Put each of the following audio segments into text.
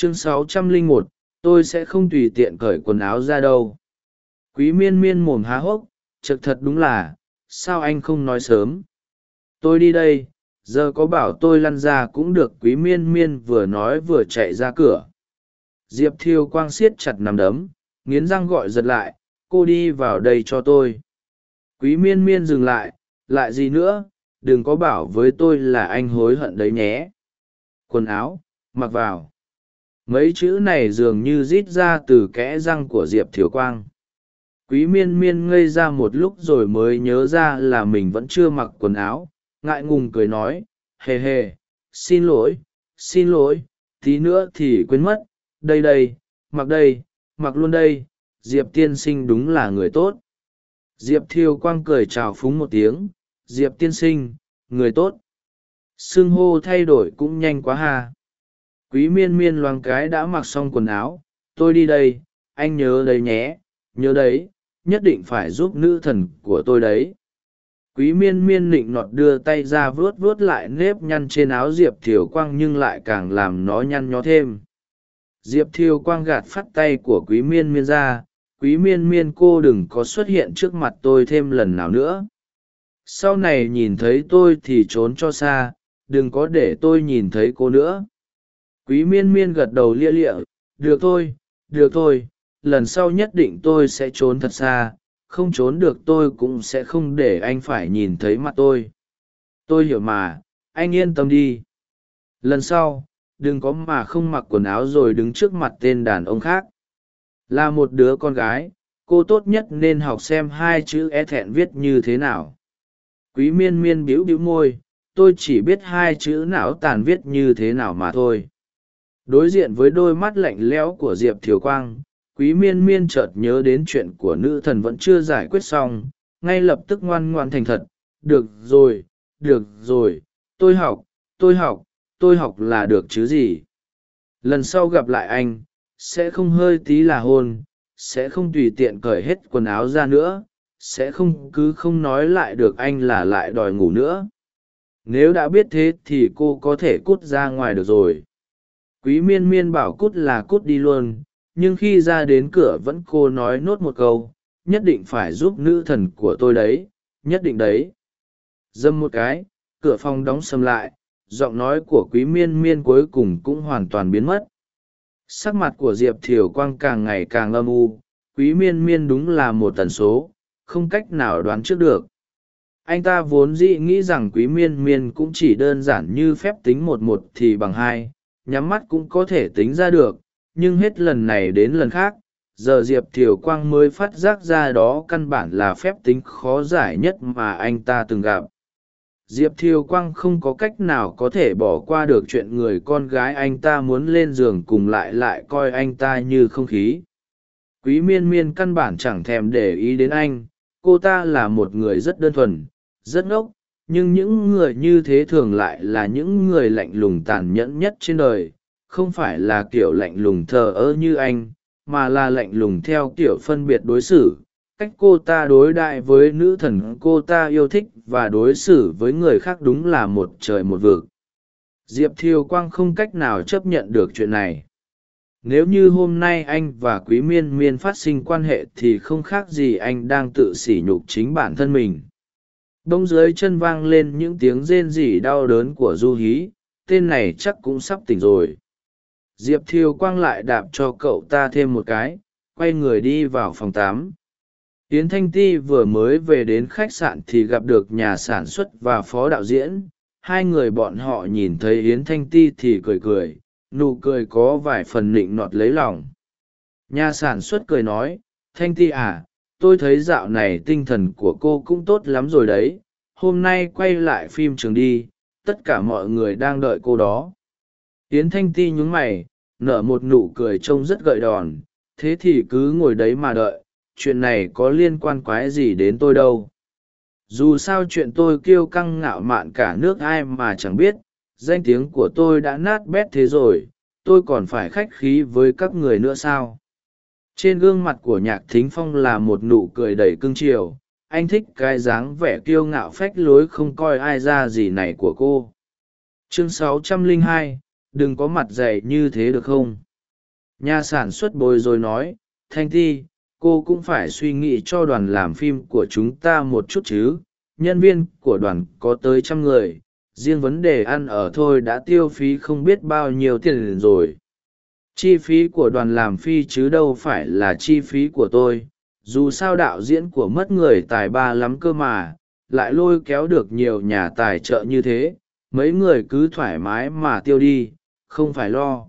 chương 601, tôi sẽ không tùy tiện cởi quần áo ra đâu. Quý miên miên mồm há hốc chực thật đúng là sao anh không nói sớm? Tôi đi đây giờ có bảo tôi lăn ra cũng được quý miên miên vừa nói vừa chạy ra cửa. Diệp thiêu quang siết chặt nằm đấm nghiến răng gọi giật lại cô đi vào đây cho tôi. Quý miên miên dừng lại lại gì nữa? Đừng có bảo với tôi là anh hối hận đấy nhé. Quần áo mặc vào mấy chữ này dường như rít ra từ kẽ răng của diệp thiều quang. Quý miên miên ngây ra một lúc rồi mới nhớ ra là mình vẫn chưa mặc quần áo, ngại ngùng cười nói, hề hề, xin lỗi xin lỗi, tí nữa thì quên mất, đây đây, mặc đây, mặc luôn đây, diệp tiên sinh đúng là người tốt. Diệp thiêu quang cười chào phúng một tiếng, diệp tiên sinh, người tốt. Xưng hô thay đổi cũng nhanh quá ha quý miên miên loang cái đã mặc xong quần áo, tôi đi đây, anh nhớ đấy nhé, nhớ đấy, nhất định phải giúp nữ thần của tôi đấy. Quý miên miên nịnh nọt đưa tay ra vuốt vuốt lại nếp nhăn trên áo diệp thiều quang nhưng lại càng làm nó nhăn nhó thêm. Diệp thiều quang gạt phát tay của quý miên miên ra, quý miên miên, cô đừng có xuất hiện trước mặt tôi thêm lần nào nữa. Sau này nhìn thấy tôi thì trốn cho xa, đừng có để tôi nhìn thấy cô nữa quý miên miên gật đầu lia lịa, được thôi được thôi, lần sau nhất định tôi sẽ trốn thật xa, không trốn được tôi cũng sẽ không để anh phải nhìn thấy mặt tôi. Tôi hiểu mà, anh yên tâm đi. Lần sau, đừng có mà không mặc quần áo rồi đứng trước mặt tên đàn ông khác. Là một đứa con gái, cô tốt nhất nên học xem hai chữ e thẹn viết như thế nào. Quý miên miên bĩu bĩu môi, tôi chỉ biết hai chữ não tàn viết như thế nào mà thôi đối diện với đôi mắt lạnh lẽo của diệp thiều quang, quý miên miên chợt nhớ đến chuyện của nữ thần vẫn chưa giải quyết xong, ngay lập tức ngoan ngoan thành thật, được rồi được rồi, tôi học tôi học tôi học là được chứ gì. Lần sau gặp lại anh, sẽ không hơi tí là hôn, sẽ không tùy tiện cởi hết quần áo ra nữa, sẽ không cứ không nói lại được anh là lại đòi ngủ nữa. Nếu đã biết thế thì cô có thể cút ra ngoài được rồi quý miên miên bảo cút là cút đi luôn, nhưng khi ra đến cửa vẫn cô nói nốt một câu, nhất định phải giúp nữ thần của tôi đấy, nhất định đấy. Dâm một cái, cửa phòng đóng sầm lại, giọng nói của quý miên miên cuối cùng cũng hoàn toàn biến mất. Sắc mặt của diệp thiều quang càng ngày càng âm u, quý miên miên đúng là một tần số, không cách nào đoán trước được. Anh ta vốn dĩ nghĩ rằng quý miên miên cũng chỉ đơn giản như phép tính một một thì bằng hai nhắm mắt cũng có thể tính ra được, nhưng hết lần này đến lần khác, giờ diệp thiều quang mới phát giác ra đó căn bản là phép tính khó giải nhất mà anh ta từng gặp. Diệp thiều quang không có cách nào có thể bỏ qua được chuyện người con gái anh ta muốn lên giường cùng lại lại coi anh ta như không khí. Quý miên miên căn bản chẳng thèm để ý đến anh, cô ta là một người rất đơn thuần, rất ngốc nhưng những người như thế thường lại là những người lạnh lùng tàn nhẫn nhất trên đời, không phải là kiểu lạnh lùng thờ ơ như anh, mà là lạnh lùng theo kiểu phân biệt đối xử. Cách cô ta đối đại với nữ thần cô ta yêu thích và đối xử với người khác đúng là một trời một vực. Diệp thiều quang không cách nào chấp nhận được chuyện này. Nếu như hôm nay anh và quý miên miên phát sinh quan hệ thì không khác gì anh đang tự sỉ nhục chính bản thân mình bỗng dưới chân vang lên những tiếng rên rỉ đau đớn của du hí, tên này chắc cũng sắp tỉnh rồi. Diệp thiều quang lại đạp cho cậu ta thêm một cái, quay người đi vào phòng tám yến thanh ti vừa mới về đến khách sạn thì gặp được nhà sản xuất và phó đạo diễn. Hai người bọn họ nhìn thấy yến thanh ti thì cười cười, nụ cười có vài phần nịnh nọt lấy lòng. Nhà sản xuất cười nói, thanh ti à tôi thấy dạo này tinh thần của cô cũng tốt lắm rồi đấy. Hôm nay quay lại phim trường đi, tất cả mọi người đang đợi cô đó. Yến thanh ti nhún mày, nở một nụ cười trông rất gợi đòn. Thế thì cứ ngồi đấy mà đợi, chuyện này có liên quan quái gì đến tôi đâu. Dù sao chuyện tôi kiêu căng ngạo mạn cả nước ai mà chẳng biết, danh tiếng của tôi đã nát bét thế rồi, tôi còn phải khách khí với các người nữa sao? Trên gương mặt của nhạc thính phong là một nụ cười đầy cưng chiều. Anh thích cái dáng vẻ kiêu ngạo phách lối không coi ai ra gì này của cô. Chương 602, đừng có mặt dày như thế được không? Nhà sản xuất bồi rồi nói thanh ti cô cũng phải suy nghĩ cho đoàn làm phim của chúng ta một chút chứ. Nhân viên của đoàn có tới trăm người. Riêng vấn đề ăn ở thôi đã tiêu phí không biết bao nhiêu tiền rồi chi phí của đoàn làm phi chứ đâu phải là chi phí của tôi, dù sao đạo diễn của mất người tài ba lắm cơ mà, lại lôi kéo được nhiều nhà tài trợ như thế, mấy người cứ thoải mái mà tiêu đi, không phải lo.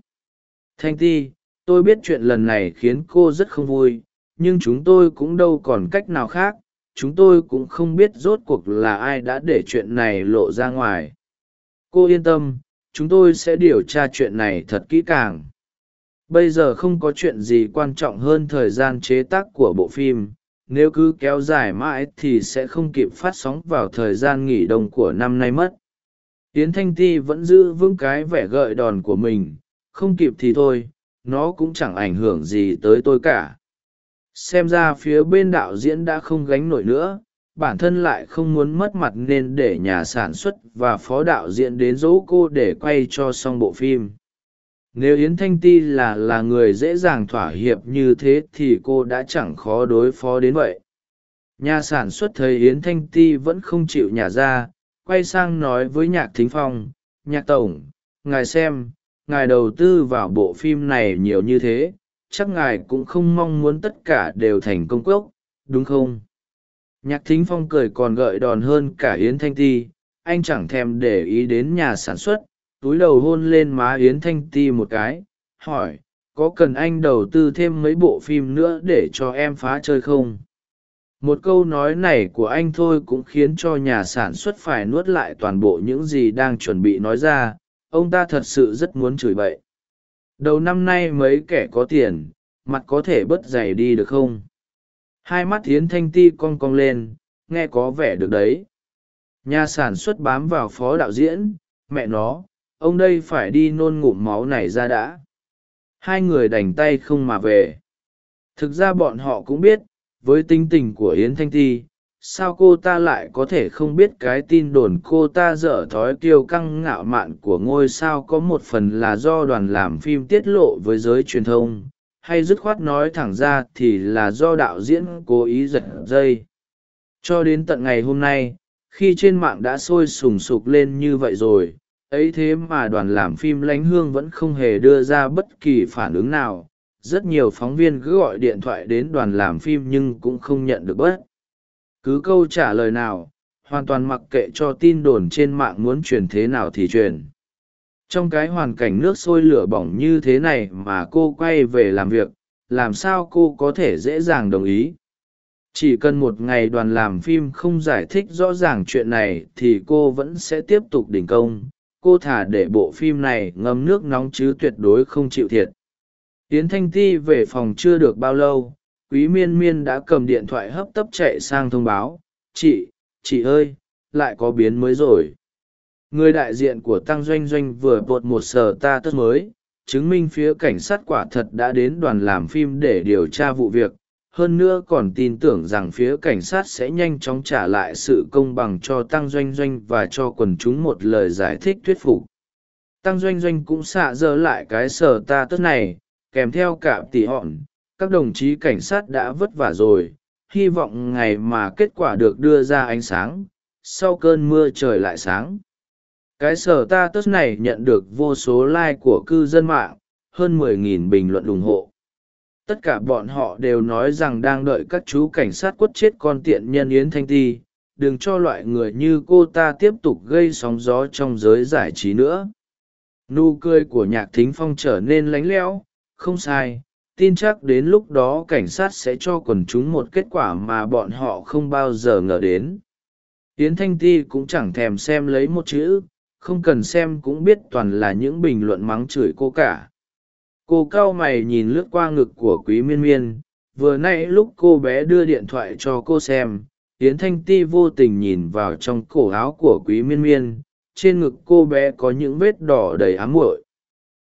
Thanh ti, tôi biết chuyện lần này khiến cô rất không vui, nhưng chúng tôi cũng đâu còn cách nào khác, chúng tôi cũng không biết rốt cuộc là ai đã để chuyện này lộ ra ngoài. Cô yên tâm, chúng tôi sẽ điều tra chuyện này thật kỹ càng bây giờ không có chuyện gì quan trọng hơn thời gian chế tác của bộ phim. Nếu cứ kéo dài mãi thì sẽ không kịp phát sóng vào thời gian nghỉ đông của năm nay mất. Yến thanh ti vẫn giữ vững cái vẻ gợi đòn của mình. Không kịp thì thôi, nó cũng chẳng ảnh hưởng gì tới tôi cả. Xem ra phía bên đạo diễn đã không gánh nổi nữa. Bản thân lại không muốn mất mặt nên để nhà sản xuất và phó đạo diễn đến dỗ cô để quay cho xong bộ phim nếu yến thanh ti là là người dễ dàng thỏa hiệp như thế thì cô đã chẳng khó đối phó đến vậy. Nhà sản xuất thấy yến thanh ti vẫn không chịu nhả ra, quay sang nói với nhạc thính phong, nhạc tổng, ngài xem, ngài đầu tư vào bộ phim này nhiều như thế, chắc ngài cũng không mong muốn tất cả đều thành công cốc đúng không? Nhạc thính phong cười còn gợi đòn hơn cả yến thanh ti, anh chẳng thèm để ý đến nhà sản xuất túi đầu hôn lên má yến thanh ti một cái, hỏi, có cần anh đầu tư thêm mấy bộ phim nữa để cho em phá chơi không? Một câu nói này của anh thôi cũng khiến cho nhà sản xuất phải nuốt lại toàn bộ những gì đang chuẩn bị nói ra, ông ta thật sự rất muốn chửi bậy. Đầu năm nay mấy kẻ có tiền, mặt có thể bớt dày đi được không? Hai mắt yến thanh ti cong cong lên, nghe có vẻ được đấy. Nhà sản xuất bám vào phó đạo diễn, mẹ nó ông đây phải đi nôn ngụm máu này ra đã. Hai người đành tay không mà về. Thực ra bọn họ cũng biết, với tính tình của yến thanh ti, sao cô ta lại có thể không biết cái tin đồn cô ta dở thói kiêu căng ngạo mạn của ngôi sao có một phần là do đoàn làm phim tiết lộ với giới truyền thông, hay dứt khoát nói thẳng ra thì là do đạo diễn cố ý giật dây. Cho đến tận ngày hôm nay, khi trên mạng đã sôi sùng sục lên như vậy rồi ấy thế mà đoàn làm phim lánh hương vẫn không hề đưa ra bất kỳ phản ứng nào. Rất nhiều phóng viên cứ gọi điện thoại đến đoàn làm phim nhưng cũng không nhận được bất cứ câu trả lời nào, hoàn toàn mặc kệ cho tin đồn trên mạng muốn truyền thế nào thì truyền. Trong cái hoàn cảnh nước sôi lửa bỏng như thế này mà cô quay về làm việc, làm sao cô có thể dễ dàng đồng ý? Chỉ cần một ngày đoàn làm phim không giải thích rõ ràng chuyện này thì cô vẫn sẽ tiếp tục đình công cô thả để bộ phim này ngâm nước nóng chứ tuyệt đối không chịu thiệt. Yến thanh ti về phòng chưa được bao lâu, quý miên miên đã cầm điện thoại hấp tấp chạy sang thông báo, chị chị ơi, lại có biến mới rồi. Người đại diện của tăng doanh doanh vừa bột một sở ta tất mới, chứng minh phía cảnh sát quả thật đã đến đoàn làm phim để điều tra vụ việc hơn nữa còn tin tưởng rằng phía cảnh sát sẽ nhanh chóng trả lại sự công bằng cho tăng doanh doanh và cho quần chúng một lời giải thích thuyết phục. Tăng doanh doanh cũng xạ dơ lại cái sở ta tất này, kèm theo cả tỉ họn. Các đồng chí cảnh sát đã vất vả rồi, hy vọng ngày mà kết quả được đưa ra ánh sáng, sau cơn mưa trời lại sáng. Cái sở ta tớt này nhận được vô số like của cư dân mạng, hơn 10.000 bình luận ủng hộ tất cả bọn họ đều nói rằng đang đợi các chú cảnh sát quất chết con tiện nhân yến thanh ti, đừng cho loại người như cô ta tiếp tục gây sóng gió trong giới giải trí nữa. Nụ cười của nhạc thính phong trở nên lánh lẽo, không sai, tin chắc đến lúc đó cảnh sát sẽ cho quần chúng một kết quả mà bọn họ không bao giờ ngờ đến. Yến thanh ti cũng chẳng thèm xem lấy một chữ, không cần xem cũng biết toàn là những bình luận mắng chửi cô cả cô cau mày nhìn lướt qua ngực của quý miên miên. Vừa n ã y lúc cô bé đưa điện thoại cho cô xem, yến thanh ti vô tình nhìn vào trong cổ áo của quý miên miên. Trên ngực cô bé có những vết đỏ đầy ám muội.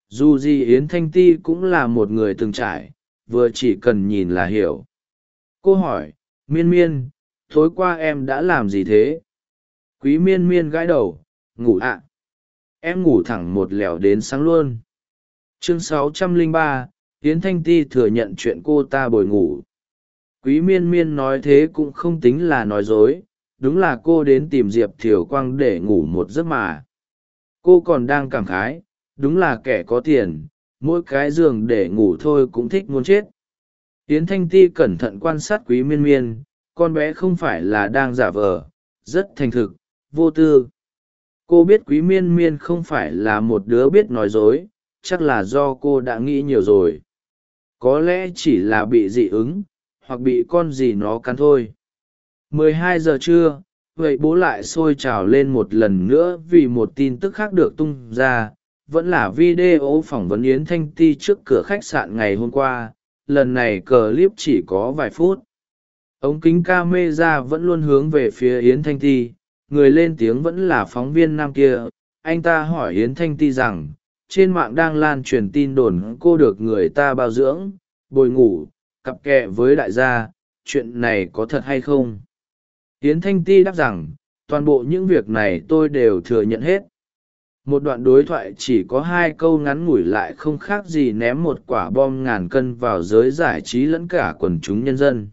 Dù gì yến thanh ti cũng là một người từng trải, vừa chỉ cần nhìn là hiểu. Cô hỏi, miên miên, tối qua em đã làm gì thế? Quý miên miên gãi đầu, ngủ ạ. À. em ngủ thẳng một lẻo đến sáng luôn chương 603, yến thanh ti thừa nhận chuyện cô ta bồi ngủ. Quý miên miên nói thế cũng không tính là nói dối đúng là cô đến tìm diệp thiều quang để ngủ một giấc mà. Cô còn đang cảm khái đúng là kẻ có tiền mỗi cái giường để ngủ thôi cũng thích muốn chết. Yến thanh ti cẩn thận quan sát quý miên miên con bé không phải là đang giả vờ rất thành thực vô tư. Cô biết quý miên miên không phải là một đứa biết nói dối chắc là do cô đã nghĩ nhiều rồi. Có lẽ chỉ là bị dị ứng, hoặc bị con gì nó cắn thôi. 12 giờ trưa, vậy bố lại sôi trào lên một lần nữa vì một tin tức khác được tung ra, vẫn là video phỏng vấn yến thanh ti trước cửa khách sạn ngày hôm qua, lần này clip chỉ có vài phút. Ống kính ca mê ra vẫn luôn hướng về phía yến thanh ti, người lên tiếng vẫn là phóng viên nam kia, anh ta hỏi yến thanh ti rằng trên mạng đang lan truyền tin đồn cô được người ta bao dưỡng, bồi ngủ, cặp kẹ với đại gia, chuyện này có thật hay không? Yến thanh ti đáp rằng, toàn bộ những việc này tôi đều thừa nhận hết. Một đoạn đối thoại chỉ có hai câu ngắn ngủi lại không khác gì ném một quả bom ngàn cân vào giới giải trí lẫn cả quần chúng nhân dân.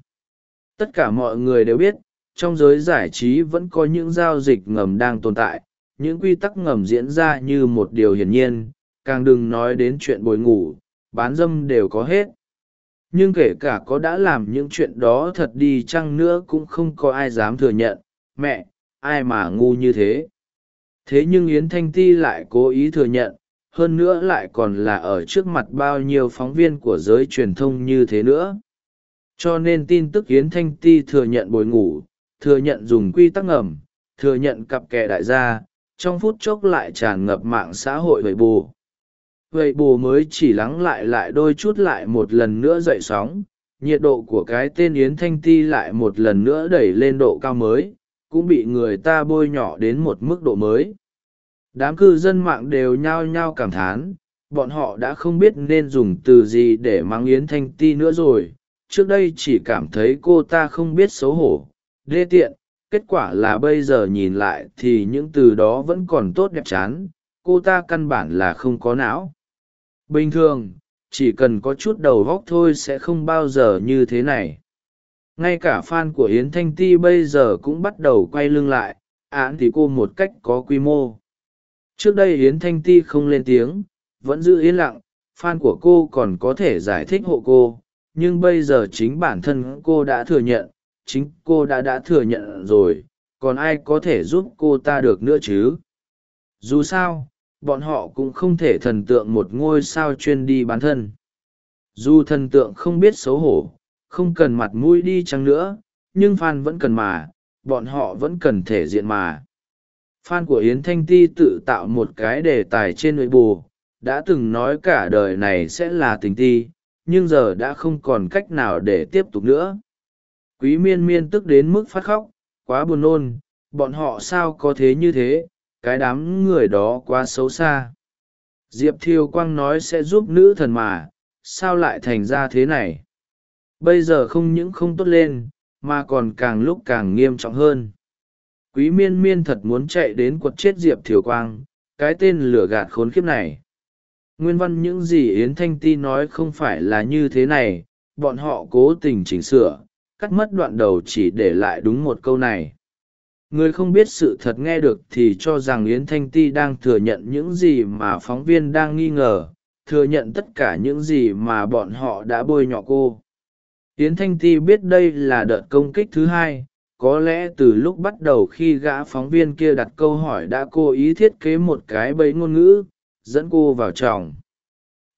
Tất cả mọi người đều biết, trong giới giải trí vẫn có những giao dịch ngầm đang tồn tại, những quy tắc ngầm diễn ra như một điều hiển nhiên càng đừng nói đến chuyện bồi ngủ, bán dâm đều có hết. Nhưng kể cả có đã làm những chuyện đó thật đi chăng nữa cũng không có ai dám thừa nhận, mẹ, ai mà ngu như thế. Thế nhưng yến thanh ti lại cố ý thừa nhận, hơn nữa lại còn là ở trước mặt bao nhiêu phóng viên của giới truyền thông như thế nữa. Cho nên tin tức yến thanh ti thừa nhận bồi ngủ, thừa nhận dùng quy tắc ngầm, thừa nhận cặp kè đại gia, trong phút chốc lại tràn ngập mạng xã hội vậy bù vậy bù mới chỉ lắng lại lại đôi chút lại một lần nữa dậy sóng. Nhiệt độ của cái tên yến thanh ti lại một lần nữa đẩy lên độ cao mới, cũng bị người ta bôi nhỏ đến một mức độ mới. Đám cư dân mạng đều nhao nhao cảm thán, bọn họ đã không biết nên dùng từ gì để mang yến thanh ti nữa rồi. Trước đây chỉ cảm thấy cô ta không biết xấu hổ, đê tiện, kết quả là bây giờ nhìn lại thì những từ đó vẫn còn tốt đẹp chán, cô ta căn bản là không có não bình thường, chỉ cần có chút đầu góc thôi sẽ không bao giờ như thế này. Ngay cả fan của yến thanh ti bây giờ cũng bắt đầu quay lưng lại, án thì cô một cách có quy mô. Trước đây yến thanh ti không lên tiếng, vẫn giữ yên lặng, fan của cô còn có thể giải thích hộ cô, nhưng bây giờ chính bản thân cô đã thừa nhận, chính cô đã đã thừa nhận rồi, còn ai có thể giúp cô ta được nữa chứ? Dù sao bọn họ cũng không thể thần tượng một ngôi sao chuyên đi bán thân. Dù thần tượng không biết xấu hổ, không cần mặt mũi đi chăng nữa, nhưng f vẫn cần mà, bọn họ vẫn cần thể diện mà. F của yến thanh ti tự tạo một cái đề tài trên nội bù đã từng nói cả đời này sẽ là tình ti, nhưng giờ đã không còn cách nào để tiếp tục nữa. Quý miên miên tức đến mức phát khóc, quá buồn nôn, bọn họ sao có thế như thế cái đám người đó quá xấu xa. Diệp thiêu quang nói sẽ giúp nữ thần mà, sao lại thành ra thế này? Bây giờ không những không tốt lên, mà còn càng lúc càng nghiêm trọng hơn. Quý miên miên thật muốn chạy đến quật chết diệp thiều quang, cái tên lửa gạt khốn kiếp này. Nguyên văn những gì yến thanh ti nói không phải là như thế này, bọn họ cố tình chỉnh sửa, cắt mất đoạn đầu chỉ để lại đúng một câu này người không biết sự thật nghe được thì cho rằng yến thanh ti đang thừa nhận những gì mà phóng viên đang nghi ngờ, thừa nhận tất cả những gì mà bọn họ đã bôi nhọ cô. Yến thanh ti biết đây là đợt công kích thứ hai, có lẽ từ lúc bắt đầu khi gã phóng viên kia đặt câu hỏi đã cố ý thiết kế một cái bẫy ngôn ngữ, dẫn cô vào tròng.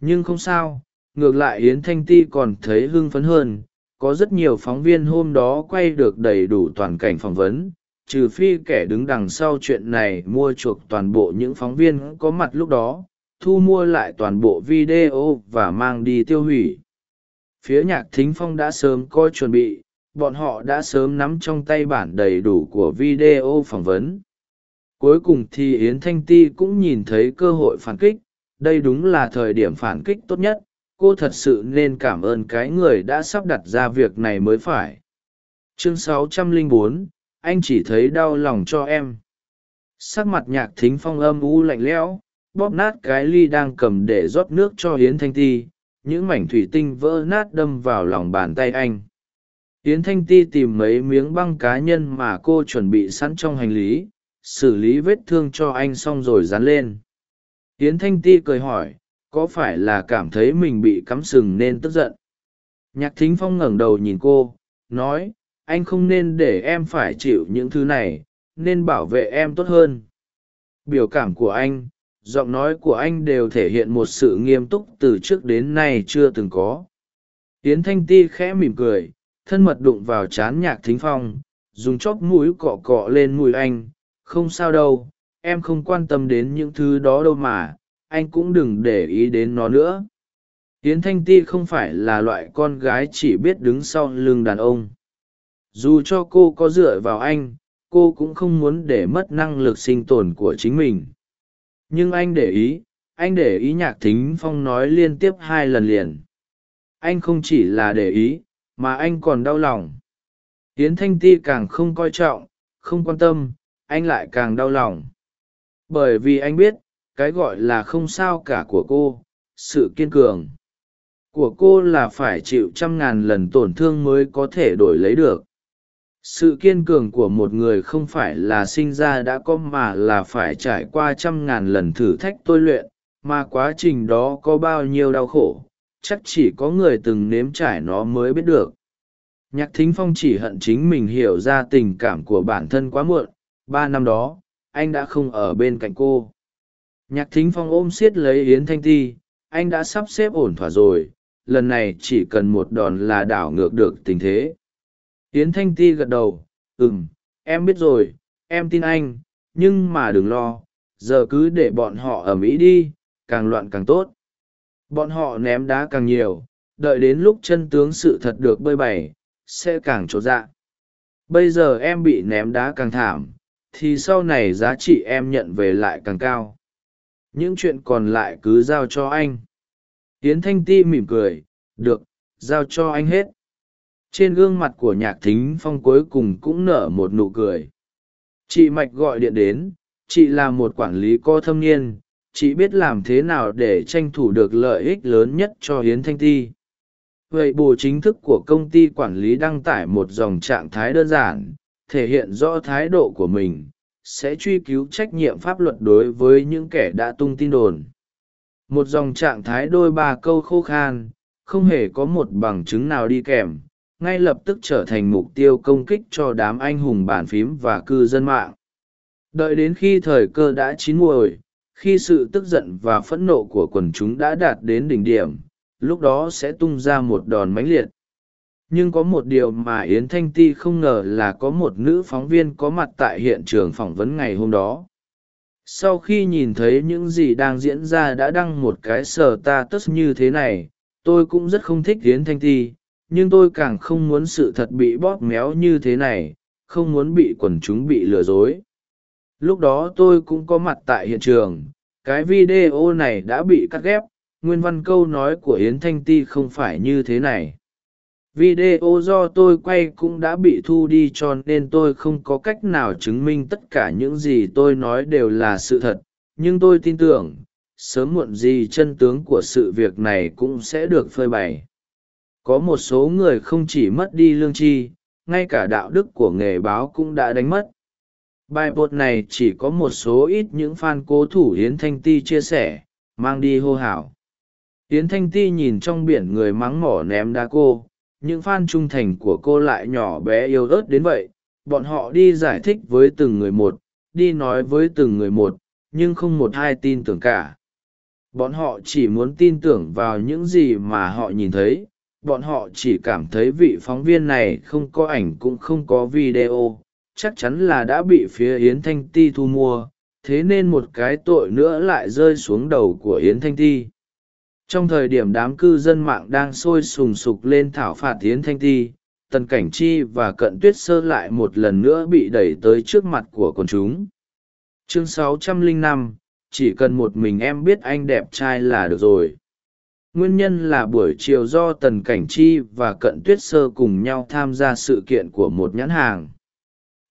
Nhưng không sao, ngược lại yến thanh ti còn thấy hưng phấn hơn, có rất nhiều phóng viên hôm đó quay được đầy đủ toàn cảnh phỏng vấn trừ phi kẻ đứng đằng sau chuyện này mua chuộc toàn bộ những phóng viên có mặt lúc đó thu mua lại toàn bộ video và mang đi tiêu hủy. Phía nhạc thính phong đã sớm coi chuẩn bị bọn họ đã sớm nắm trong tay bản đầy đủ của video phỏng vấn. Cuối cùng thì yến thanh ti cũng nhìn thấy cơ hội phản kích đây đúng là thời điểm phản kích tốt nhất cô thật sự nên cảm ơn cái người đã sắp đặt ra việc này mới phải. Chương 604, anh chỉ thấy đau lòng cho em. Sắc mặt nhạc thính phong âm u lạnh lẽo, bóp nát cái ly đang cầm để rót nước cho hiến thanh ti, những mảnh thủy tinh vỡ nát đâm vào lòng bàn tay anh. Yến thanh ti tìm mấy miếng băng cá nhân mà cô chuẩn bị sẵn trong hành lý, xử lý vết thương cho anh xong rồi dán lên. Yến thanh ti cười hỏi, có phải là cảm thấy mình bị cắm sừng nên tức giận? Nhạc thính phong ngẩng đầu nhìn cô, nói anh không nên để em phải chịu những thứ này, nên bảo vệ em tốt hơn. Biểu cảm của anh, giọng nói của anh đều thể hiện một sự nghiêm túc từ trước đến nay chưa từng có. Tiến thanh ti khẽ mỉm cười, thân mật đụng vào c h á n nhạc thính phong, dùng chóp mũi cọ cọ lên mùi anh, không sao đâu, em không quan tâm đến những thứ đó đâu mà, anh cũng đừng để ý đến nó nữa. Tiến thanh ti không phải là loại con gái chỉ biết đứng sau lưng đàn ông dù cho cô có dựa vào anh, cô cũng không muốn để mất năng lực sinh tồn của chính mình. Nhưng anh để ý, anh để ý nhạc thính phong nói liên tiếp hai lần liền. Anh không chỉ là để ý, mà anh còn đau lòng. Hiến thanh ti càng không coi trọng, không quan tâm, anh lại càng đau lòng. Bởi vì anh biết, cái gọi là không sao cả của cô, sự kiên cường của cô là phải chịu trăm ngàn lần tổn thương mới có thể đổi lấy được sự kiên cường của một người không phải là sinh ra đã có mà là phải trải qua trăm ngàn lần thử thách tôi luyện, mà quá trình đó có bao nhiêu đau khổ, chắc chỉ có người từng nếm trải nó mới biết được. Nhạc thính phong chỉ hận chính mình hiểu ra tình cảm của bản thân quá muộn, ba năm đó, anh đã không ở bên cạnh cô. Nhạc thính phong ôm siết lấy yến thanh ti, anh đã sắp xếp ổn thỏa rồi, lần này chỉ cần một đòn là đảo ngược được tình thế yến thanh ti gật đầu, ừm, em biết rồi, em tin anh, nhưng mà đừng lo, giờ cứ để bọn họ ở mỹ đi, càng loạn càng tốt. Bọn họ ném đá càng nhiều, đợi đến lúc chân tướng sự thật được bơi bày, sẽ càng trột dạ. Bây giờ em bị ném đá càng thảm, thì sau này giá trị em nhận về lại càng cao. Những chuyện còn lại cứ giao cho anh. Tiến thanh ti mỉm cười, được, giao cho anh hết trên gương mặt của nhạc thính phong cuối cùng cũng nở một nụ cười. Chị mạch gọi điện đến, chị là một quản lý co thâm niên, chị biết làm thế nào để tranh thủ được lợi ích lớn nhất cho hiến thanh ti. Vậy bù chính thức của công ty quản lý đăng tải một dòng trạng thái đơn giản, thể hiện rõ thái độ của mình, sẽ truy cứu trách nhiệm pháp luật đối với những kẻ đã tung tin đồn. Một dòng trạng thái đôi ba câu khô khan, không hề có một bằng chứng nào đi kèm ngay lập tức trở thành mục tiêu công kích cho đám anh hùng bàn phím và cư dân mạng. Đợi đến khi thời cơ đã chín muồi, khi sự tức giận và phẫn nộ của quần chúng đã đạt đến đỉnh điểm, lúc đó sẽ tung ra một đòn mãnh liệt. Nhưng có một điều mà yến thanh ti không ngờ là có một nữ phóng viên có mặt tại hiện trường phỏng vấn ngày hôm đó. Sau khi nhìn thấy những gì đang diễn ra đã đăng một cái sờ ta tức như thế này, tôi cũng rất không thích yến thanh ti nhưng tôi càng không muốn sự thật bị bóp méo như thế này, không muốn bị quần chúng bị lừa dối. Lúc đó tôi cũng có mặt tại hiện trường, cái video này đã bị cắt ghép, nguyên văn câu nói của yến thanh ti không phải như thế này. Video do tôi quay cũng đã bị thu đi cho nên tôi không có cách nào chứng minh tất cả những gì tôi nói đều là sự thật, nhưng tôi tin tưởng, sớm muộn gì chân tướng của sự việc này cũng sẽ được phơi bày có một số người không chỉ mất đi lương tri, ngay cả đạo đức của nghề báo cũng đã đánh mất. Bài bột này chỉ có một số ít những fan cố thủ hiến thanh ti chia sẻ, mang đi hô hào. Hiến thanh ti nhìn trong biển người mắng mỏ ném đá cô, những fan trung thành của cô lại nhỏ bé yêu ớt đến vậy. Bọn họ đi giải thích với từng người một, đi nói với từng người một, nhưng không một ai tin tưởng cả. Bọn họ chỉ muốn tin tưởng vào những gì mà họ nhìn thấy bọn họ chỉ cảm thấy vị phóng viên này không có ảnh cũng không có video chắc chắn là đã bị phía yến thanh ti thu mua thế nên một cái tội nữa lại rơi xuống đầu của yến thanh ti. Trong thời điểm đám cư dân mạng đang sôi sùng sục lên thảo phạt yến thanh ti tần cảnh chi và cận tuyết sơ lại một lần nữa bị đẩy tới trước mặt của quần chúng. Chương 605, chỉ cần một mình em biết anh đẹp trai là được rồi nguyên nhân là buổi chiều do tần cảnh chi và cận tuyết sơ cùng nhau tham gia sự kiện của một nhãn hàng.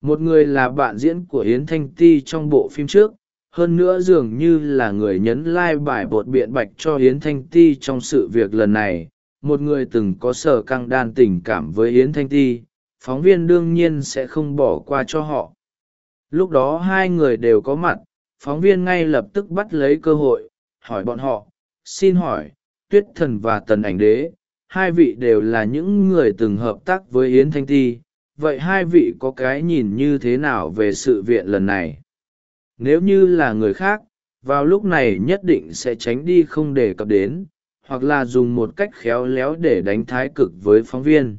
Một người là bạn diễn của yến thanh ti trong bộ phim trước, hơn nữa dường như là người nhấn lai、like、bài bột biện bạch cho hiến thanh ti trong sự việc lần này. Một người từng có sở căng đan tình cảm với hiến thanh ti, phóng viên đương nhiên sẽ không bỏ qua cho họ. Lúc đó hai người đều có mặt, phóng viên ngay lập tức bắt lấy cơ hội, hỏi bọn họ, xin hỏi tuyết thần và tần ảnh đế, hai vị đều là những người từng hợp tác với yến thanh ti. Vậy hai vị có cái nhìn như thế nào về sự viện lần này? Nếu như là người khác, vào lúc này nhất định sẽ tránh đi không đề cập đến, hoặc là dùng một cách khéo léo để đánh thái cực với phóng viên.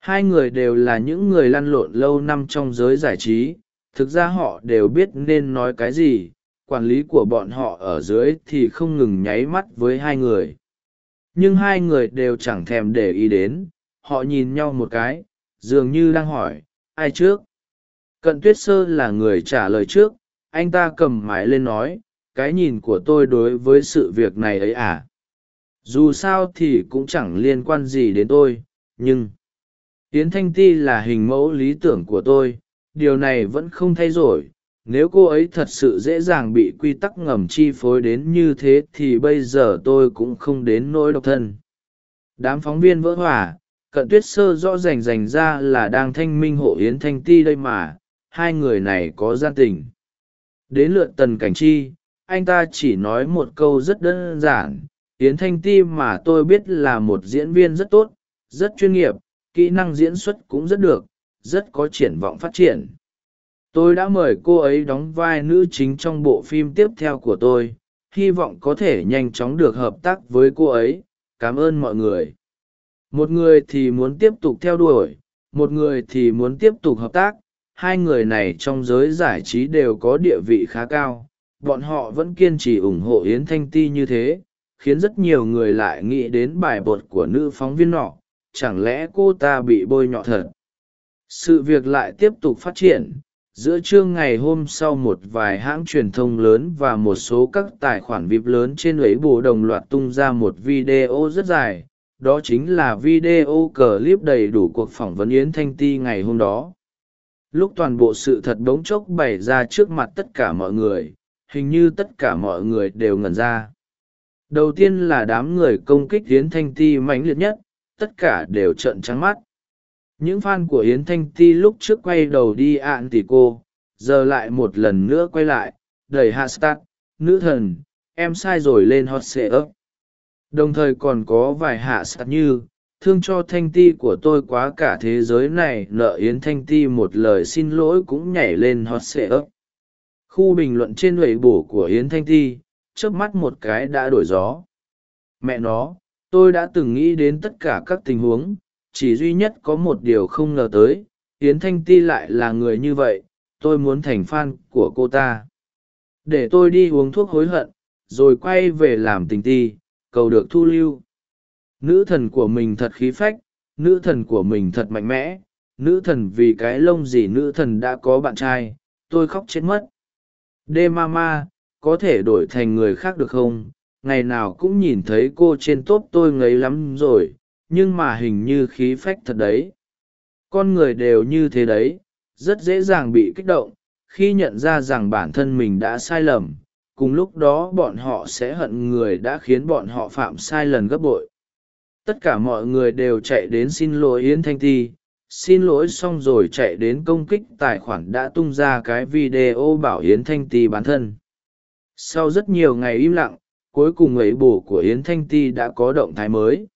Hai người đều là những người lăn lộn lâu năm trong giới giải trí, thực ra họ đều biết nên nói cái gì quản lý của bọn họ ở dưới thì không ngừng nháy mắt với hai người. Nhưng hai người đều chẳng thèm để ý đến, họ nhìn nhau một cái, dường như đang hỏi, ai trước? Cận tuyết sơ là người trả lời trước, anh ta cầm mái lên nói, cái nhìn của tôi đối với sự việc này ấy à? Dù sao thì cũng chẳng liên quan gì đến tôi, nhưng tiến thanh ti là hình mẫu lý tưởng của tôi, điều này vẫn không thay đổi nếu cô ấy thật sự dễ dàng bị quy tắc ngầm chi phối đến như thế thì bây giờ tôi cũng không đến nỗi độc thân. Đám phóng viên vỡ hỏa, cận tuyết sơ rõ rành rành ra là đang thanh minh hộ yến thanh ti đây mà, hai người này có gian tình. Đến lượt tần cảnh chi, anh ta chỉ nói một câu rất đơn giản, yến thanh ti mà tôi biết là một diễn viên rất tốt, rất chuyên nghiệp, kỹ năng diễn xuất cũng rất được, rất có triển vọng phát triển tôi đã mời cô ấy đóng vai nữ chính trong bộ phim tiếp theo của tôi. Hy vọng có thể nhanh chóng được hợp tác với cô ấy. Cảm ơn mọi người. Một người thì muốn tiếp tục theo đuổi, một người thì muốn tiếp tục hợp tác. Hai người này trong giới giải trí đều có địa vị khá cao. Bọn họ vẫn kiên trì ủng hộ yến thanh ti như thế, khiến rất nhiều người lại nghĩ đến bài bột của nữ phóng viên nọ. Chẳng lẽ cô ta bị bôi nhọ thật? Sự việc lại tiếp tục phát triển giữa trưa ngày hôm sau một vài hãng truyền thông lớn và một số các tài khoản vip lớn trên ấy bồ đồng loạt tung ra một video rất dài. Đó chính là video clip đầy đủ cuộc phỏng vấn yến thanh ti ngày hôm đó. Lúc toàn bộ sự thật bỗng chốc bày ra trước mặt tất cả mọi người, hình như tất cả mọi người đều ngẩn ra. Đầu tiên là đám người công kích yến thanh ti mãnh liệt nhất, tất cả đều trợn trắng mắt những fan của yến thanh ti lúc trước quay đầu đi ạn tỷ cô, giờ lại một lần nữa quay lại, đẩy hashtag, nữ thần, em sai rồi lên hot sệ ấp đồng thời còn có vài hạ sạt như, thương cho thanh ti của tôi quá cả thế giới này, nợ yến thanh ti một lời xin lỗi cũng nhảy lên hot sệ ấp khu bình luận trên lệ bổ của yến thanh ti trước mắt một cái đã đổi gió. Mẹ nó, tôi đã từng nghĩ đến tất cả các tình huống chỉ duy nhất có một điều không ngờ tới, yến thanh ti lại là người như vậy, tôi muốn thành f a n của cô ta. Để tôi đi uống thuốc hối hận, rồi quay về làm tình ti, cầu được thu lưu. Nữ thần của mình thật khí phách, nữ thần của mình thật mạnh mẽ, nữ thần vì cái lông gì nữ thần đã có bạn trai, tôi khóc chết mất. Đê ma ma, có thể đổi thành người khác được không? Ngày nào cũng nhìn thấy cô trên tốp tôi ngấy lắm rồi nhưng mà hình như khí phách thật đấy. Con người đều như thế đấy, rất dễ dàng bị kích động, khi nhận ra rằng bản thân mình đã sai lầm, cùng lúc đó bọn họ sẽ hận người đã khiến bọn họ phạm sai lần gấp bội. Tất cả mọi người đều chạy đến xin lỗi yến thanh ti, xin lỗi xong rồi chạy đến công kích tài khoản đã tung ra cái video bảo yến thanh ti bán thân. Sau rất nhiều ngày im lặng, cuối cùng ấy bổ của yến thanh ti đã có động thái mới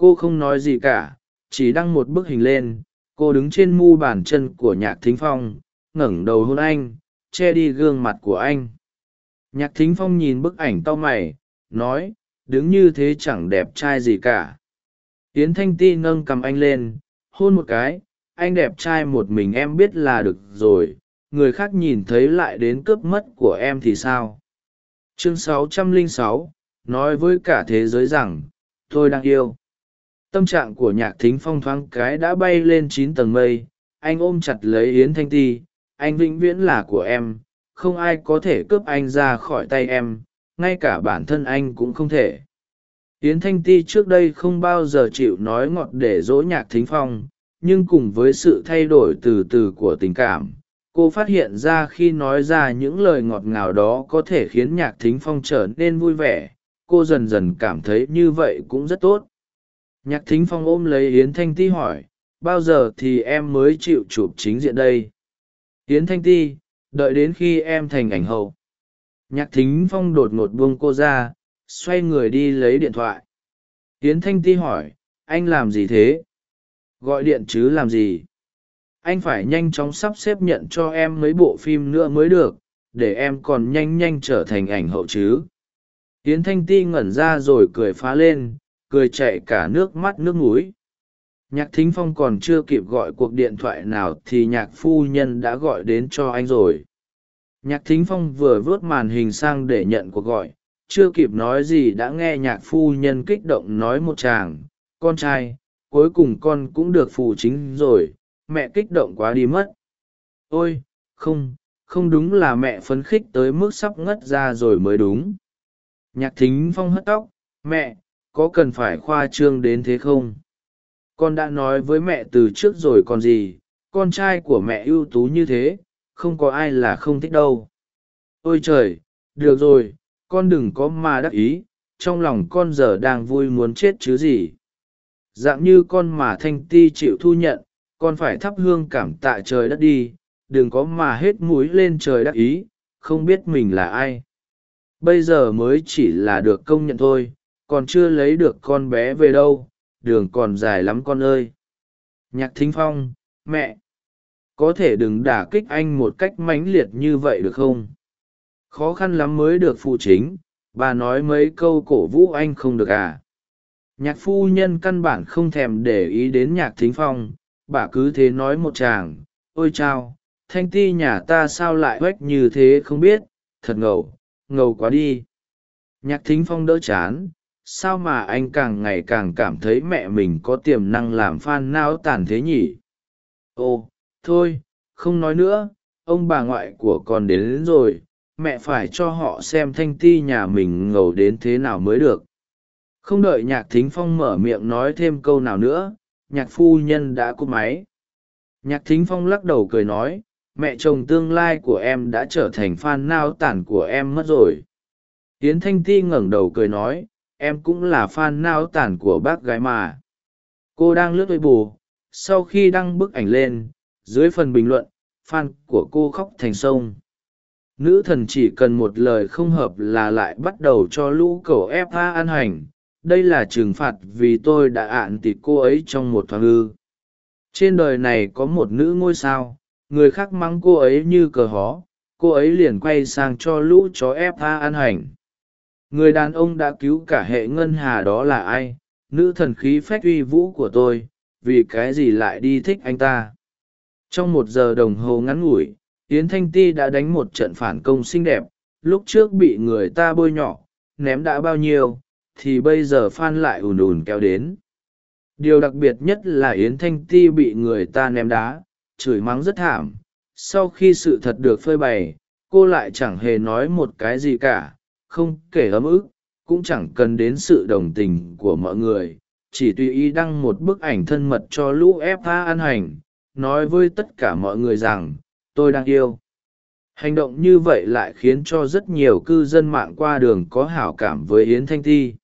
cô không nói gì cả chỉ đăng một bức hình lên cô đứng trên mu bàn chân của nhạc thính phong ngẩng đầu hôn anh che đi gương mặt của anh. Nhạc thính phong nhìn bức ảnh to mày nói đứng như thế chẳng đẹp trai gì cả. Tiến thanh ti nâng cầm anh lên hôn một cái anh đẹp trai một mình em biết là được rồi người khác nhìn thấy lại đến cướp mất của em thì sao? Chương 606, nói với cả thế giới rằng tôi đang yêu tâm trạng của nhạc thính phong thoáng cái đã bay lên chín tầng mây. Anh ôm chặt lấy yến thanh ti. Anh vĩnh viễn là của em. Không ai có thể cướp anh ra khỏi tay em. Ngay cả bản thân anh cũng không thể. Yến thanh ti trước đây không bao giờ chịu nói ngọt để dỗ nhạc thính phong, nhưng cùng với sự thay đổi từ từ của tình cảm, cô phát hiện ra khi nói ra những lời ngọt ngào đó có thể khiến nhạc thính phong trở nên vui vẻ. Cô dần dần cảm thấy như vậy cũng rất tốt nhạc thính phong ôm lấy yến thanh ti hỏi, bao giờ thì em mới chịu chụp chính diện đây? Yến thanh ti, đợi đến khi em thành ảnh hậu. Nhạc thính phong đột ngột buông cô ra, xoay người đi lấy điện thoại. Yến thanh ti hỏi, anh làm gì thế? Gọi điện chứ làm gì? Anh phải nhanh chóng sắp xếp nhận cho em mấy bộ phim nữa mới được, để em còn nhanh nhanh trở thành ảnh hậu chứ. Yến thanh ti ngẩn ra rồi cười phá lên cười chạy cả nước mắt nước mũi. nhạc thính phong còn chưa kịp gọi cuộc điện thoại nào thì nhạc phu nhân đã gọi đến cho anh rồi. Nhạc thính phong vừa vớt màn hình sang để nhận cuộc gọi, chưa kịp nói gì đã nghe nhạc phu nhân kích động nói một chàng, con trai, cuối cùng con cũng được phù chính rồi, mẹ kích động quá đi mất. Ôi, không không đúng là mẹ phấn khích tới mức sắp ngất ra rồi mới đúng. Nhạc thính phong hất tóc, mẹ có cần phải khoa trương đến thế không? Con đã nói với mẹ từ trước rồi còn gì, con trai của mẹ ưu tú như thế, không có ai là không thích đâu. Ôi trời, được rồi, con đừng có mà đắc ý, trong lòng con giờ đang vui muốn chết chứ gì. Dạng như con mà thanh ti chịu thu nhận, con phải thắp hương cảm tạ trời đất đi, đừng có mà hết mũi lên trời đắc ý, không biết mình là ai. Bây giờ mới chỉ là được công nhận thôi còn chưa lấy được con bé về đâu, đường còn dài lắm con ơi. Nhạc thính phong, mẹ, có thể đừng đả kích anh một cách mãnh liệt như vậy được không? Khó khăn lắm mới được phụ chính, bà nói mấy câu cổ vũ anh không được à? Nhạc phu nhân căn bản không thèm để ý đến nhạc thính phong, bà cứ thế nói một chàng, ôi chao, thanh ti nhà ta sao lại oách như thế không biết, thật ngầu ngầu quá đi. Nhạc thính phong đỡ chán sao mà anh càng ngày càng cảm thấy mẹ mình có tiềm năng làm phan nao tàn thế nhỉ? Ồ thôi không nói nữa ông bà ngoại của con đến, đến rồi mẹ phải cho họ xem thanh ti nhà mình ngầu đến thế nào mới được. Không đợi nhạc thính phong mở miệng nói thêm câu nào nữa nhạc phu nhân đã cúp máy. Nhạc thính phong lắc đầu cười nói mẹ chồng tương lai của em đã trở thành f nao tản của em mất rồi. Tiến thanh ti ngẩng đầu cười nói em cũng là fan nao tản của bác gái mà. Cô đang lướt bù sau khi đăng bức ảnh lên, dưới phần bình luận, fan của cô khóc thành sông. Nữ thần chỉ cần một lời không hợp là lại bắt đầu cho lũ cầu tha ăn hành. Đây là trừng phạt vì tôi đã ạn tịt cô ấy trong một thoáng ư. Trên đời này có một nữ ngôi sao, người khác mắng cô ấy như cờ hó, cô ấy liền quay sang cho lũ chó ép tha ăn hành người đàn ông đã cứu cả hệ ngân hà đó là ai? Nữ thần khí phách uy vũ của tôi, vì cái gì lại đi thích anh ta? Trong một giờ đồng hồ ngắn ngủi, yến thanh ti đã đánh một trận phản công xinh đẹp. Lúc trước bị người ta bôi nhọ, ném đã bao nhiêu, thì bây giờ phan lại ùn ùn kéo đến. Điều đặc biệt nhất là yến thanh ti bị người ta ném đá, chửi mắng rất thảm. Sau khi sự thật được phơi bày, cô lại chẳng hề nói một cái gì cả không kể ấm ức, cũng chẳng cần đến sự đồng tình của mọi người, chỉ tùy ý đăng một bức ảnh thân mật cho lũ fa ăn hành, nói với tất cả mọi người rằng, tôi đang yêu. Hành động như vậy lại khiến cho rất nhiều cư dân mạng qua đường có hảo cảm với yến thanh ti.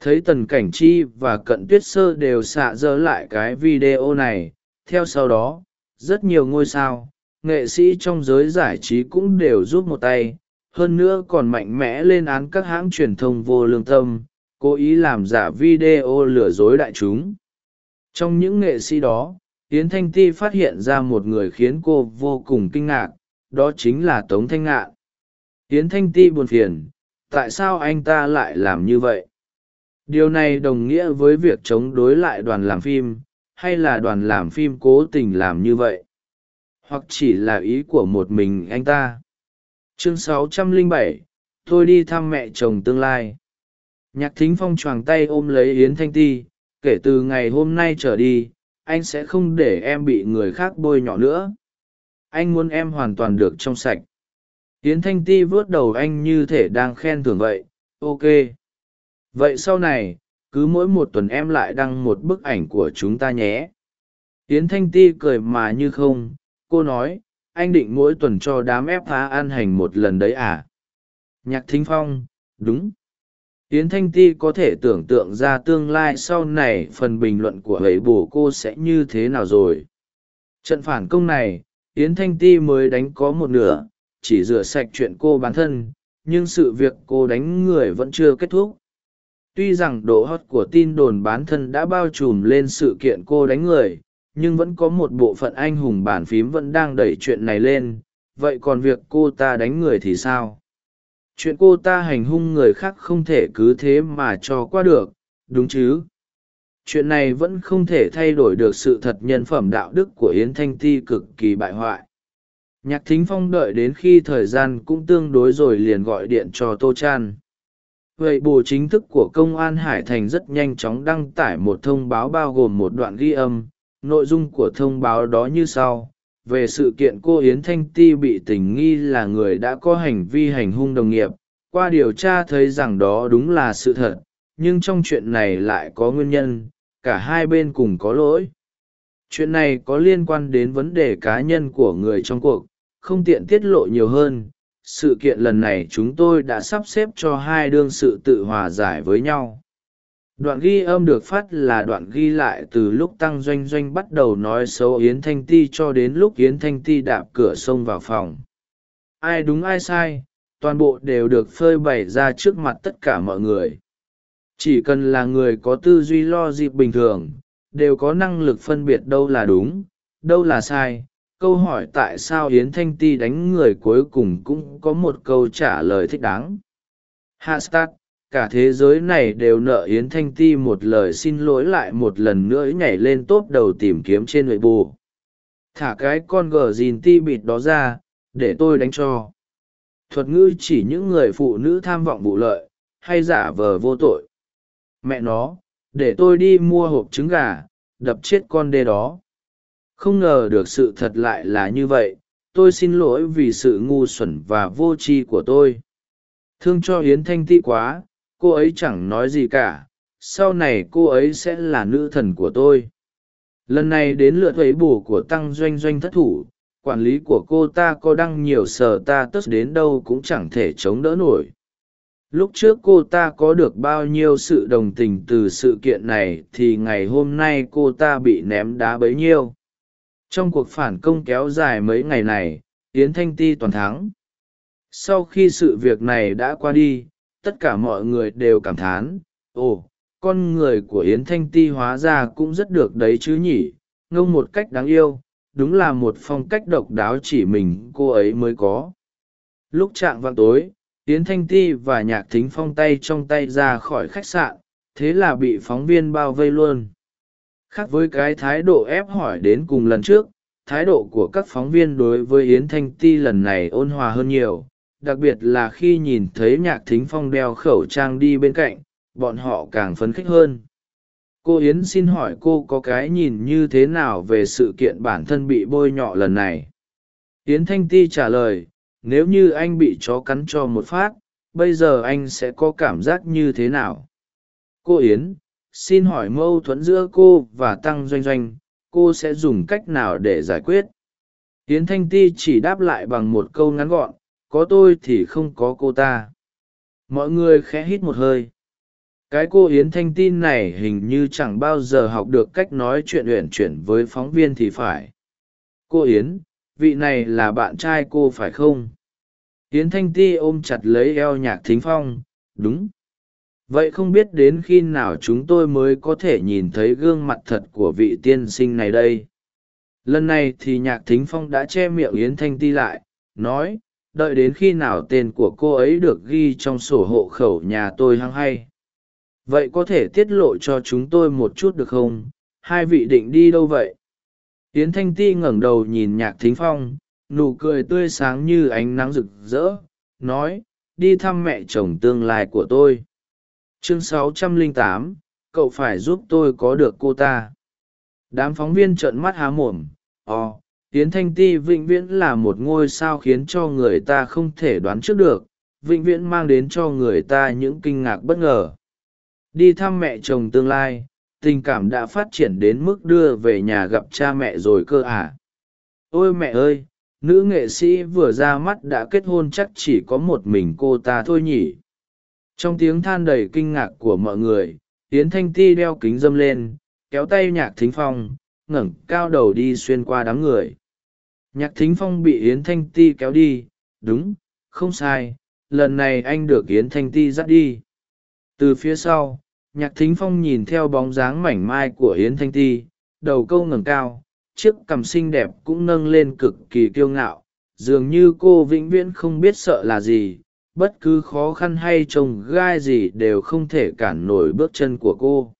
Thấy tần cảnh chi và cận tuyết sơ đều xạ dơ lại cái video này, theo sau đó, rất nhiều ngôi sao, nghệ sĩ trong giới giải trí cũng đều giúp một tay hơn nữa còn mạnh mẽ lên án các hãng truyền thông vô lương tâm, cố ý làm giả video lừa dối đại chúng. Trong những nghệ sĩ đó, yến thanh ti phát hiện ra một người khiến cô vô cùng kinh ngạc, đó chính là tống thanh ngạn. Yến thanh ti buồn phiền, tại sao anh ta lại làm như vậy? Điều này đồng nghĩa với việc chống đối lại đoàn làm phim, hay là đoàn làm phim cố tình làm như vậy? Hoặc chỉ là ý của một mình anh ta? Chương 607, tôi đi thăm mẹ chồng tương lai. Nhạc thính phong choàng tay ôm lấy yến thanh ti kể từ ngày hôm nay trở đi anh sẽ không để em bị người khác bôi nhọ nữa. Anh muốn em hoàn toàn được trong sạch. Yến thanh ti vuốt đầu anh như thể đang khen thưởng vậy ok. Vậy sau này cứ mỗi một tuần em lại đăng một bức ảnh của chúng ta nhé. Yến thanh ti cười mà như không cô nói anh định mỗi tuần cho đám ép phá an hành một lần đấy à? Nhạc thính phong, đúng. Yến thanh ti có thể tưởng tượng ra tương lai sau này phần bình luận của ấy bồ cô sẽ như thế nào rồi. Trận phản công này, yến thanh ti mới đánh có một nửa, chỉ rửa sạch chuyện cô bán thân, nhưng sự việc cô đánh người vẫn chưa kết thúc. Tuy rằng độ hot của tin đồn bán thân đã bao trùm lên sự kiện cô đánh người nhưng vẫn có một bộ phận anh hùng bàn phím vẫn đang đẩy chuyện này lên. Vậy còn việc cô ta đánh người thì sao? Chuyện cô ta hành hung người khác không thể cứ thế mà cho qua được, đúng chứ? Chuyện này vẫn không thể thay đổi được sự thật nhân phẩm đạo đức của yến thanh ti cực kỳ bại hoại. Nhạc thính phong đợi đến khi thời gian cũng tương đối rồi liền gọi điện cho tô chan. Vậy bù chính thức của công an hải thành rất nhanh chóng đăng tải một thông báo bao gồm một đoạn ghi âm nội dung của thông báo đó như sau. Về sự kiện cô yến thanh ti bị tình nghi là người đã có hành vi hành hung đồng nghiệp, qua điều tra thấy rằng đó đúng là sự thật, nhưng trong chuyện này lại có nguyên nhân, cả hai bên cùng có lỗi. Chuyện này có liên quan đến vấn đề cá nhân của người trong cuộc, không tiện tiết lộ nhiều hơn. Sự kiện lần này chúng tôi đã sắp xếp cho hai đương sự tự hòa giải với nhau đoạn ghi âm được phát là đoạn ghi lại từ lúc tăng doanh doanh bắt đầu nói xấu yến thanh ti cho đến lúc yến thanh ti đạp cửa xông vào phòng. Ai đúng ai sai, toàn bộ đều được phơi bày ra trước mặt tất cả mọi người. Chỉ cần là người có tư duy lo dịp bình thường, đều có năng lực phân biệt đâu là đúng, đâu là sai. Câu hỏi tại sao yến thanh ti đánh người cuối cùng cũng có một câu trả lời thích đáng. Hashtag cả thế giới này đều nợ yến thanh ti một lời xin lỗi lại một lần nữa nhảy lên tốp đầu tìm kiếm trên nội bù thả cái con gờ dìn ti bịt đó ra, để tôi đánh cho. Thuật ngữ chỉ những người phụ nữ tham vọng vụ lợi, hay giả vờ vô tội. Mẹ nó, để tôi đi mua hộp trứng gà, đập chết con đê đó. Không ngờ được sự thật lại là như vậy, tôi xin lỗi vì sự ngu xuẩn và vô tri của tôi. Thương cho hiến thanh ti quá cô ấy chẳng nói gì cả, sau này cô ấy sẽ là nữ thần của tôi. Lần này đến lượt ấy bù của tăng doanh doanh thất thủ, quản lý của cô ta có đăng nhiều sờ ta tất đến đâu cũng chẳng thể chống đỡ nổi. Lúc trước cô ta có được bao nhiêu sự đồng tình từ sự kiện này thì ngày hôm nay cô ta bị ném đá bấy nhiêu. Trong cuộc phản công kéo dài mấy ngày này, yến thanh ti toàn thắng. Sau khi sự việc này đã qua đi tất cả mọi người đều cảm thán, ồ, con người của yến thanh ti hóa ra cũng rất được đấy chứ nhỉ, ngông một cách đáng yêu, đúng là một phong cách độc đáo chỉ mình cô ấy mới có. Lúc trạng vạng tối, yến thanh ti và nhạc thính phong tay trong tay ra khỏi khách sạn, thế là bị phóng viên bao vây luôn. Khác với cái thái độ ép hỏi đến cùng lần trước, thái độ của các phóng viên đối với yến thanh ti lần này ôn hòa hơn nhiều đặc biệt là khi nhìn thấy nhạc thính phong đeo khẩu trang đi bên cạnh, bọn họ càng phấn khích hơn. Cô yến xin hỏi cô có cái nhìn như thế nào về sự kiện bản thân bị bôi nhọ lần này? Yến thanh ti trả lời, nếu như anh bị chó cắn cho một phát, bây giờ anh sẽ có cảm giác như thế nào? Cô yến, xin hỏi mâu thuẫn giữa cô và tăng doanh doanh, cô sẽ dùng cách nào để giải quyết? Yến thanh ti chỉ đáp lại bằng một câu ngắn gọn có tôi thì không có cô ta. Mọi người khẽ hít một hơi. Cái cô yến thanh tin này hình như chẳng bao giờ học được cách nói chuyện uyển chuyển với phóng viên thì phải. Cô yến, vị này là bạn trai cô phải không? Yến thanh ti ôm chặt lấy eo nhạc thính phong. Đúng. Vậy không biết đến khi nào chúng tôi mới có thể nhìn thấy gương mặt thật của vị tiên sinh này đây? Lần này thì nhạc thính phong đã che miệng yến thanh ti lại, nói đợi đến khi nào tên của cô ấy được ghi trong sổ hộ khẩu nhà tôi hăng hay? Vậy có thể tiết lộ cho chúng tôi một chút được không? Hai vị định đi đâu vậy? Yến thanh ti ngẩng đầu nhìn nhạc thính phong nụ cười tươi sáng như ánh nắng rực rỡ nói đi thăm mẹ chồng tương lai của tôi. Chương 608, cậu phải giúp tôi có được cô ta. Đám phóng viên trợn mắt há mồm ò yến thanh ti vĩnh viễn là một ngôi sao khiến cho người ta không thể đoán trước được, vĩnh viễn mang đến cho người ta những kinh ngạc bất ngờ. Đi thăm mẹ chồng tương lai, tình cảm đã phát triển đến mức đưa về nhà gặp cha mẹ rồi cơ à. ôi mẹ ơi, nữ nghệ sĩ vừa ra mắt đã kết hôn chắc chỉ có một mình cô ta thôi nhỉ. Trong tiếng than đầy kinh ngạc của mọi người, yến thanh ti đeo kính dâm lên, kéo tay nhạc thính phong, ngẩng cao đầu đi xuyên qua đám người nhạc thính phong bị yến thanh ti kéo đi. Đúng, không sai. Lần này anh được yến thanh ti dắt đi. Từ phía sau, nhạc thính phong nhìn theo bóng dáng mảnh mai của yến thanh ti. Đầu câu ngẩng cao, chiếc cằm xinh đẹp cũng nâng lên cực kỳ kiêu ngạo. Dường như cô vĩnh viễn không biết sợ là gì. Bất cứ khó khăn hay trông gai gì đều không thể cản nổi bước chân của cô.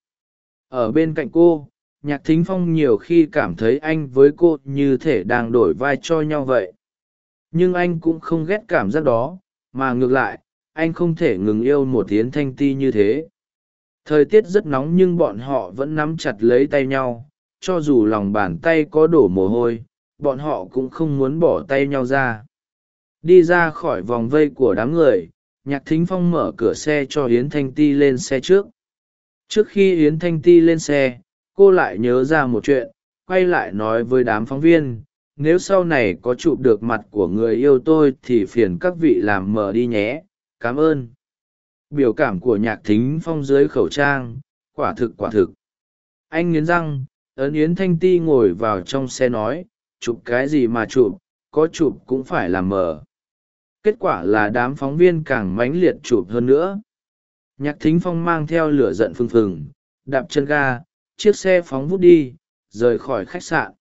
Ở bên cạnh cô nhạc thính phong nhiều khi cảm thấy anh với cô như thể đang đổi vai cho nhau vậy. Nhưng anh cũng không ghét cảm giác đó, mà ngược lại, anh không thể ngừng yêu một tiến thanh ti như thế. Thời tiết rất nóng nhưng bọn họ vẫn nắm chặt lấy tay nhau, cho dù lòng bàn tay có đổ mồ hôi, bọn họ cũng không muốn bỏ tay nhau ra. Đi ra khỏi vòng vây của đám người, nhạc thính phong mở cửa xe cho yến thanh ti lên xe trước. Trước khi yến thanh ti lên xe cô lại nhớ ra một chuyện, quay lại nói với đám phóng viên, nếu sau này có chụp được mặt của người yêu tôi thì phiền các vị làm mờ đi nhé, cảm ơn. Biểu cảm của nhạc thính phong dưới khẩu trang, quả thực quả thực. Anh nghiến răng, ấn yến thanh ti ngồi vào trong xe nói, chụp cái gì mà chụp, có chụp cũng phải làm mờ. Kết quả là đám phóng viên càng mãnh liệt chụp hơn nữa. Nhạc thính phong mang theo lửa giận phừng phừng, đạp chân ga chiếc xe phóng vút đi, rời khỏi khách sạn.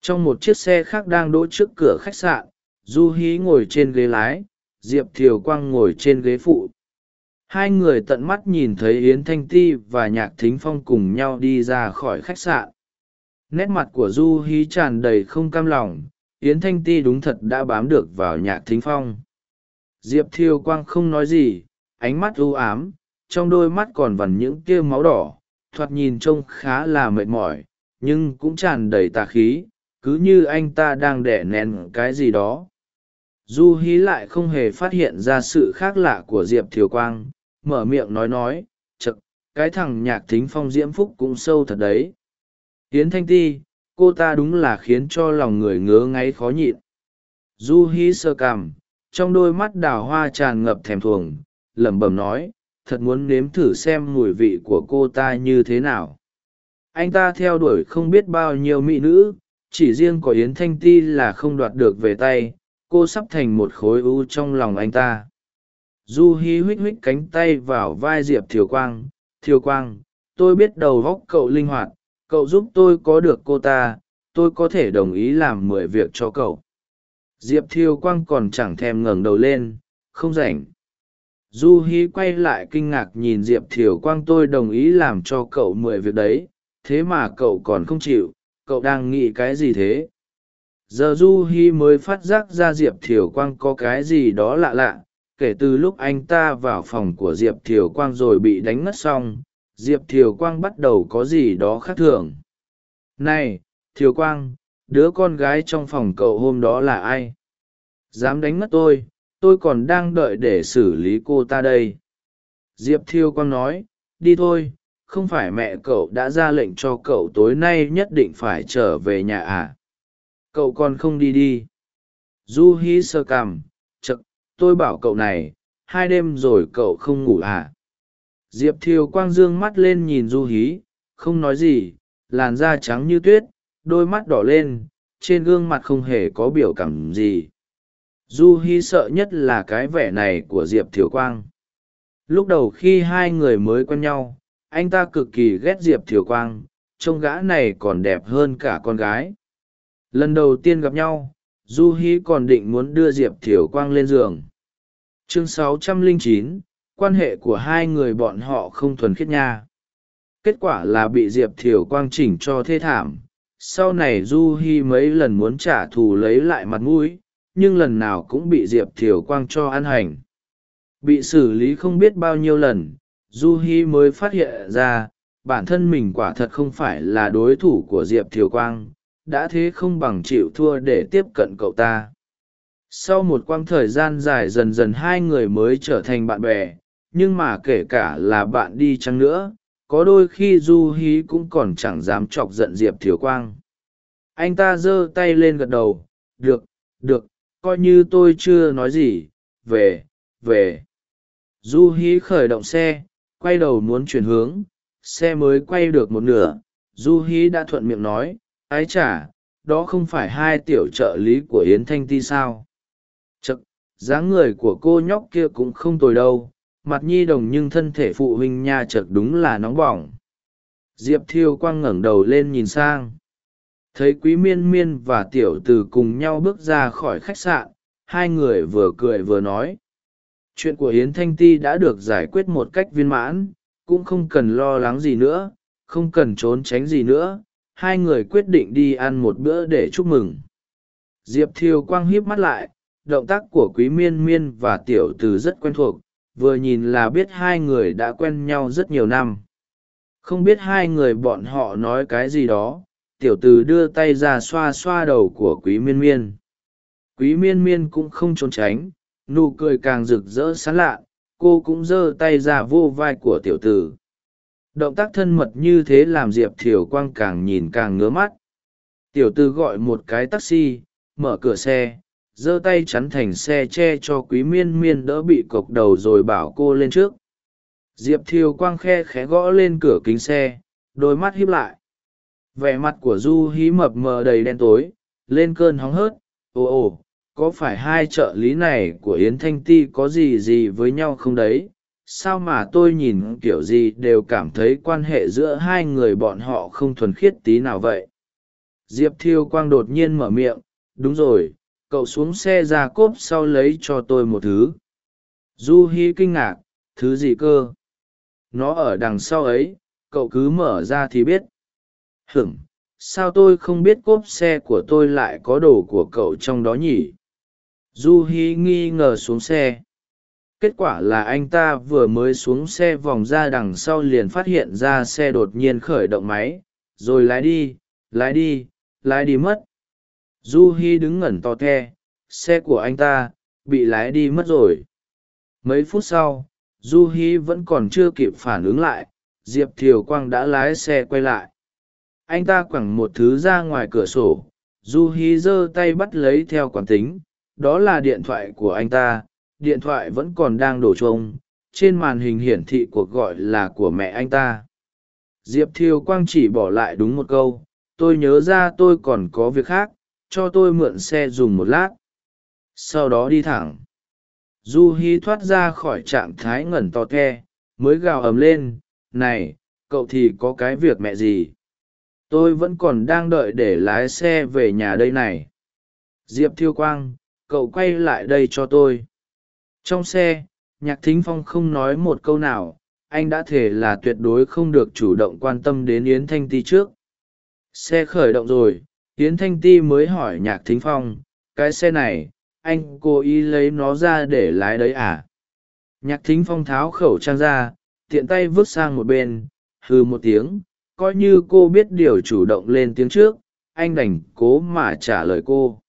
Trong một chiếc xe khác đang đỗ trước cửa khách sạn, du hí ngồi trên ghế lái, diệp thiều quang ngồi trên ghế phụ. Hai người tận mắt nhìn thấy yến thanh ti và nhạc thính phong cùng nhau đi ra khỏi khách sạn. Nét mặt của du hí tràn đầy không cam lòng, yến thanh ti đúng thật đã bám được vào nhạc thính phong. Diệp thiều quang không nói gì, ánh mắt ưu ám, trong đôi mắt còn vằn những tia máu đỏ thoạt nhìn trông khá là mệt mỏi, nhưng cũng tràn đầy tà khí, cứ như anh ta đang đẻ nén cái gì đó. Du hí lại không hề phát hiện ra sự khác lạ của diệp thiều quang, mở miệng nói nói chực cái thằng nhạc thính phong diễm phúc cũng sâu thật đấy. Hiến thanh ti, cô ta đúng là khiến cho lòng người ngứa ngáy khó nhịn. Du hí sơ cằm, trong đôi mắt đào hoa tràn ngập thèm thuồng, lẩm bẩm nói thật muốn nếm thử xem mùi vị của cô ta như thế nào. Anh ta theo đuổi không biết bao nhiêu mỹ nữ, chỉ riêng có yến thanh ti là không đoạt được về tay, cô sắp thành một khối u trong lòng anh ta. Du hi huých huých cánh tay vào vai diệp thiều quang thiều quang, tôi biết đầu góc cậu linh hoạt, cậu giúp tôi có được cô ta, tôi có thể đồng ý làm mười việc cho cậu. Diệp thiều quang còn chẳng thèm ngẩng đầu lên, không rảnh du hi quay lại kinh ngạc nhìn diệp thiều quang tôi đồng ý làm cho cậu mười việc đấy, thế mà cậu còn không chịu, cậu đang nghĩ cái gì thế? Giờ du hi mới phát giác ra diệp thiều quang có cái gì đó lạ lạ, kể từ lúc anh ta vào phòng của diệp thiều quang rồi bị đánh ngất xong, diệp thiều quang bắt đầu có gì đó khác thường. Này, thiều quang, đứa con gái trong phòng cậu hôm đó là ai? Dám đánh ngất tôi tôi còn đang đợi để xử lý cô ta đây. Diệp thiêu quang nói, đi thôi, không phải mẹ cậu đã ra lệnh cho cậu tối nay nhất định phải trở về nhà à? Cậu còn không đi đi. Du hi sơ cằm chực tôi bảo cậu này, hai đêm rồi cậu không ngủ à? Diệp thiều quang dương mắt lên nhìn du hí không nói gì, làn da trắng như tuyết, đôi mắt đỏ lên, trên gương mặt không hề có biểu cảm gì du hi sợ nhất là cái vẻ này của diệp thiều quang. Lúc đầu khi hai người mới quen nhau anh ta cực kỳ ghét diệp thiều quang trông gã này còn đẹp hơn cả con gái. Lần đầu tiên gặp nhau du hi còn định muốn đưa diệp thiều quang lên giường. Chương 609, quan hệ của hai người bọn họ không thuần khiết nha. Kết quả là bị diệp thiều quang chỉnh cho thê thảm sau này du hi mấy lần muốn trả thù lấy lại mặt mũi nhưng lần nào cũng bị diệp thiều quang cho ăn hành. Bị xử lý không biết bao nhiêu lần, du hi mới phát hiện ra, bản thân mình quả thật không phải là đối thủ của diệp thiều quang, đã thế không bằng chịu thua để tiếp cận cậu ta. Sau một quãng thời gian dài dần dần hai người mới trở thành bạn bè, nhưng mà kể cả là bạn đi chăng nữa, có đôi khi du hí cũng còn chẳng dám chọc giận diệp thiều quang. Anh ta giơ tay lên gật đầu, được được coi như tôi chưa nói gì, về về. Du hí khởi động xe, quay đầu muốn chuyển hướng, xe mới quay được một nửa. Du hí đã thuận miệng nói, ái chả đó không phải hai tiểu trợ lý của yến thanh ti sao? Chật dáng người của cô nhóc kia cũng không tồi đâu, mặt nhi đồng nhưng thân thể phụ huynh nha chật đúng là nóng bỏng. Diệp thiêu quang ngẩng đầu lên nhìn sang thấy quý miên miên và tiểu t ử cùng nhau bước ra khỏi khách sạn, hai người vừa cười vừa nói. Chuyện của yến thanh ti đã được giải quyết một cách viên mãn, cũng không cần lo lắng gì nữa, không cần trốn tránh gì nữa, hai người quyết định đi ăn một bữa để chúc mừng. Diệp thiều quang híp mắt lại, động tác của quý miên miên và tiểu từ rất quen thuộc, vừa nhìn là biết hai người đã quen nhau rất nhiều năm. Không biết hai người bọn họ nói cái gì đó tiểu từ đưa tay ra xoa xoa đầu của quý miên miên. Quý miên miên cũng không trốn tránh, nụ cười càng rực rỡ sán lạ, cô cũng giơ tay ra vô vai của tiểu tử. Động tác thân mật như thế làm diệp thiều quang càng nhìn càng ngứa mắt. Tiểu tư gọi một cái taxi, mở cửa xe, giơ tay chắn thành xe che cho quý miên miên đỡ bị cộc đầu rồi bảo cô lên trước. Diệp thiều quang khe khẽ gõ lên cửa kính xe, đôi mắt híp lại vẻ mặt của du hí mập mờ đầy đen tối, lên cơn hóng hớt. Ồ ồ, có phải hai trợ lý này của yến thanh ti có gì gì với nhau không đấy? Sao mà tôi nhìn kiểu gì đều cảm thấy quan hệ giữa hai người bọn họ không thuần khiết tí nào vậy? Diệp thiêu quang đột nhiên mở miệng. Đúng rồi, cậu xuống xe ra cốp sau lấy cho tôi một thứ. Du hi kinh ngạc. Thứ gì cơ? Nó ở đằng sau ấy, cậu cứ mở ra thì biết hửng sao tôi không biết cốp xe của tôi lại có đồ của cậu trong đó nhỉ? Du hi nghi ngờ xuống xe. Kết quả là anh ta vừa mới xuống xe vòng ra đằng sau liền phát hiện ra xe đột nhiên khởi động máy. Rồi lái đi lái đi lái đi mất. Du hi đứng ngẩn to the. Xe của anh ta bị lái đi mất rồi. Mấy phút sau du hi vẫn còn chưa kịp phản ứng lại. Diệp thiều quang đã lái xe quay lại anh ta quẳng một thứ ra ngoài cửa sổ, du hi giơ tay bắt lấy theo quán tính, đó là điện thoại của anh ta, điện thoại vẫn còn đang đổ trông trên màn hình hiển thị cuộc gọi là của mẹ anh ta. Diệp thiều quang chỉ bỏ lại đúng một câu, tôi nhớ ra tôi còn có việc khác, cho tôi mượn xe dùng một lát. Sau đó đi thẳng. Du hi thoát ra khỏi trạng thái ngẩn to the, mới gào ầm lên, này, cậu thì có cái việc mẹ gì? Tôi vẫn còn đang đợi để lái xe về nhà đây này. Diệp thiêu quang, cậu quay lại đây cho tôi. Trong xe, nhạc thính phong không nói một câu nào. Anh đã thể là tuyệt đối không được chủ động quan tâm đến yến thanh ti trước. Xe khởi động rồi, yến thanh ti mới hỏi nhạc thính phong, cái xe này, anh cố ý lấy nó ra để lái đấy à? Nhạc thính phong tháo khẩu trang ra, tiện tay vứt sang một bên, hừ một tiếng coi như cô biết điều chủ động lên tiếng trước, anh đành cố mà trả lời cô.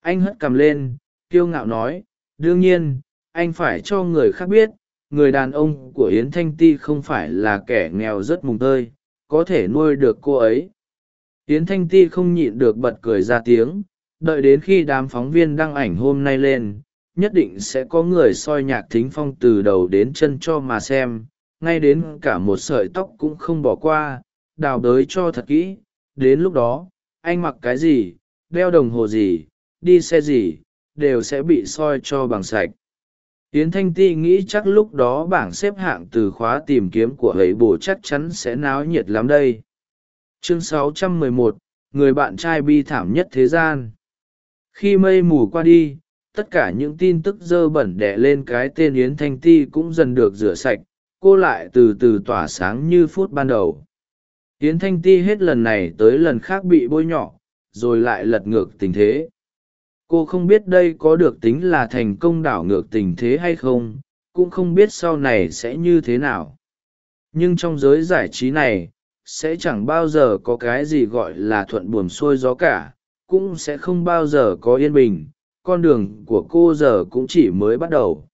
Anh hất cằm lên, kiêu ngạo nói, đương nhiên, anh phải cho người khác biết, người đàn ông của yến thanh ti không phải là kẻ nghèo rất mùng tơi, có thể nuôi được cô ấy. Yến thanh ti không nhịn được bật cười ra tiếng, đợi đến khi đám phóng viên đăng ảnh hôm nay lên, nhất định sẽ có người soi nhạc thính phong từ đầu đến chân cho mà xem, ngay đến cả một sợi tóc cũng không bỏ qua đào đới cho thật kỹ đến lúc đó anh mặc cái gì đeo đồng hồ gì đi xe gì đều sẽ bị soi cho bằng sạch. Yến thanh ti nghĩ chắc lúc đó bảng xếp hạng từ khóa tìm kiếm của ấy bồ chắc chắn sẽ náo nhiệt lắm đây. Chương 611, người bạn trai bi thảm nhất thế gian. Khi mây mù qua đi tất cả những tin tức dơ bẩn đẻ lên cái tên yến thanh ti cũng dần được rửa sạch cô lại từ từ tỏa sáng như phút ban đầu yến thanh ti hết lần này tới lần khác bị bôi nhọ, rồi lại lật ngược tình thế. Cô không biết đây có được tính là thành công đảo ngược tình thế hay không, cũng không biết sau này sẽ như thế nào. Nhưng trong giới giải trí này, sẽ chẳng bao giờ có cái gì gọi là thuận buồm xuôi gió cả, cũng sẽ không bao giờ có yên bình, con đường của cô giờ cũng chỉ mới bắt đầu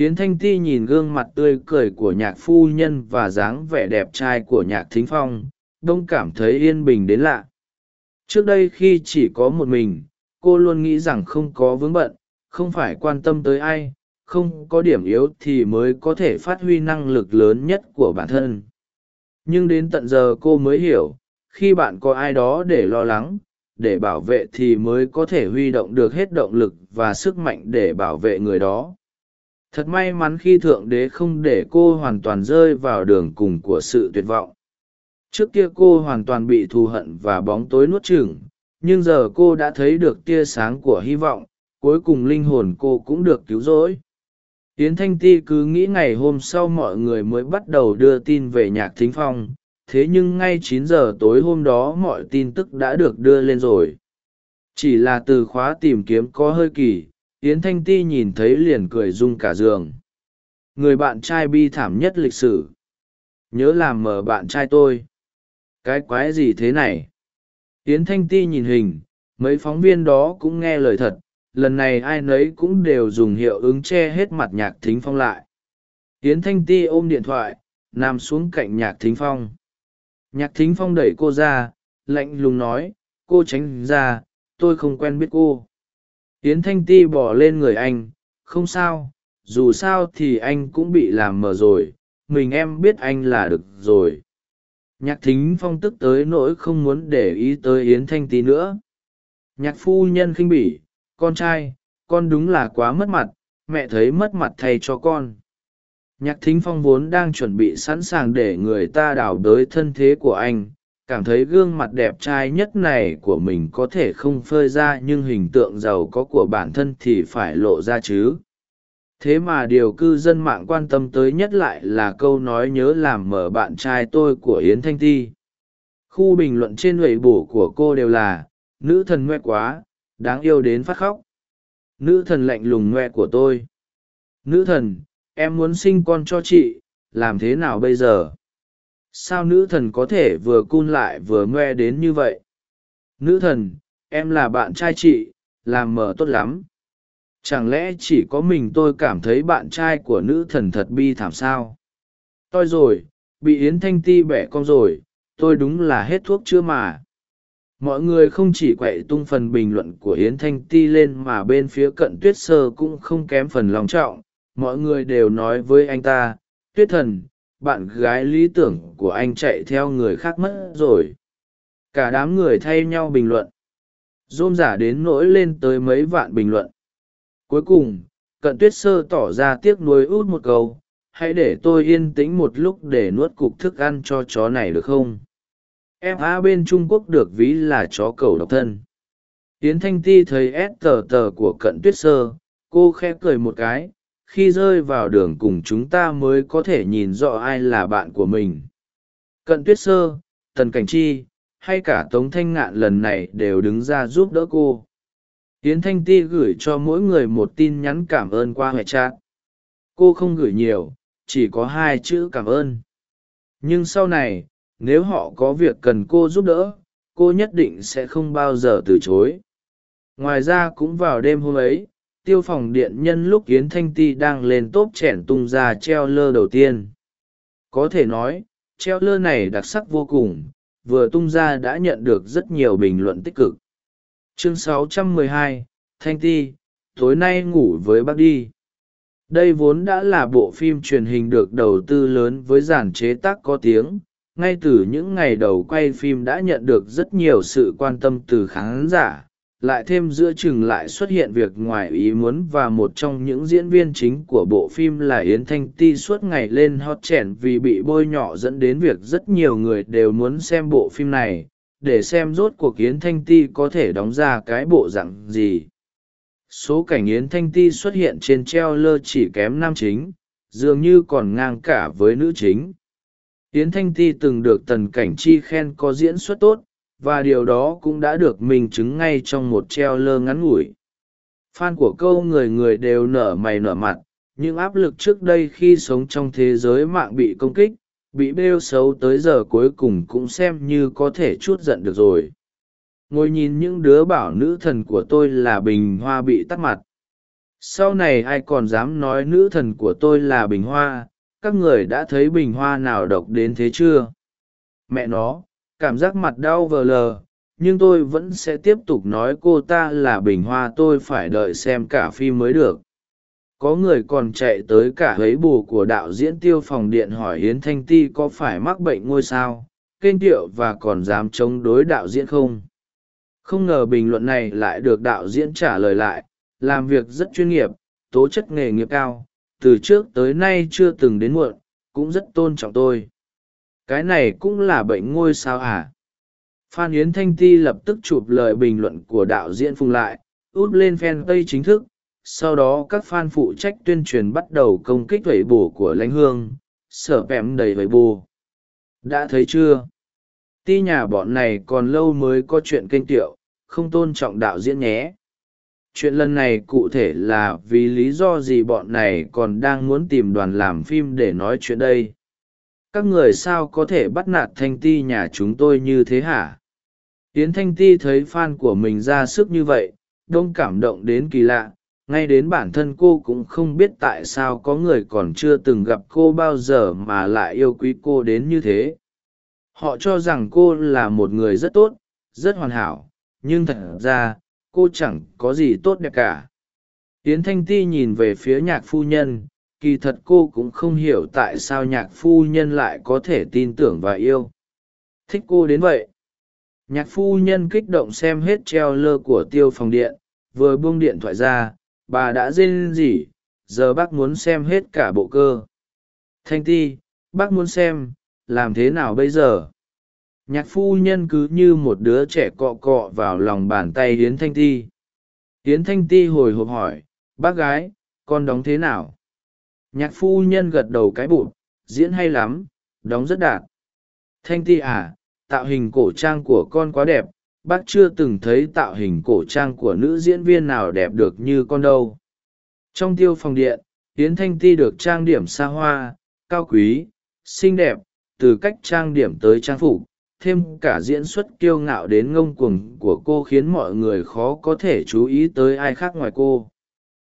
yến thanh ti nhìn gương mặt tươi cười của nhạc phu nhân và dáng vẻ đẹp trai của nhạc thính phong, đông cảm thấy yên bình đến lạ. Trước đây khi chỉ có một mình, cô luôn nghĩ rằng không có vướng bận, không phải quan tâm tới ai, không có điểm yếu thì mới có thể phát huy năng lực lớn nhất của bản thân. Nhưng đến tận giờ cô mới hiểu, khi bạn có ai đó để lo lắng, để bảo vệ thì mới có thể huy động được hết động lực và sức mạnh để bảo vệ người đó thật may mắn khi thượng đế không để cô hoàn toàn rơi vào đường cùng của sự tuyệt vọng. Trước kia cô hoàn toàn bị thù hận và bóng tối nuốt chửng, nhưng giờ cô đã thấy được tia sáng của hy vọng, cuối cùng linh hồn cô cũng được cứu rỗi. Yến thanh ti cứ nghĩ ngày hôm sau mọi người mới bắt đầu đưa tin về nhạc thính phong, thế nhưng ngay chín giờ tối hôm đó mọi tin tức đã được đưa lên rồi. Chỉ là từ khóa tìm kiếm có hơi kỳ yến thanh ti nhìn thấy liền cười rung cả giường. Người bạn trai bi thảm nhất lịch sử. Nhớ làm mờ bạn trai tôi. Cái quái gì thế này? Yến thanh ti nhìn hình, mấy phóng viên đó cũng nghe lời thật. Lần này ai nấy cũng đều dùng hiệu ứng che hết mặt nhạc thính phong lại. Yến thanh ti ôm điện thoại, nằm xuống cạnh nhạc thính phong. Nhạc thính phong đẩy cô ra, lạnh lùng nói, cô tránh ra, tôi không quen biết cô yến thanh ti bỏ lên người anh, không sao, dù sao thì anh cũng bị làm mờ rồi, mình em biết anh là được rồi. Nhạc thính phong tức tới nỗi không muốn để ý tới yến thanh ti nữa. Nhạc phu nhân khinh bỉ, con trai, con đúng là quá mất mặt, mẹ thấy mất mặt thay cho con. Nhạc thính phong vốn đang chuẩn bị sẵn sàng để người ta đào đới thân thế của anh cảm thấy gương mặt đẹp trai nhất này của mình có thể không phơi ra nhưng hình tượng giàu có của bản thân thì phải lộ ra chứ. Thế mà điều cư dân mạng quan tâm tới nhất lại là câu nói nhớ làm mở bạn trai tôi của yến thanh ti. Khu bình luận trên lụy bổ của cô đều là, nữ thần ngoe quá, đáng yêu đến phát khóc. Nữ thần lạnh lùng ngoe của tôi. Nữ thần, em muốn sinh con cho chị, làm thế nào bây giờ? Sao nữ thần có thể vừa cun lại vừa ngoe đến như vậy? Nữ thần, em là bạn trai chị, làm mờ tốt lắm. Chẳng lẽ chỉ có mình tôi cảm thấy bạn trai của nữ thần thật bi thảm sao? Tôi rồi, bị yến thanh ti bẻ con rồi, tôi đúng là hết thuốc chưa mà. Mọi người không chỉ quậy tung phần bình luận của yến thanh ti lên mà bên phía cận tuyết sơ cũng không kém phần lòng trọng. Mọi người đều nói với anh ta, tuyết thần bạn gái lý tưởng của anh chạy theo người khác mất rồi. Cả đám người thay nhau bình luận. Dôm giả đến nỗi lên tới mấy vạn bình luận. Cuối cùng, cận tuyết sơ tỏ ra tiếc nuối út một câu, hãy để tôi yên tĩnh một lúc để nuốt cục thức ăn cho chó này được không? Fa bên trung quốc được ví là chó cầu độc thân. Tiến thanh ti thấy ép tờ tờ của cận tuyết sơ, cô khẽ cười một cái khi rơi vào đường cùng chúng ta mới có thể nhìn rõ ai là bạn của mình. Cận tuyết sơ, tần cảnh chi, hay cả tống thanh ngạn lần này đều đứng ra giúp đỡ cô. Tiến thanh ti gửi cho mỗi người một tin nhắn cảm ơn qua hệ trạng. cô không gửi nhiều, chỉ có hai chữ cảm ơn. Nhưng sau này, nếu họ có việc cần cô giúp đỡ, cô nhất định sẽ không bao giờ từ chối. Ngoài ra cũng vào đêm hôm ấy tiêu phòng điện nhân lúc yến thanh ti đang lên tốp chẻn tung ra treo lơ đầu tiên. Có thể nói treo lơ này đặc sắc vô cùng vừa tung ra đã nhận được rất nhiều bình luận tích cực. Chương 612, thanh ti tối nay ngủ với bác đi. Đây vốn đã là bộ phim truyền hình được đầu tư lớn với dàn chế tác có tiếng ngay từ những ngày đầu quay phim đã nhận được rất nhiều sự quan tâm từ khán giả lại thêm giữa chừng lại xuất hiện việc ngoài ý muốn và một trong những diễn viên chính của bộ phim là yến thanh ti suốt ngày lên hot trẻn vì bị bôi nhọ dẫn đến việc rất nhiều người đều muốn xem bộ phim này, để xem rốt cuộc yến thanh ti có thể đóng ra cái bộ dạng gì. Số cảnh yến thanh ti xuất hiện trên treo lơ chỉ kém nam chính, dường như còn ngang cả với nữ chính. Yến thanh ti từng được tần cảnh chi khen có diễn xuất tốt và điều đó cũng đã được minh chứng ngay trong một treo lơ ngắn ngủi. Fan của câu người người đều nở mày nở mặt, những áp lực trước đây khi sống trong thế giới mạng bị công kích, bị bêu xấu tới giờ cuối cùng cũng xem như có thể chút giận được rồi. Ngồi nhìn những đứa bảo nữ thần của tôi là bình hoa bị tắt mặt. Sau này ai còn dám nói nữ thần của tôi là bình hoa, các người đã thấy bình hoa nào độc đến thế chưa? Mẹ nó cảm giác mặt đau vờ lờ, nhưng tôi vẫn sẽ tiếp tục nói cô ta là bình hoa tôi phải đợi xem cả phim mới được. Có người còn chạy tới cả lấy bù của đạo diễn tiêu phòng điện hỏi hiến thanh ti có phải mắc bệnh ngôi sao, kênh tiệu và còn dám chống đối đạo diễn không? Không ngờ bình luận này lại được đạo diễn trả lời lại, làm việc rất chuyên nghiệp, tố chất nghề nghiệp cao, từ trước tới nay chưa từng đến muộn, cũng rất tôn trọng tôi cái này cũng là bệnh ngôi sao à? Phan yến thanh ti lập tức chụp lời bình luận của đạo diễn phùng lại út lên fanpage chính thức, sau đó các fan phụ trách tuyên truyền bắt đầu công kích vẩy bổ của lãnh hương, sở pèm đầy vẩy bù đã thấy chưa? Ti nhà bọn này còn lâu mới có chuyện kênh tiệu, không tôn trọng đạo diễn nhé. Chuyện lần này cụ thể là vì lý do gì bọn này còn đang muốn tìm đoàn làm phim để nói chuyện đây? Các người sao có thể bắt nạt thanh ti nhà chúng tôi như thế hả? Yến thanh ti thấy f a n của mình ra sức như vậy, đông cảm động đến kỳ lạ. Ngay đến bản thân cô cũng không biết tại sao có người còn chưa từng gặp cô bao giờ mà lại yêu quý cô đến như thế. Họ cho rằng cô là một người rất tốt, rất hoàn hảo, nhưng thật ra, cô chẳng có gì tốt đẹp cả. Yến thanh ti nhìn về phía nhạc phu nhân kỳ thật cô cũng không hiểu tại sao nhạc phu nhân lại có thể tin tưởng và yêu. Thích cô đến vậy. Nhạc phu nhân kích động xem hết treo lơ của tiêu phòng điện, vừa buông điện thoại ra, bà đã rên rỉ, giờ bác muốn xem hết cả bộ cơ. Thanh ti, bác muốn xem, làm thế nào bây giờ? Nhạc phu nhân cứ như một đứa trẻ cọ cọ vào lòng bàn tay hiến thanh ti. Hiến thanh ti hồi hộp hỏi, bác gái, con đóng thế nào? Nhạc phu nhân gật đầu cái bụt diễn hay lắm, đóng rất đạt. Thanh ti à tạo hình cổ trang của con quá đẹp, bác chưa từng thấy tạo hình cổ trang của nữ diễn viên nào đẹp được như con đâu. Trong tiêu phòng điện, Yến thanh ti được trang điểm xa hoa, cao quý, xinh đẹp, từ cách trang điểm tới trang phục, thêm cả diễn xuất kiêu ngạo đến ngông cuồng của cô khiến mọi người khó có thể chú ý tới ai khác ngoài cô.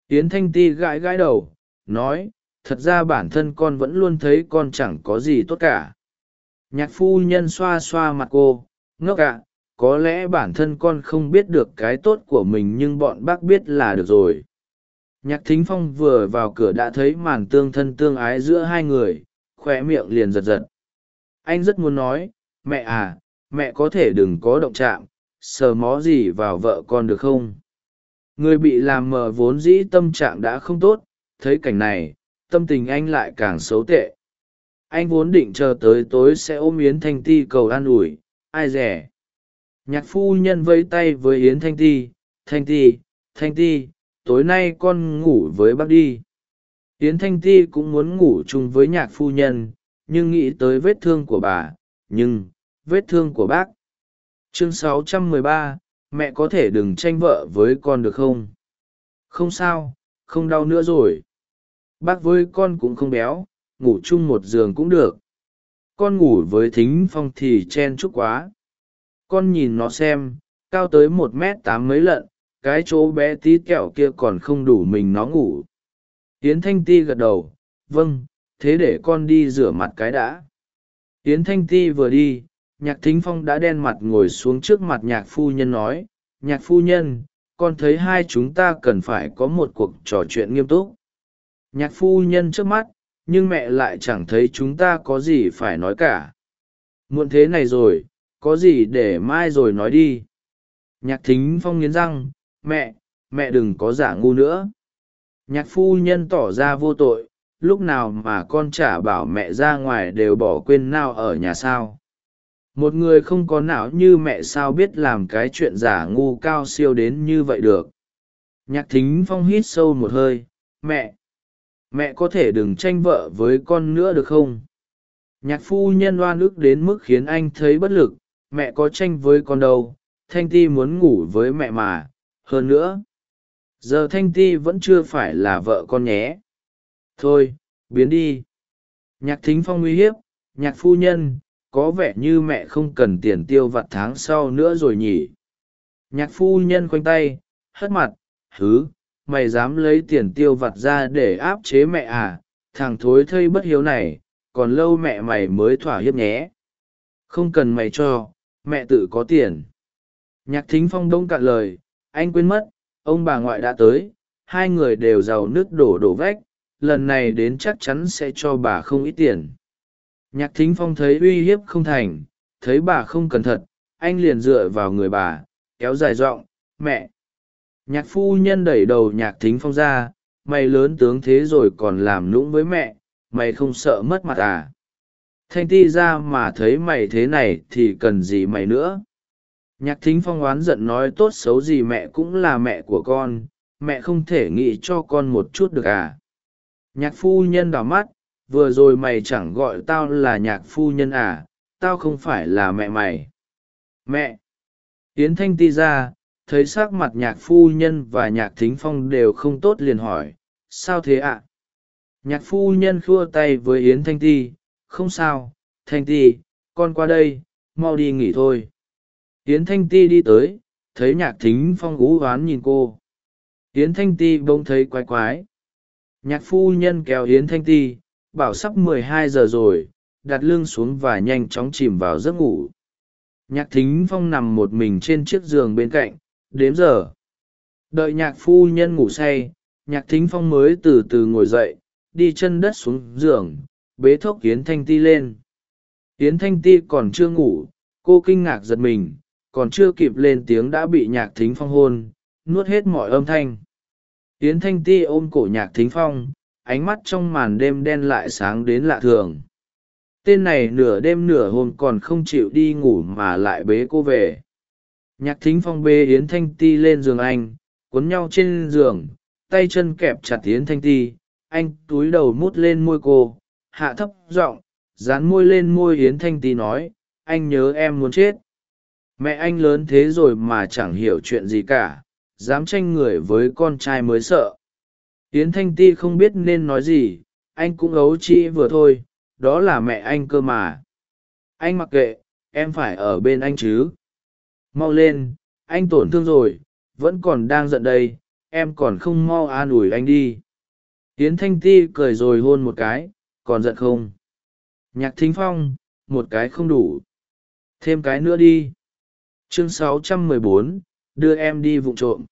Yến thanh ti gãi gãi đầu, nói thật ra bản thân con vẫn luôn thấy con chẳng có gì tốt cả. Nhạc phu nhân xoa xoa mặt cô, ngốc ạ, có lẽ bản thân con không biết được cái tốt của mình nhưng bọn bác biết là được rồi. Nhạc thính phong vừa vào cửa đã thấy màn tương thân tương ái giữa hai người khoe miệng liền giật giật. Anh rất muốn nói, mẹ à mẹ có thể đừng có động chạm, sờ mó gì vào vợ con được không? Người bị làm mờ vốn dĩ tâm trạng đã không tốt, thấy cảnh này tâm tình anh lại càng xấu tệ. Anh vốn định chờ tới tối sẽ ôm yến thanh ti cầu an ủi ai rẻ? Nhạc phu nhân vẫy tay với yến thanh ti thanh ti thanh ti tối nay con ngủ với bác đi. Yến thanh ti cũng muốn ngủ chung với nhạc phu nhân nhưng nghĩ tới vết thương của bà nhưng vết thương của bác. Chương 613, mẹ có thể đừng tranh vợ với con được không? Không sao không đau nữa rồi bác với con cũng không béo, ngủ chung một giường cũng được. Con ngủ với thính phong thì chen chúc quá. Con nhìn nó xem, cao tới một mét tám mấy lận, cái chỗ bé tí kẹo kia còn không đủ mình nó ngủ. Yến thanh ti gật đầu vâng thế để con đi rửa mặt cái đã. Yến thanh ti vừa đi, nhạc thính phong đã đen mặt ngồi xuống trước mặt nhạc phu nhân nói, nhạc phu nhân, con thấy hai chúng ta cần phải có một cuộc trò chuyện nghiêm túc nhạc phu nhân trước mắt, nhưng mẹ lại chẳng thấy chúng ta có gì phải nói cả. Muộn thế này rồi, có gì để mai rồi nói đi. Nhạc thính phong nghiến răng, mẹ mẹ đừng có giả ngu nữa. Nhạc phu nhân tỏ ra vô tội, lúc nào mà con chả bảo mẹ ra ngoài đều bỏ quên nào ở nhà sao. Một người không có não như mẹ sao biết làm cái chuyện giả ngu cao siêu đến như vậy được. Nhạc thính phong hít sâu một hơi, mẹ mẹ có thể đừng tranh vợ với con nữa được không? Nhạc phu nhân oan ức đến mức khiến anh thấy bất lực, mẹ có tranh với con đâu, thanh ti muốn ngủ với mẹ mà, hơn nữa. Giờ thanh ti vẫn chưa phải là vợ con nhé. Thôi, biến đi. Nhạc thính phong uy hiếp, nhạc phu nhân, có vẻ như mẹ không cần tiền tiêu vặt tháng sau nữa rồi nhỉ? Nhạc phu nhân khoanh tay, hất mặt, hứ? Mày dám lấy tiền tiêu vặt ra để áp chế mẹ à thằng thối thây bất hiếu này, còn lâu mẹ mày mới thỏa hiếp nhé. Không cần mày cho, mẹ tự có tiền. Nhạc thính phong đông cạn lời, anh quên mất, ông bà ngoại đã tới, hai người đều giàu nước đổ đổ vách, lần này đến chắc chắn sẽ cho bà không ít tiền. Nhạc thính phong thấy uy hiếp không thành, thấy bà không cẩn thận, anh liền dựa vào người bà, kéo dài giọng, mẹ nhạc phu nhân đẩy đầu nhạc thính phong ra, mày lớn tướng thế rồi còn làm lũng với mẹ, mày không sợ mất mặt à? Thanh ti ra mà thấy mày thế này thì cần gì mày nữa? Nhạc thính phong oán giận nói tốt xấu gì mẹ cũng là mẹ của con, mẹ không thể nghĩ cho con một chút được à? Nhạc phu nhân đỏ mắt, vừa rồi mày chẳng gọi tao là nhạc phu nhân à tao không phải là mẹ mày. Mẹ! Yến thanh ti ra thấy s ắ c mặt nhạc phu nhân và nhạc thính phong đều không tốt liền hỏi, sao thế ạ? Nhạc phu nhân khua tay với yến thanh ti, không sao, thanh ti, con qua đây, mau đi nghỉ thôi. Yến thanh ti đi tới, thấy nhạc thính phong ú oán nhìn cô. Yến thanh ti bỗng thấy quái quái. Nhạc phu nhân kéo yến thanh ti, bảo sắp mười hai giờ rồi, đặt lưng xuống và nhanh chóng chìm vào giấc ngủ. Nhạc thính phong nằm một mình trên chiếc giường bên cạnh đếm giờ. Đợi nhạc phu nhân ngủ say, nhạc thính phong mới từ từ ngồi dậy, đi chân đất xuống giường, bế thốc yến thanh ti lên. Yến thanh ti còn chưa ngủ, cô kinh ngạc giật mình, còn chưa kịp lên tiếng đã bị nhạc thính phong hôn, nuốt hết mọi âm thanh. Yến thanh ti ôm cổ nhạc thính phong, ánh mắt trong màn đêm đen lại sáng đến lạ thường. Tên này nửa đêm nửa hôm còn không chịu đi ngủ mà lại bế cô về nhạc thính phong bê yến thanh ti lên giường anh, cuốn nhau trên giường, tay chân kẹp chặt yến thanh ti, anh túi đầu mút lên môi cô, hạ thấp giọng, dán môi lên môi yến thanh ti nói, anh nhớ em muốn chết. Mẹ anh lớn thế rồi mà chẳng hiểu chuyện gì cả, dám tranh người với con trai mới sợ. Yến thanh ti không biết nên nói gì, anh cũng ấu trĩ vừa thôi, đó là mẹ anh cơ mà. Anh mặc kệ, em phải ở bên anh chứ mau lên anh tổn thương rồi vẫn còn đang giận đây em còn không mau an ủi anh đi. Yến thanh ti cười rồi hôn một cái còn giận không? Nhạc thính phong một cái không đủ. Thêm cái nữa đi. Chương 614, đưa em đi vụng trộm.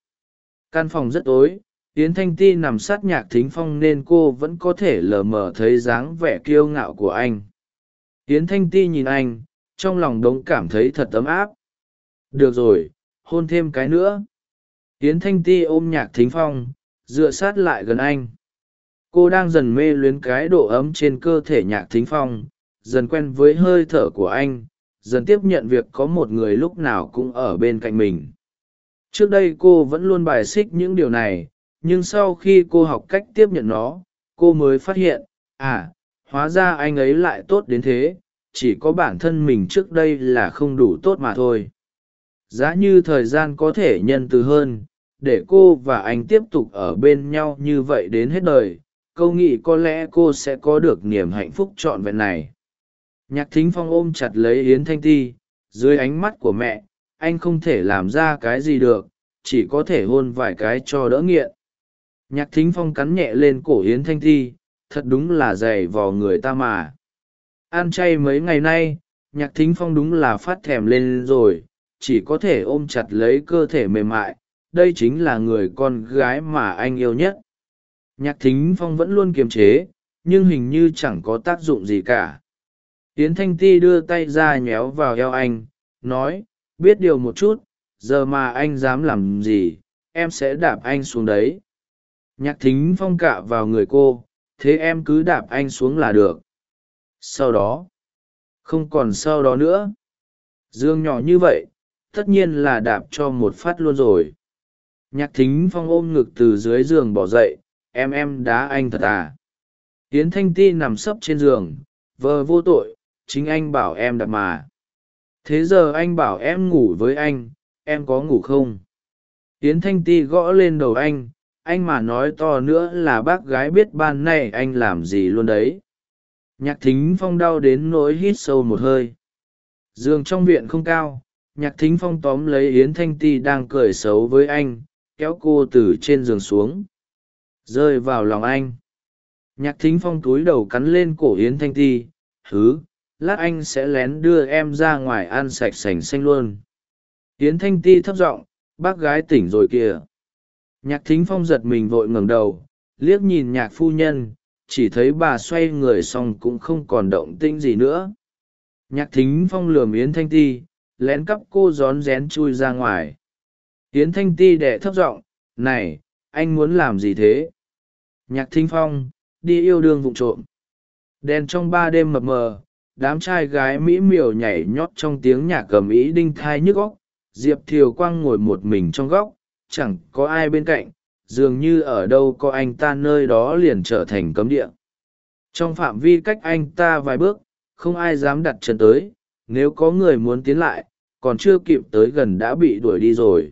Căn phòng rất tối yến thanh ti nằm sát nhạc thính phong nên cô vẫn có thể lờ mờ thấy dáng vẻ kiêu ngạo của anh. Yến thanh ti nhìn anh trong lòng đống cảm thấy thật ấm áp được rồi, hôn thêm cái nữa. Yến thanh ti ôm nhạc thính phong, dựa sát lại gần anh. Cô đang dần mê luyến cái độ ấm trên cơ thể nhạc thính phong, dần quen với hơi thở của anh, dần tiếp nhận việc có một người lúc nào cũng ở bên cạnh mình. Trước đây cô vẫn luôn bài xích những điều này, nhưng sau khi cô học cách tiếp nhận nó, cô mới phát hiện à hóa ra anh ấy lại tốt đến thế, chỉ có bản thân mình trước đây là không đủ tốt mà thôi giá như thời gian có thể nhân từ hơn, để cô và anh tiếp tục ở bên nhau như vậy đến hết đời, câu nghĩ có lẽ cô sẽ có được niềm hạnh phúc trọn vẹn này. Nhạc thính phong ôm chặt lấy yến thanh ti, dưới ánh mắt của mẹ, anh không thể làm ra cái gì được, chỉ có thể hôn vài cái cho đỡ nghiện. Nhạc thính phong cắn nhẹ lên cổ yến thanh ti, thật đúng là dày vò người ta mà. Ăn chay mấy ngày nay, nhạc thính phong đúng là phát thèm lên rồi chỉ có thể ôm chặt lấy cơ thể mềm mại, đây chính là người con gái mà anh yêu nhất. Nhạc thính phong vẫn luôn kiềm chế, nhưng hình như chẳng có tác dụng gì cả. Tiến thanh ti đưa tay ra nhéo vào eo anh, nói, biết điều một chút, giờ mà anh dám làm gì, em sẽ đạp anh xuống đấy. Nhạc thính phong cạ vào người cô, thế em cứ đạp anh xuống là được. Sau đó, không còn sau đó nữa. Dương nhỏ như vậy tất nhiên là đạp cho một phát luôn rồi. Nhạc thính phong ôm ngực từ dưới giường bỏ dậy, em em đá anh thật à. Tiến thanh ti nằm sấp trên giường, vờ vô tội, chính anh bảo em đạp mà. Thế giờ anh bảo em ngủ với anh, em có ngủ không? Tiến thanh ti gõ lên đầu anh anh mà nói to nữa là bác gái biết ban nay anh làm gì luôn đấy. Nhạc thính phong đau đến nỗi hít sâu một hơi. Giường trong viện không cao nhạc thính phong tóm lấy yến thanh ti đang cười xấu với anh, kéo cô từ trên giường xuống. Rơi vào lòng anh. Nhạc thính phong túi đầu cắn lên cổ yến thanh ti, hứ, lát anh sẽ lén đưa em ra ngoài ăn sạch sành xanh luôn. Yến thanh ti thấp giọng, bác gái tỉnh rồi kìa. Nhạc thính phong giật mình vội ngẩng đầu, liếc nhìn nhạc phu nhân, chỉ thấy bà xoay người xong cũng không còn động tĩnh gì nữa. Nhạc thính phong lườm yến thanh ti lén cắp cô rón rén chui ra ngoài. Yến thanh ti đẻ thấp giọng, này, anh muốn làm gì thế? Nhạc thính phong, đi yêu đương vụng trộm. Đèn trong ba đêm mập mờ, đám trai gái mỹ miều nhảy nhót trong tiếng nhạc cầm ý đinh thai nhức góc diệp thiều quang ngồi một mình trong góc, chẳng có ai bên cạnh, dường như ở đâu có anh ta nơi đó liền trở thành cấm địa. Trong phạm vi cách anh ta vài bước, không ai dám đặt chân tới, nếu có người muốn tiến lại còn chưa kịp tới gần đã bị đuổi đi rồi.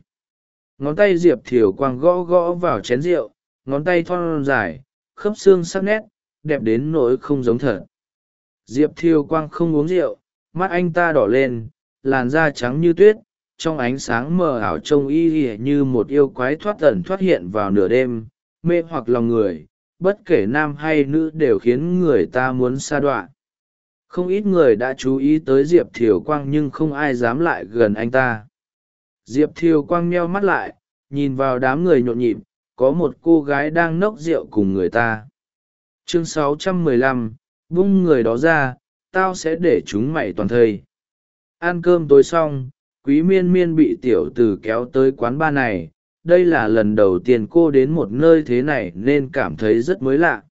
Ngón tay diệp thiều quang gõ gõ vào chén rượu, ngón tay thon dài, khớp xương sắc nét, đẹp đến nỗi không giống thật. Diệp thiều quang không uống rượu, mắt anh ta đỏ lên, làn da trắng như tuyết, trong ánh sáng mờ ảo trông y ỉa như một yêu quái thoát tẩn thoát hiện vào nửa đêm, mê hoặc lòng người, bất kể nam hay nữ đều khiến người ta muốn x a đoạn không ít người đã chú ý tới diệp thiều quang nhưng không ai dám lại gần anh ta. Diệp thiều quang meo mắt lại nhìn vào đám người nhộn nhịp có một cô gái đang nốc rượu cùng người ta. Chương 615, vung người đó ra tao sẽ để chúng mày toàn thây. Ăn cơm tối xong quý miên miên bị tiểu t ử kéo tới quán ba này. Đây là lần đầu tiên cô đến một nơi thế này nên cảm thấy rất mới lạ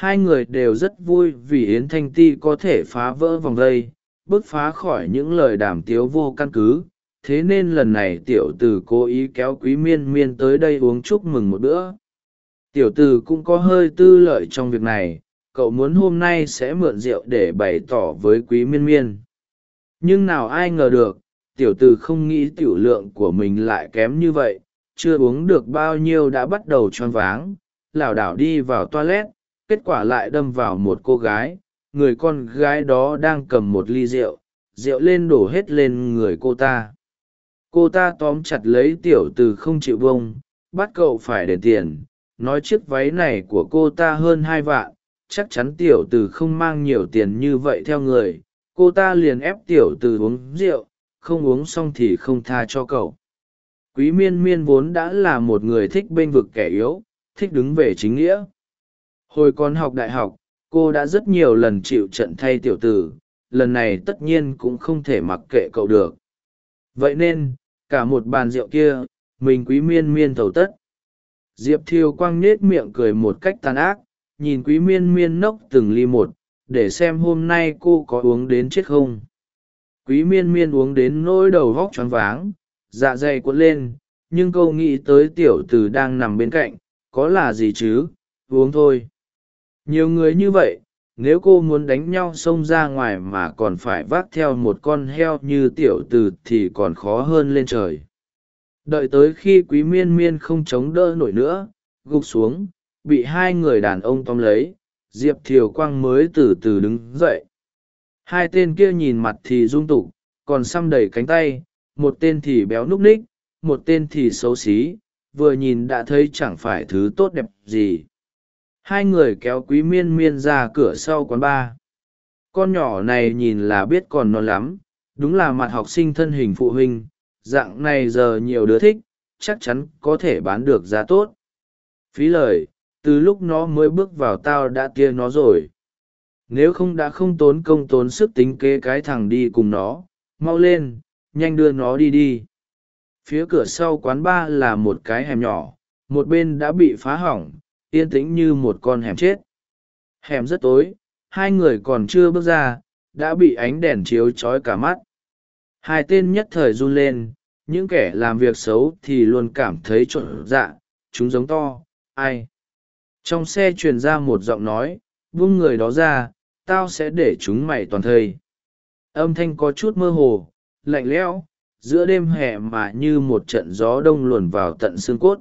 hai người đều rất vui vì yến thanh ti có thể phá vỡ vòng vây bứt phá khỏi những lời đàm tiếu vô căn cứ. Thế nên lần này tiểu t ử cố ý kéo quý miên miên tới đây uống chúc mừng một bữa. Tiểu t ử cũng có hơi tư lợi trong việc này, cậu muốn hôm nay sẽ mượn rượu để bày tỏ với quý miên miên. Nhưng nào ai ngờ được, tiểu t ử không nghĩ tiểu lượng của mình lại kém như vậy, chưa uống được bao nhiêu đã bắt đầu choáng váng. Lảo đảo đi vào toilet kết quả lại đâm vào một cô gái, người con gái đó đang cầm một ly rượu rượu lên đổ hết lên người cô ta. Cô ta tóm chặt lấy tiểu từ không chịu bông bắt cậu phải đền tiền, nói chiếc váy này của cô ta hơn hai vạn, chắc chắn tiểu từ không mang nhiều tiền như vậy theo người, cô ta liền ép tiểu từ uống rượu, không uống xong thì không tha cho cậu. Quý miên miên vốn đã là một người thích bênh vực kẻ yếu, thích đứng về chính nghĩa hồi còn học đại học, cô đã rất nhiều lần chịu trận thay tiểu tử, lần này tất nhiên cũng không thể mặc kệ cậu được. Vậy nên, cả một bàn rượu kia, mình quý miên miên thầu tất. Diệp thiêu quang nết miệng cười một cách tàn ác, nhìn quý miên miên nốc từng ly một, để xem hôm nay cô có uống đến chết không. Quý miên miên uống đến nỗi đầu vóc choáng váng dạ dày cuộn lên, nhưng câu nghĩ tới tiểu t ử đang nằm bên cạnh, có là gì chứ, uống thôi nhiều người như vậy, nếu cô muốn đánh nhau xông ra ngoài mà còn phải vác theo một con heo như tiểu t ử thì còn khó hơn lên trời. Đợi tới khi quý miên miên không chống đỡ nổi nữa, gục xuống, bị hai người đàn ông tóm lấy, diệp thiều quang mới từ từ đứng dậy. Hai tên kia nhìn mặt thì rung tục, còn xăm đầy cánh tay, một tên thì béo núc ních, một tên thì xấu xí, vừa nhìn đã thấy chẳng phải thứ tốt đẹp gì hai người kéo quý miên miên ra cửa sau quán bar. Con nhỏ này nhìn là biết còn non lắm, đúng là mặt học sinh thân hình phụ huynh, dạng này giờ nhiều đứa thích, chắc chắn có thể bán được giá tốt. Phí lời, từ lúc nó mới bước vào tao đã tia nó rồi. Nếu không đã không tốn công tốn sức tính kế cái thằng đi cùng nó, mau lên, nhanh đưa nó đi đi. Phía cửa sau quán ba là một cái hẻm nhỏ, một bên đã bị phá hỏng yên tĩnh như một con hẻm chết. Hẻm rất tối, hai người còn chưa bước ra, đã bị ánh đèn chiếu trói cả mắt. Hai tên nhất thời run lên, những kẻ làm việc xấu thì luôn cảm thấy trộn dạ chúng giống to, ai. Trong xe truyền ra một giọng nói, buông người đó ra, tao sẽ để chúng mày toàn thây. Âm thanh có chút mơ hồ, lạnh lẽo, giữa đêm hè mà như một trận gió đông luồn vào tận xương cốt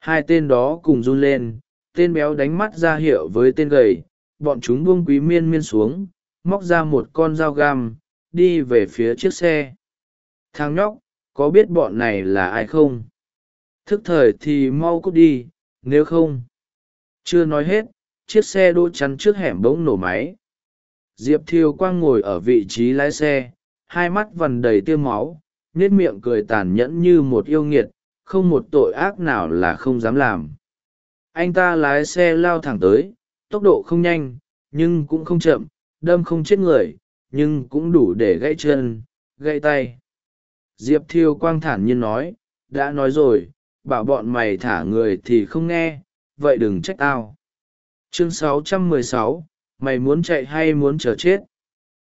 hai tên đó cùng run lên, tên béo đánh mắt ra hiệu với tên gầy, bọn chúng buông quý miên miên xuống, móc ra một con dao gam đi về phía chiếc xe. Thằng nhóc, có biết bọn này là ai không? Thức thời thì mau cút đi, nếu không. Chưa nói hết, chiếc xe đỗ chắn trước hẻm bỗng nổ máy. Diệp thiều quang ngồi ở vị trí lái xe, hai mắt vằn đầy tiêu máu nết miệng cười tàn nhẫn như một yêu nghiệt không một tội ác nào là không dám làm. Anh ta lái xe lao thẳng tới tốc độ không nhanh nhưng cũng không chậm đâm không chết người nhưng cũng đủ để gãy chân gãy tay. Diệp thiêu quang thản nhiên nói đã nói rồi bảo bọn mày thả người thì không nghe vậy đừng trách tao. Chương 616, mày muốn chạy hay muốn chờ chết?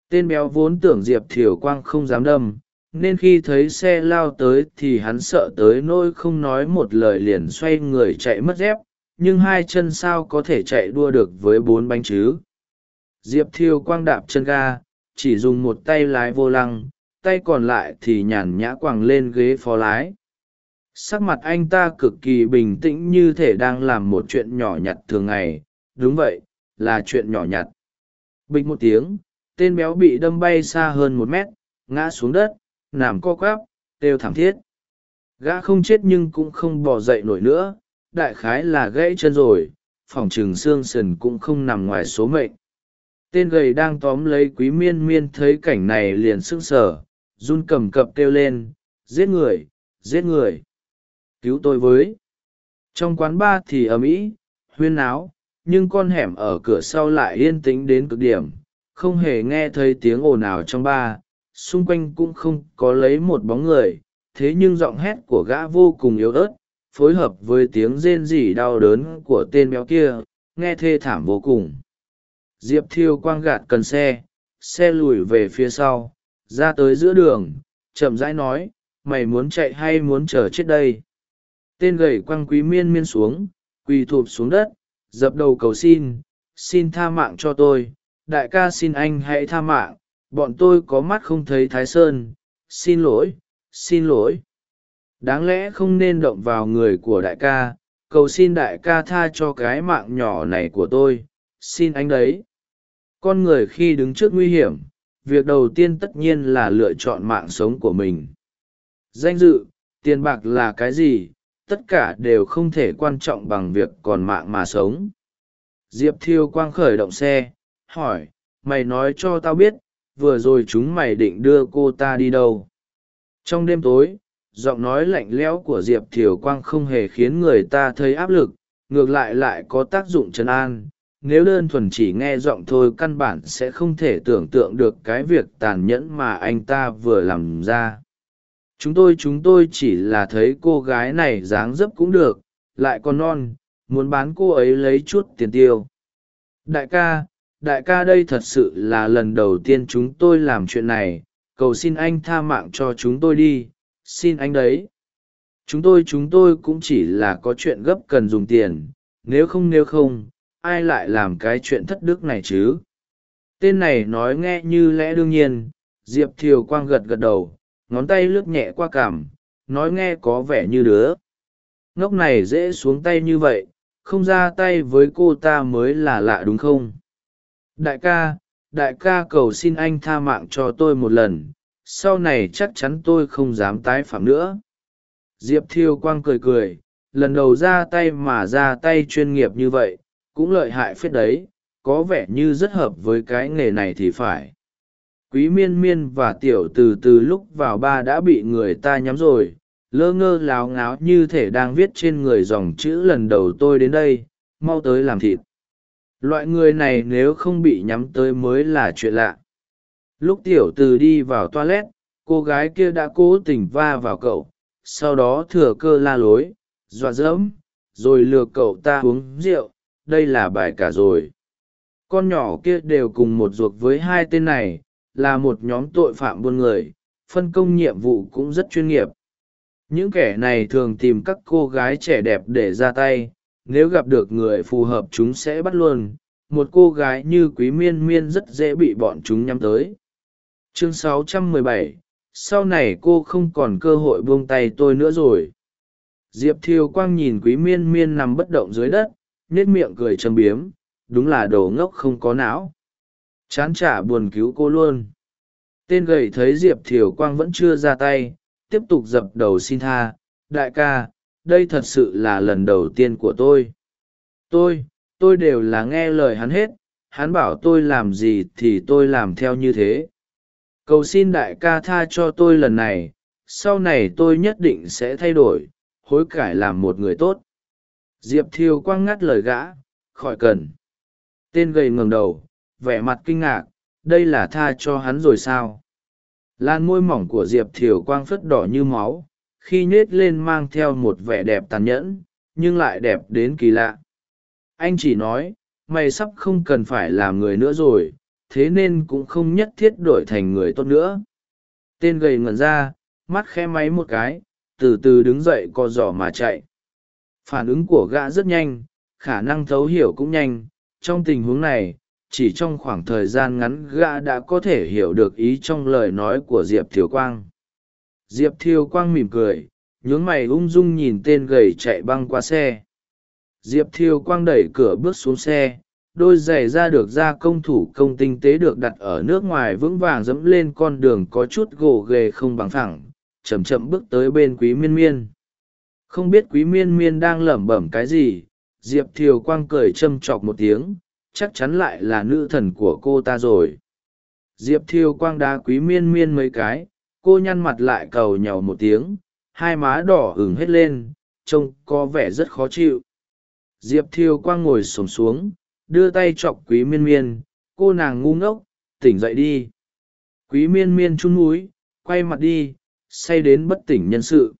Tên béo vốn tưởng diệp thiều quang không dám đâm nên khi thấy xe lao tới thì hắn sợ tới nỗi không nói một lời liền xoay người chạy mất dép, nhưng hai chân sao có thể chạy đua được với bốn bánh chứ? Diệp thiêu quang đạp chân ga, chỉ dùng một tay lái vô lăng, tay còn lại thì nhàn nhã quẳng lên ghế phó lái. Sắc mặt anh ta cực kỳ bình tĩnh như thể đang làm một chuyện nhỏ nhặt thường ngày. Đúng vậy, là chuyện nhỏ nhặt. Bịch một tiếng, tên béo bị đâm bay xa hơn một mét, ngã xuống đất nằm co quắp têu thảm thiết. Gã không chết nhưng cũng không bỏ dậy nổi nữa, đại khái là gãy chân rồi phòng chừng xương sần cũng không nằm ngoài số mệnh. Tên gầy đang tóm lấy quý miên miên thấy cảnh này liền sững sờ, run cầm cập kêu lên, giết người giết người! Cứu tôi với! Trong quán ba thì ầm ĩ, huyên náo, nhưng con hẻm ở cửa sau lại yên tĩnh đến cực điểm, không hề nghe thấy tiếng ồn ào trong ba xung quanh cũng không có lấy một bóng người, thế nhưng giọng hét của gã vô cùng yếu ớt, phối hợp với tiếng rên rỉ đau đớn của tên béo kia, nghe thê thảm vô cùng. Diệp thiêu quang gạt cần xe xe lùi về phía sau, ra tới giữa đường, chậm rãi nói, mày muốn chạy hay muốn chờ chết đây? Tên gầy quăng quý miên miên xuống, quỳ thụp xuống đất, dập đầu cầu xin xin tha mạng cho tôi, đại ca xin anh hãy tha mạng bọn tôi có mắt không thấy thái sơn. Xin lỗi xin lỗi. Đáng lẽ không nên động vào người của đại ca. Cầu xin đại ca tha cho cái mạng nhỏ này của tôi. Xin anh đấy. Con người khi đứng trước nguy hiểm, việc đầu tiên tất nhiên là lựa chọn mạng sống của mình. Danh dự, tiền bạc là cái gì? Tất cả đều không thể quan trọng bằng việc còn mạng mà sống. Diệp thiêu quang khởi động xe, hỏi, mày nói cho tao biết vừa rồi chúng mày định đưa cô ta đi đâu? Trong đêm tối, giọng nói lạnh lẽo của diệp thiều quang không hề khiến người ta thấy áp lực, ngược lại lại có tác dụng trấn an. Nếu đơn thuần chỉ nghe giọng thôi căn bản sẽ không thể tưởng tượng được cái việc tàn nhẫn mà anh ta vừa làm ra. Chúng tôi chúng tôi chỉ là thấy cô gái này dáng dấp cũng được, lại còn non, muốn bán cô ấy lấy chút tiền tiêu. Đại ca đại ca đây thật sự là lần đầu tiên chúng tôi làm chuyện này, cầu xin anh tha mạng cho chúng tôi đi, xin anh đấy. Chúng tôi chúng tôi cũng chỉ là có chuyện gấp cần dùng tiền, nếu không nếu không, ai lại làm cái chuyện thất đức này chứ? Tên này nói nghe như lẽ đương nhiên, diệp thiều quang gật gật đầu, ngón tay lướt nhẹ qua cảm nói nghe có vẻ như đứa. Ngốc này dễ xuống tay như vậy, không ra tay với cô ta mới là lạ đúng không? Đại ca đại ca cầu xin anh tha mạng cho tôi một lần, sau này chắc chắn tôi không dám tái phạm nữa. Diệp thiêu quang cười cười, lần đầu ra tay mà ra tay chuyên nghiệp như vậy, cũng lợi hại phết đấy, có vẻ như rất hợp với cái nghề này thì phải. Quý miên miên và tiểu từ từ lúc vào ba đã bị người ta nhắm rồi, lơ ngơ láo ngáo như thể đang viết trên người dòng chữ lần đầu tôi đến đây, mau tới làm thịt loại người này nếu không bị nhắm tới mới là chuyện lạ. Lúc tiểu từ đi vào toilet, cô gái kia đã cố tình va vào cậu, sau đó thừa cơ la lối, dọa dẫm, rồi lừa cậu ta uống rượu, đây là bài cả rồi. Con nhỏ kia đều cùng một ruột với hai tên này, là một nhóm tội phạm buôn người, phân công nhiệm vụ cũng rất chuyên nghiệp. Những kẻ này thường tìm các cô gái trẻ đẹp để ra tay nếu gặp được người phù hợp chúng sẽ bắt luôn. Một cô gái như quý miên miên rất dễ bị bọn chúng nhắm tới. Chương 617, sau này cô không còn cơ hội buông tay tôi nữa rồi. Diệp thiều quang nhìn quý miên miên nằm bất động dưới đất nết miệng cười châm biếm. Đúng là đồ ngốc không có não. Chán trả buồn cứu cô luôn. Tên gầy thấy diệp thiều quang vẫn chưa ra tay tiếp tục dập đầu xin tha. Đại ca đây thật sự là lần đầu tiên của tôi. Tôi tôi đều là nghe lời hắn hết, hắn bảo tôi làm gì thì tôi làm theo như thế. Cầu xin đại ca tha cho tôi lần này, sau này tôi nhất định sẽ thay đổi, hối cải làm một người tốt. Diệp Thiêu quang ngắt lời gã, khỏi cần. Tên gầy ngẩng đầu, vẻ mặt kinh ngạc, đây là tha cho hắn rồi sao? Lan môi mỏng của diệp thiều quang phất đỏ như máu khi nhết lên mang theo một vẻ đẹp tàn nhẫn, nhưng lại đẹp đến kỳ lạ. Anh chỉ nói, mày sắp không cần phải làm người nữa rồi, thế nên cũng không nhất thiết đổi thành người tốt nữa. Tên gầy ngẩn ra, mắt khe máy một cái, từ từ đứng dậy co giỏ mà chạy. Phản ứng của gã rất nhanh, khả năng thấu hiểu cũng nhanh. Trong tình huống này, chỉ trong khoảng thời gian ngắn gã đã có thể hiểu được ý trong lời nói của diệp thiều quang diệp Thiêu quang mỉm cười, nhướng mày ung dung nhìn tên gầy chạy băng qua xe. Diệp Thiêu quang đẩy cửa bước xuống xe, đôi giày ra được gia công thủ công tinh tế được đặt ở nước ngoài vững vàng dẫm lên con đường có chút gồ ghề không bằng thẳng chầm chậm bước tới bên quý miên miên. Không biết quý miên miên đang lẩm bẩm cái gì, diệp thiều quang cười châm chọc một tiếng, chắc chắn lại là nữ thần của cô ta rồi. Diệp thiều quang đá quý miên miên mấy cái cô nhăn mặt lại cầu nhàu một tiếng, hai má đỏ hửng hết lên, trông có vẻ rất khó chịu. Diệp Thiêu quang ngồi xổm xuống, đưa tay chọc quý miên miên, cô nàng ngu ngốc, tỉnh dậy đi. Quý miên miên chun núi, quay mặt đi, say đến bất tỉnh nhân sự.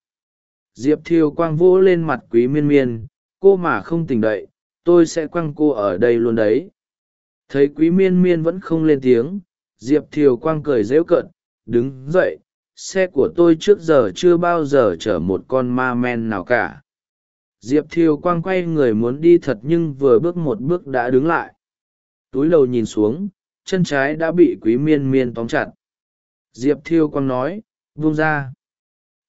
Diệp Thiêu quang vỗ lên mặt quý miên miên, cô mà không tỉnh đậy tôi sẽ quăng cô ở đây luôn đấy. Thấy quý miên miên vẫn không lên tiếng, diệp thiều quang cười rễu cợt, đứng dậy xe của tôi trước giờ chưa bao giờ chở một con ma men nào cả. Diệp thiều quang quay người muốn đi thật nhưng vừa bước một bước đã đứng lại. Túi đầu nhìn xuống, chân trái đã bị quý miên miên tóm chặt. Diệp thiêu quang nói, vung ra.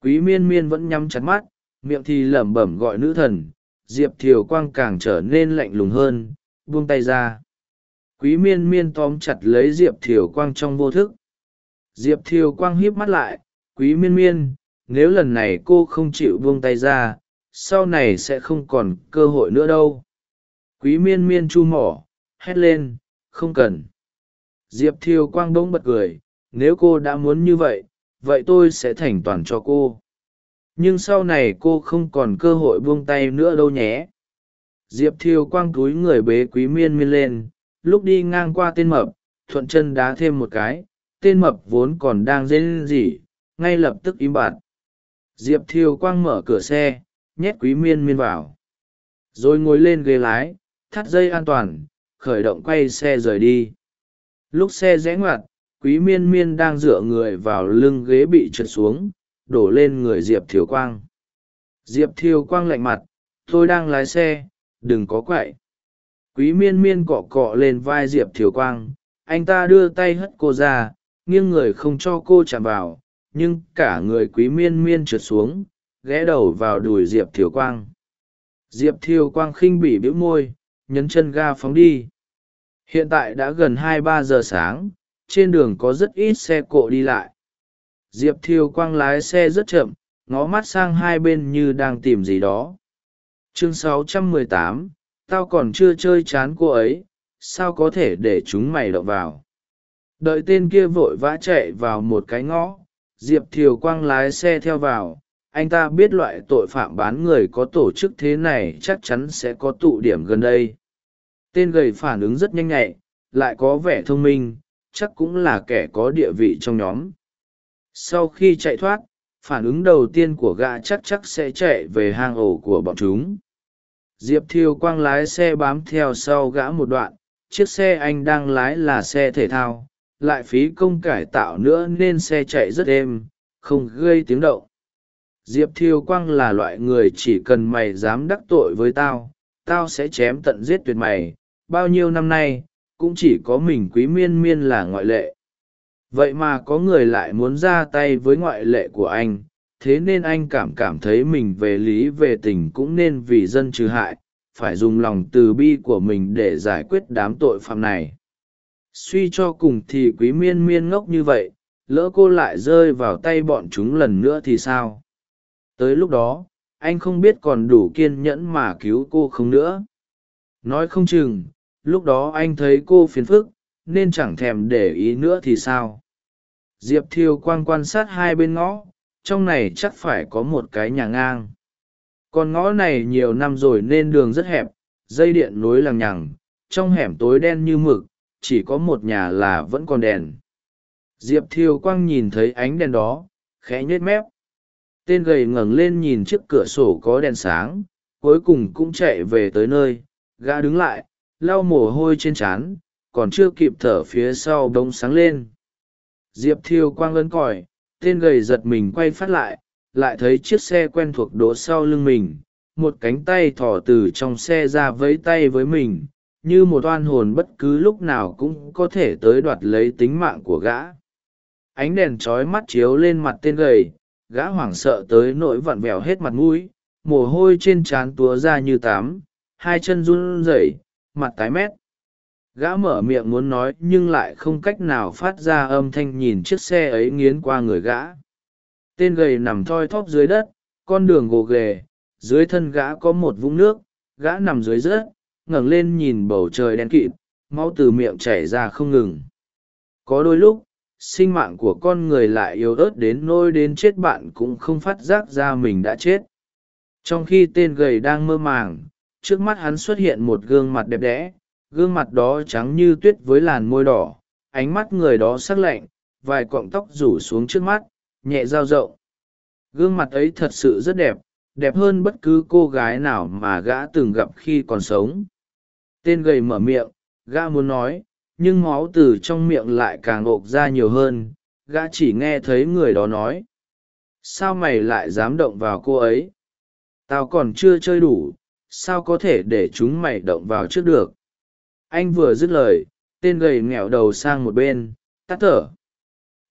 Quý miên miên vẫn nhắm chặt mắt, miệng thì lẩm bẩm gọi nữ thần. Diệp thiều quang càng trở nên lạnh lùng hơn, buông tay ra. Quý miên miên tóm chặt lấy diệp thiều quang trong vô thức diệp thiều quang híp mắt lại, quý miên miên, nếu lần này cô không chịu buông tay ra, sau này sẽ không còn cơ hội nữa đâu. Quý miên miên chu mỏ, hét lên, không cần. Diệp thiều quang bỗng bật cười, nếu cô đã muốn như vậy vậy tôi sẽ thành toàn cho cô. Nhưng sau này cô không còn cơ hội buông tay nữa đâu nhé. Diệp thiều quang túi người bế quý miên miên lên, lúc đi ngang qua tên mập, thuận chân đá thêm một cái tên mập vốn còn đang rên rỉ, ngay lập tức im bặt. Diệp thiều quang mở cửa xe, nhét quý miên miên vào. Rồi ngồi lên ghế lái, thắt dây an toàn, khởi động quay xe rời đi. Lúc xe rẽ ngoặt, quý miên miên đang dựa người vào lưng ghế bị trượt xuống, đổ lên người diệp thiều quang. Diệp thiều quang lạnh mặt, tôi đang lái xe, đừng có quậy. Quý miên miên cọ cọ lên vai diệp thiều quang, anh ta đưa tay hất cô ra nghiêng người không cho cô chạm vào nhưng cả người quý miên miên trượt xuống ghé đầu vào đùi diệp thiều quang. Diệp thiều quang khinh bỉ bĩu môi nhấn chân ga phóng đi. Hiện tại đã gần hai ba giờ sáng trên đường có rất ít xe cộ đi lại. Diệp thiều quang lái xe rất chậm ngó mắt sang hai bên như đang tìm gì đó. Chương 618, tao còn chưa chơi chán cô ấy sao có thể để chúng mày động vào? Đợi tên kia vội vã chạy vào một cái ngõ, diệp thiều quang lái xe theo vào. Anh ta biết loại tội phạm bán người có tổ chức thế này chắc chắn sẽ có tụ điểm gần đây. Tên gầy phản ứng rất nhanh nhạy, lại có vẻ thông minh, chắc cũng là kẻ có địa vị trong nhóm. Sau khi chạy thoát, phản ứng đầu tiên của gã chắc chắc sẽ chạy về hang ổ của bọn chúng. Diệp Thiều quang lái xe bám theo sau gã một đoạn, chiếc xe anh đang lái là xe thể thao lại phí công cải tạo nữa nên xe chạy rất êm, không gây tiếng động. Diệp thiêu quang là loại người chỉ cần mày dám đắc tội với tao tao sẽ chém tận giết tuyệt mày. Bao nhiêu năm nay, cũng chỉ có mình quý miên miên là ngoại lệ. Vậy mà có người lại muốn ra tay với ngoại lệ của anh, thế nên anh cảm cảm thấy mình về lý về tình cũng nên vì dân trừ hại, phải dùng lòng từ bi của mình để giải quyết đám tội phạm này suy cho cùng thì quý miên miên ngốc như vậy, lỡ cô lại rơi vào tay bọn chúng lần nữa thì sao? Tới lúc đó, anh không biết còn đủ kiên nhẫn mà cứu cô không nữa. Nói không chừng, lúc đó anh thấy cô phiền phức, nên chẳng thèm để ý nữa thì sao? Diệp Thiêu quang quan sát hai bên ngõ, trong này chắc phải có một cái nhà ngang. Con ngõ này nhiều năm rồi nên đường rất hẹp, dây điện nối lằng nhằng, trong hẻm tối đen như mực chỉ có một nhà là vẫn còn đèn. Diệp thiều quang nhìn thấy ánh đèn đó, khẽ nhếch mép. Tên gầy ngẩng lên nhìn chiếc cửa sổ có đèn sáng, cuối cùng cũng chạy về tới nơi, gã đứng lại, lau mồ hôi trên trán, còn chưa kịp thở phía sau bông sáng lên. Diệp thiều quang ấn còi, tên gầy giật mình quay phát lại lại thấy chiếc xe quen thuộc đỗ sau lưng mình, một cánh tay thỏ từ trong xe ra vẫy tay với mình như một oan hồn bất cứ lúc nào cũng có thể tới đoạt lấy tính mạng của gã. Ánh đèn trói mắt chiếu lên mặt tên gầy, gã hoảng sợ tới nỗi vặn vẹo hết mặt mũi, mồ hôi trên trán túa ra như tám, hai chân run rẩy, mặt tái mét. Gã mở miệng muốn nói nhưng lại không cách nào phát ra âm thanh nhìn chiếc xe ấy nghiến qua người gã. Tên gầy nằm thoi thóp dưới đất, con đường gồ ghề, dưới thân gã có một vũng nước, gã nằm dưới rớt ngẩng lên nhìn bầu trời đen kịt, máu từ miệng chảy ra không ngừng. Có đôi lúc, sinh mạng của con người lại yếu ớt đến nôi đến chết bạn cũng không phát giác ra mình đã chết. Trong khi tên gầy đang mơ màng, trước mắt hắn xuất hiện một gương mặt đẹp đẽ, gương mặt đó trắng như tuyết với làn môi đỏ, ánh mắt người đó sắc lạnh, vài cọng tóc rủ xuống trước mắt, nhẹ dao rộng. Gương mặt ấy thật sự rất đẹp đẹp hơn bất cứ cô gái nào mà gã từng gặp khi còn sống tên gầy mở miệng, gã muốn nói, nhưng máu từ trong miệng lại càng ộp ra nhiều hơn, gã chỉ nghe thấy người đó nói. Sao mày lại dám động vào cô ấy? Tao còn chưa chơi đủ, sao có thể để chúng mày động vào trước được? Anh vừa dứt lời, tên gầy nghẹo đầu sang một bên, tắt thở.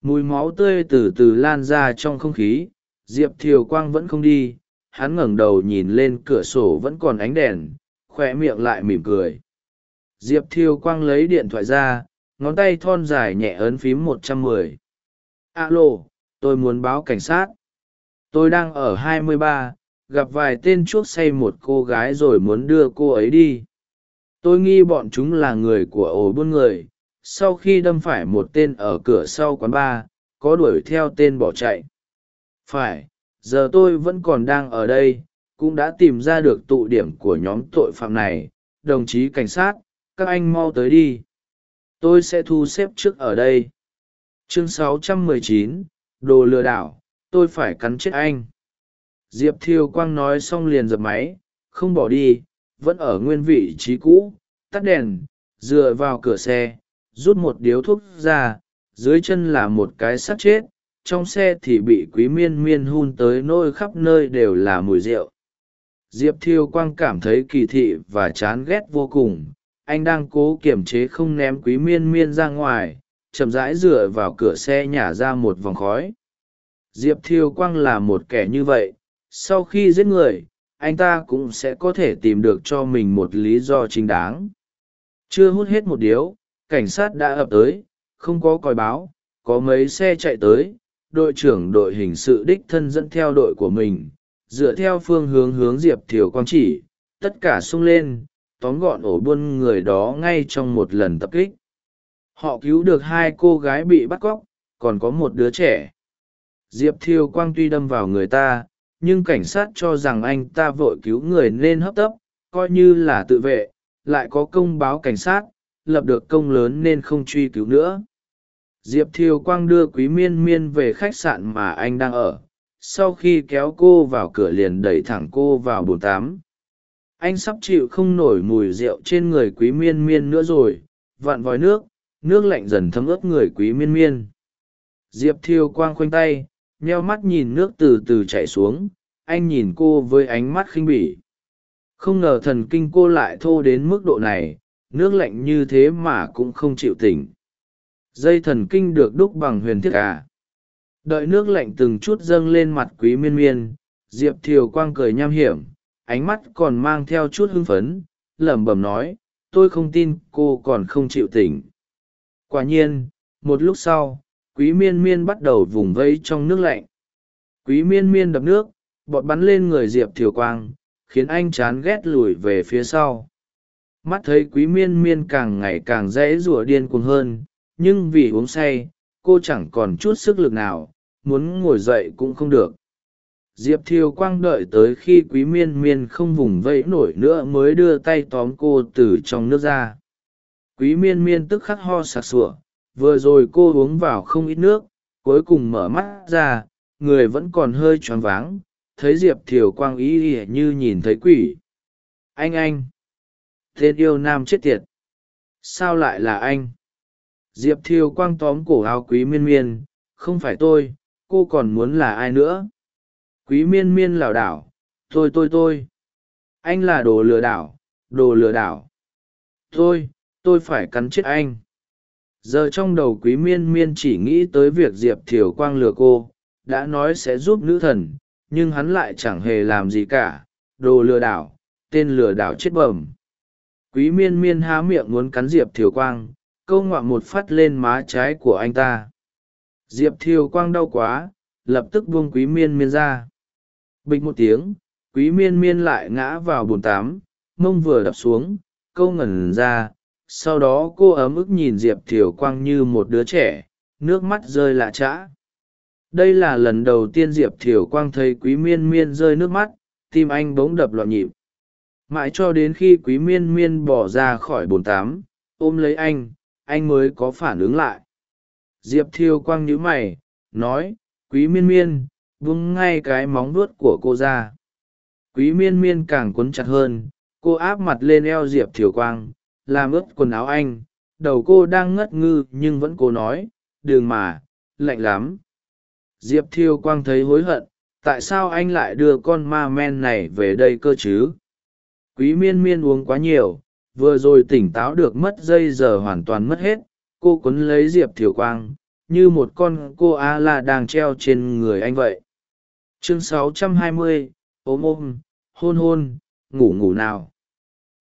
Mùi máu tươi từ từ lan ra trong không khí, diệp thiều quang vẫn không đi, hắn ngẩng đầu nhìn lên cửa sổ vẫn còn ánh đèn khoe miệng lại mỉm cười diệp Thiêu quang lấy điện thoại ra, ngón tay thon dài nhẹ ấn phím một trăm mười. Alo, tôi muốn báo cảnh sát. Tôi đang ở hai mươi ba, gặp vài tên chuốc say một cô gái rồi muốn đưa cô ấy đi. Tôi nghi bọn chúng là người của ổ buôn người, sau khi đâm phải một tên ở cửa sau quán bar có đuổi theo tên bỏ chạy. Phải, giờ tôi vẫn còn đang ở đây, cũng đã tìm ra được tụ điểm của nhóm tội phạm này, đồng chí cảnh sát các anh mau tới đi. Tôi sẽ thu xếp trước ở đây. Chương 619, đồ lừa đảo tôi phải cắn chết anh. Diệp thiêu quang nói xong liền dập máy không bỏ đi vẫn ở nguyên vị trí cũ tắt đèn dựa vào cửa xe rút một điếu thuốc ra dưới chân là một cái sắt chết trong xe thì bị quý miên miên hun tới nôi khắp nơi đều là mùi rượu. Diệp thiêu quang cảm thấy kỳ thị và chán ghét vô cùng anh đang cố kiềm chế không ném quý miên miên ra ngoài, chậm rãi dựa vào cửa xe nhả ra một vòng khói. Diệp thiêu quang là một kẻ như vậy, sau khi giết người, anh ta cũng sẽ có thể tìm được cho mình một lý do chính đáng. Chưa hút hết một điếu, cảnh sát đã ập tới, không có còi báo, có mấy xe chạy tới, đội trưởng đội hình sự đích thân dẫn theo đội của mình, dựa theo phương hướng hướng diệp thiều quang chỉ, tất cả sung lên tóm gọn ổ buôn người đó ngay trong một lần tập kích. Họ cứu được hai cô gái bị bắt cóc, còn có một đứa trẻ. Diệp Thiêu quang tuy đâm vào người ta, nhưng cảnh sát cho rằng anh ta vội cứu người nên hấp tấp, coi như là tự vệ, lại có công báo cảnh sát, lập được công lớn nên không truy cứu nữa. Diệp Thiêu quang đưa quý miên miên về khách sạn mà anh đang ở, sau khi kéo cô vào cửa liền đẩy thẳng cô vào bồn tám anh sắp chịu không nổi mùi rượu trên người quý miên miên nữa rồi vặn vòi nước nước lạnh dần thấm ướt người quý miên miên. Diệp thiều quang khoanh tay, nheo mắt nhìn nước từ từ chảy xuống, anh nhìn cô với ánh mắt khinh bỉ. Không ngờ thần kinh cô lại thô đến mức độ này, nước lạnh như thế mà cũng không chịu tỉnh. Dây thần kinh được đúc bằng huyền thiết à. đợi nước lạnh từng chút dâng lên mặt quý miên miên, diệp thiều quang cười nham hiểm ánh mắt còn mang theo chút hưng phấn, lẩm bẩm nói, tôi không tin cô còn không chịu tỉnh. Quả nhiên, một lúc sau, quý miên miên bắt đầu vùng vây trong nước lạnh. Quý miên miên đập nước, bọt bắn lên người diệp thiều quang, khiến anh chán ghét lùi về phía sau. Mắt thấy quý miên miên càng ngày càng dễ rủa điên cuồng hơn, nhưng vì uống say, cô chẳng còn chút sức lực nào, muốn ngồi dậy cũng không được diệp thiều quang đợi tới khi quý miên miên không vùng vẫy nổi nữa mới đưa tay tóm cô từ trong nước ra. Quý miên miên tức khắc ho sặc sụa, vừa rồi cô uống vào không ít nước, cuối cùng mở mắt ra, người vẫn còn hơi choáng váng, thấy diệp thiều quang ý ỉa như nhìn thấy quỷ. Anh anh! Tên yêu nam chết tiệt! Sao lại là anh? Diệp thiều quang tóm cổ áo quý miên miên, không phải tôi, cô còn muốn là ai nữa? Quý miên miên lảo đảo, tôi tôi tôi. Anh là đồ lừa đảo, đồ lừa đảo. Tôi tôi phải cắn chết anh. Giờ trong đầu quý miên miên chỉ nghĩ tới việc diệp thiều quang lừa cô, đã nói sẽ giúp nữ thần, nhưng hắn lại chẳng hề làm gì cả. Đồ lừa đảo, tên lừa đảo chết bẩm. Quý miên miên há miệng muốn cắn diệp thiều quang, câu ngoạm một phát lên má trái của anh ta. Diệp thiều quang đau quá, lập tức buông quý miên miên ra bịch một tiếng, quý miên miên lại ngã vào bồn tám, mông vừa đập xuống, câu ngẩn ra, sau đó cô ấm ức nhìn diệp thiều quang như một đứa trẻ, nước mắt rơi lạ chã đây là lần đầu tiên diệp thiều quang thấy quý miên miên rơi nước mắt, tim anh bỗng đập loạn nhịp. Mãi cho đến khi quý miên miên bỏ ra khỏi bồn tám, ôm lấy anh anh mới có phản ứng lại. Diệp thiều quang nhíu mày, nói, quý miên miên vung ngay cái móng vuốt của cô ra. Quý miên miên càng quấn chặt hơn, cô áp mặt lên eo diệp thiều quang, làm ướt quần áo anh. Đầu cô đang ngất ngư nhưng vẫn cố nói đường mà, lạnh lắm. Diệp thiều quang thấy hối hận, tại sao anh lại đưa con ma men này về đây cơ chứ? Quý miên miên uống quá nhiều, vừa rồi tỉnh táo được mất dây giờ hoàn toàn mất hết, cô quấn lấy diệp thiều quang, như một con cô a la đang treo trên người anh vậy chương 620, ôm ôm hôn hôn ngủ ngủ nào.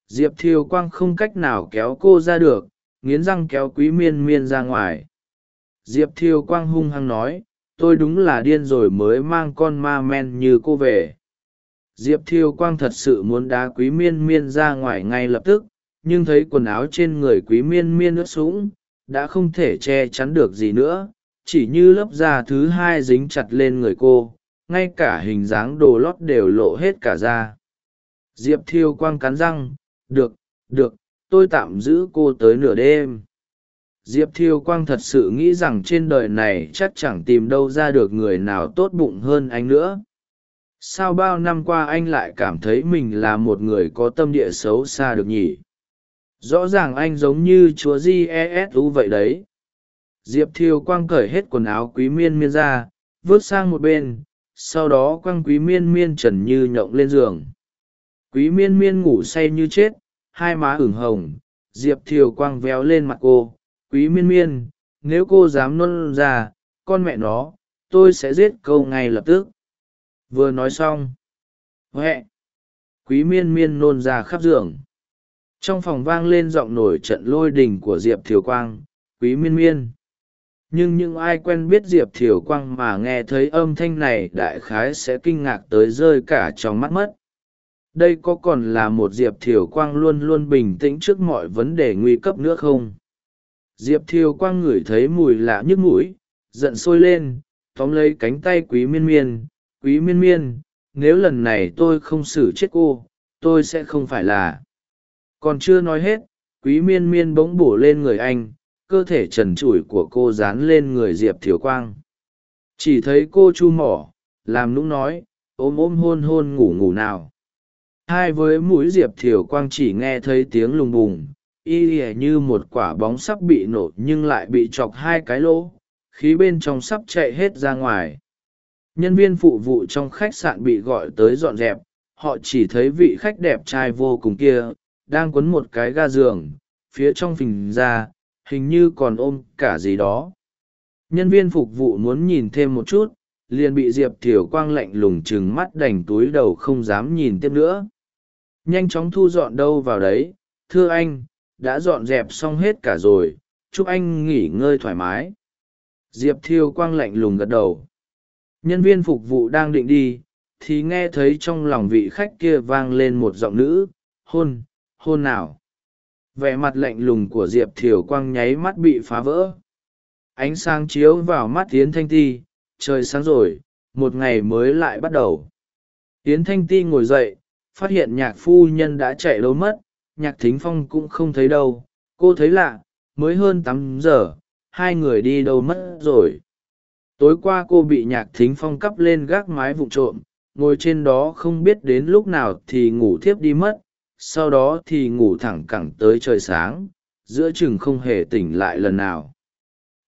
Diệp thiều quang không cách nào kéo cô ra được nghiến răng kéo quý miên miên ra ngoài. Diệp thiều quang hung hăng nói tôi đúng là điên rồi mới mang con ma men như cô về. Diệp thiều quang thật sự muốn đá quý miên miên ra ngoài ngay lập tức nhưng thấy quần áo trên người quý miên miên ướt sũng đã không thể che chắn được gì nữa chỉ như lớp da thứ hai dính chặt lên người cô ngay cả hình dáng đồ lót đều lộ hết cả ra. Diệp thiêu quang cắn răng, được được, tôi tạm giữ cô tới nửa đêm. Diệp thiêu quang thật sự nghĩ rằng trên đời này chắc chẳng tìm đâu ra được người nào tốt bụng hơn anh nữa. Sao bao năm qua anh lại cảm thấy mình là một người có tâm địa xấu xa được nhỉ? Rõ ràng anh giống như chúa jesu vậy đấy. Diệp thiêu quang cởi hết quần áo quý miên miên ra vớt sang một bên sau đó quăng quý miên miên trần như nhộng lên giường. Quý miên miên ngủ say như chết, hai má ửng hồng, diệp thiều quang véo lên mặt cô. Quý miên miên, nếu cô dám nôn ra, con mẹ nó, tôi sẽ giết câu ngay lập tức. Vừa nói xong, huệ, quý miên miên nôn ra khắp giường. Trong phòng vang lên giọng nổi trận lôi đình của diệp thiều quang, quý miên miên nhưng những ai quen biết diệp thiều quang mà nghe thấy âm thanh này, đại khái sẽ kinh ngạc tới rơi cả trong mắt mất. Đây có còn là một diệp thiều quang luôn luôn bình tĩnh trước mọi vấn đề nguy cấp nữa không? Diệp thiều quang ngửi thấy mùi lạ nhức mũi, giận sôi lên, tóm lấy cánh tay quý miên miên, quý miên miên, nếu lần này tôi không xử chết cô, tôi sẽ không phải là còn chưa nói hết, quý miên miên bỗng bổ lên người anh cơ thể trần trụi của cô dán lên người diệp thiều quang. Chỉ thấy cô chu mỏ, làm nũng nói, ôm ôm, hôn hôn, ngủ ngủ nào. Hai với mũi diệp thiều quang chỉ nghe thấy tiếng lùng bùng, y ỉa như một quả bóng sắp bị nổ nhưng lại bị chọc hai cái lỗ, khí bên trong sắp chạy hết ra ngoài. Nhân viên phụ vụ trong khách sạn bị gọi tới dọn dẹp, họ chỉ thấy vị khách đẹp trai vô cùng kia, đang quấn một cái ga giường, phía trong phình ra hình như còn ôm cả gì đó. Nhân viên phục vụ muốn nhìn thêm một chút, liền bị diệp thiều quang lạnh lùng chừng mắt đành túi đầu không dám nhìn tiếp nữa. Nhanh chóng thu dọn đâu vào đấy, thưa anh, đã dọn dẹp xong hết cả rồi, chúc anh nghỉ ngơi thoải mái. Diệp thiêu quang lạnh lùng gật đầu. Nhân viên phục vụ đang định đi, thì nghe thấy trong lòng vị khách kia vang lên một giọng nữ, hôn hôn nào? Vẻ mặt lạnh lùng của diệp thiều quang nháy mắt bị phá vỡ. Ánh sáng chiếu vào mắt tiến thanh ti, trời sáng rồi, một ngày mới lại bắt đầu. Yến thanh ti ngồi dậy, phát hiện nhạc phu nhân đã chạy đâu mất, nhạc thính phong cũng không thấy đâu. Cô thấy lạ, mới hơn tám giờ, hai người đi đâu mất rồi? Tối qua cô bị nhạc thính phong cắp lên gác mái vụng trộm, ngồi trên đó không biết đến lúc nào thì ngủ thiếp đi mất sau đó thì ngủ thẳng cẳng tới trời sáng, giữa chừng không hề tỉnh lại lần nào.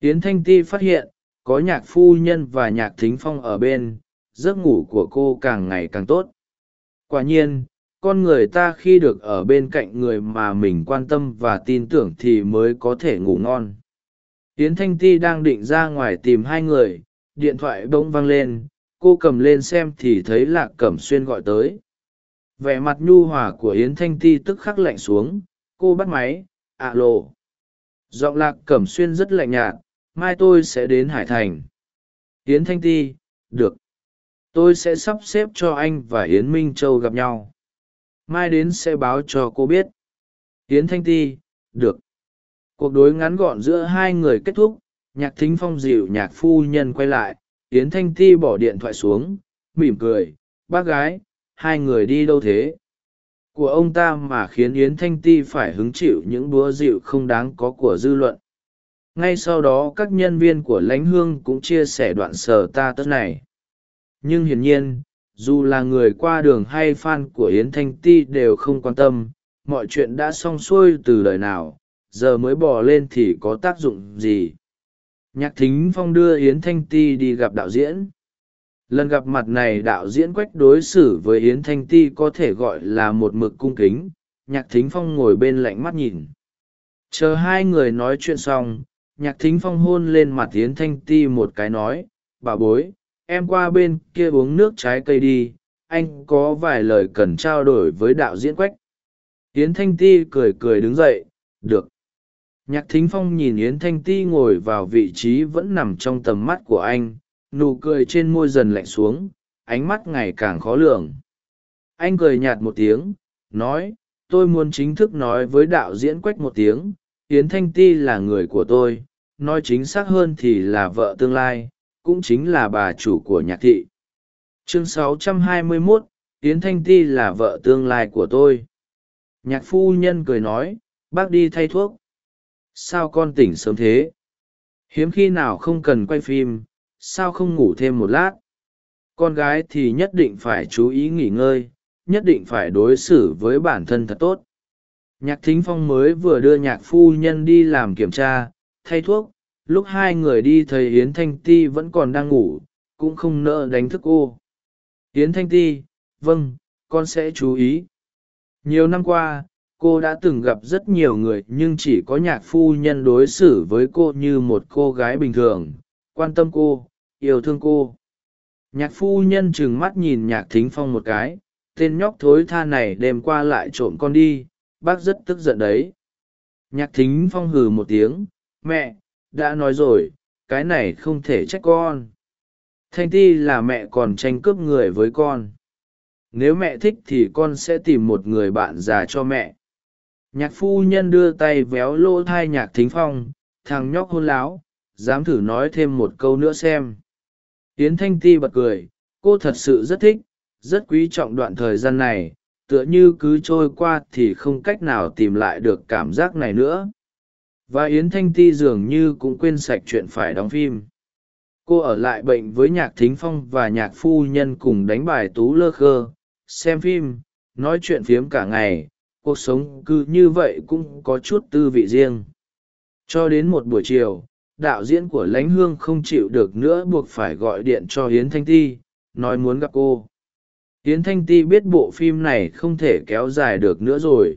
Tiến thanh ti phát hiện, có nhạc phu nhân và nhạc thính phong ở bên, giấc ngủ của cô càng ngày càng tốt. Quả nhiên, con người ta khi được ở bên cạnh người mà mình quan tâm và tin tưởng thì mới có thể ngủ ngon. Tiến thanh ti đang định ra ngoài tìm hai người, điện thoại bỗng văng lên, cô cầm lên xem thì thấy lạc cẩm xuyên gọi tới vẻ mặt nhu hòa của yến thanh ti tức khắc lạnh xuống, cô bắt máy ạ lộ giọng lạc cẩm xuyên rất lạnh nhạt, mai tôi sẽ đến hải thành. Yến thanh ti, được. Tôi sẽ sắp xếp cho anh và yến minh châu gặp nhau. Mai đến sẽ báo cho cô biết. Yến thanh ti, được. Cuộc đối ngắn gọn giữa hai người kết thúc, nhạc thính phong dịu nhạc phu nhân quay lại, yến thanh ti bỏ điện thoại xuống, mỉm cười, bác gái hai người đi đâu thế? Của ông ta mà khiến yến thanh ti phải hứng chịu những búa dịu không đáng có của dư luận. Ngay sau đó các nhân viên của lãnh hương cũng chia sẻ đoạn sờ ta tất này. Nhưng hiển nhiên, dù là người qua đường hay fan của yến thanh ti đều không quan tâm, mọi chuyện đã xong xuôi từ lời nào, giờ mới bỏ lên thì có tác dụng gì? Nhạc thính phong đưa yến thanh ti đi gặp đạo diễn lần gặp mặt này đạo diễn quách đối xử với yến thanh ti có thể gọi là một mực cung kính, nhạc thính phong ngồi bên lạnh mắt nhìn. Chờ hai người nói chuyện xong, nhạc thính phong hôn lên mặt yến thanh ti một cái nói, bà bối, em qua bên kia uống nước trái cây đi, anh có vài lời cần trao đổi với đạo diễn quách. Yến thanh ti cười cười đứng dậy, được. Nhạc thính phong nhìn yến thanh ti ngồi vào vị trí vẫn nằm trong tầm mắt của anh nụ cười trên môi dần lạnh xuống ánh mắt ngày càng khó lường. Anh cười nhạt một tiếng nói tôi muốn chính thức nói với đạo diễn quách một tiếng yến thanh ti là người của tôi nói chính xác hơn thì là vợ tương lai cũng chính là bà chủ của nhạc thị. Chương 621, yến thanh ti là vợ tương lai của tôi. Nhạc phu nhân cười nói bác đi thay thuốc. Sao con tỉnh sớm thế? Hiếm khi nào không cần quay phim sao không ngủ thêm một lát? Con gái thì nhất định phải chú ý nghỉ ngơi, nhất định phải đối xử với bản thân thật tốt. Nhạc thính phong mới vừa đưa nhạc phu nhân đi làm kiểm tra, thay thuốc, lúc hai người đi thấy yến thanh ti vẫn còn đang ngủ, cũng không nỡ đánh thức cô. Yến thanh ti vâng con sẽ chú ý. Nhiều năm qua, cô đã từng gặp rất nhiều người nhưng chỉ có nhạc phu nhân đối xử với cô như một cô gái bình thường quan tâm cô, yêu thương cô. Nhạc phu nhân trừng mắt nhìn nhạc thính phong một cái, tên nhóc thối tha này đêm qua lại trộm con đi, bác rất tức giận đấy. Nhạc thính phong hừ một tiếng, mẹ, đã nói rồi, cái này không thể trách con. Thanh ti là mẹ còn tranh cướp người với con. Nếu mẹ thích thì con sẽ tìm một người bạn già cho mẹ. Nhạc phu nhân đưa tay véo lỗ thai nhạc thính phong, thằng nhóc hôn láo dám thử nói thêm một câu nữa xem. Yến thanh ti bật cười, cô thật sự rất thích, rất quý trọng đoạn thời gian này, tựa như cứ trôi qua thì không cách nào tìm lại được cảm giác này nữa. Và yến thanh ti dường như cũng quên sạch chuyện phải đóng phim. Cô ở lại bệnh với nhạc thính phong và nhạc phu nhân cùng đánh bài tú lơ khơ, xem phim, nói chuyện phiếm cả ngày, cuộc sống cứ như vậy cũng có chút tư vị riêng. Cho đến một buổi chiều đạo diễn của lãnh hương không chịu được nữa buộc phải gọi điện cho hiến thanh ti, nói muốn gặp cô. Hiến thanh ti biết bộ phim này không thể kéo dài được nữa rồi.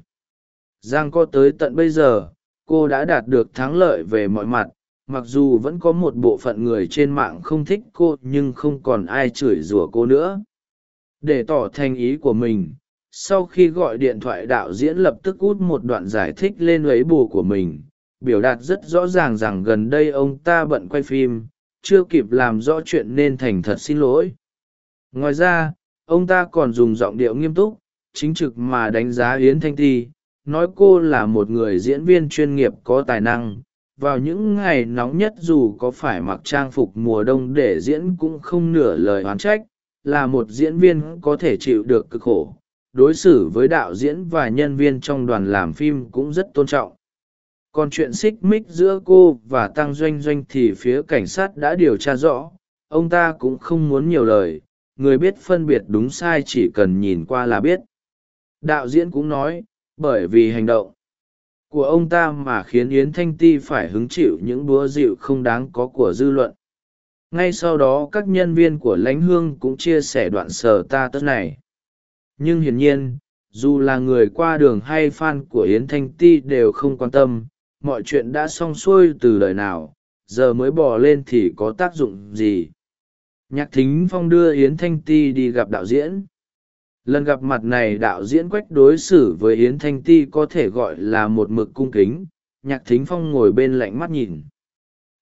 Giang có tới tận bây giờ, cô đã đạt được thắng lợi về mọi mặt, mặc dù vẫn có một bộ phận người trên mạng không thích cô nhưng không còn ai chửi rủa cô nữa. Để tỏ thành ý của mình, sau khi gọi điện thoại đạo diễn lập tức út một đoạn giải thích lên lấy bù của mình biểu đạt rất rõ ràng rằng gần đây ông ta bận quay phim, chưa kịp làm rõ chuyện nên thành thật xin lỗi. Ngoài ra, ông ta còn dùng giọng điệu nghiêm túc, chính trực mà đánh giá yến thanh ti, nói cô là một người diễn viên chuyên nghiệp có tài năng, vào những ngày nóng nhất dù có phải mặc trang phục mùa đông để diễn cũng không nửa lời oán trách, là một diễn viên có thể chịu được cực khổ, đối xử với đạo diễn và nhân viên trong đoàn làm phim cũng rất tôn trọng còn chuyện xích mích giữa cô và tăng doanh doanh thì phía cảnh sát đã điều tra rõ. Ông ta cũng không muốn nhiều lời. Người biết phân biệt đúng sai chỉ cần nhìn qua là biết. Đạo diễn cũng nói, bởi vì hành động của ông ta mà khiến yến thanh ti phải hứng chịu những búa dịu không đáng có của dư luận. Ngay sau đó các nhân viên của lãnh hương cũng chia sẻ đoạn sờ ta tớt này. Nhưng hiển nhiên, dù là người qua đường hay fan của yến thanh ti đều không quan tâm mọi chuyện đã xong xuôi từ đời nào, giờ mới bỏ lên thì có tác dụng gì? Nhạc thính phong đưa yến thanh ti đi gặp đạo diễn. Lần gặp mặt này đạo diễn quách đối xử với yến thanh ti có thể gọi là một mực cung kính. Nhạc thính phong ngồi bên lạnh mắt nhìn.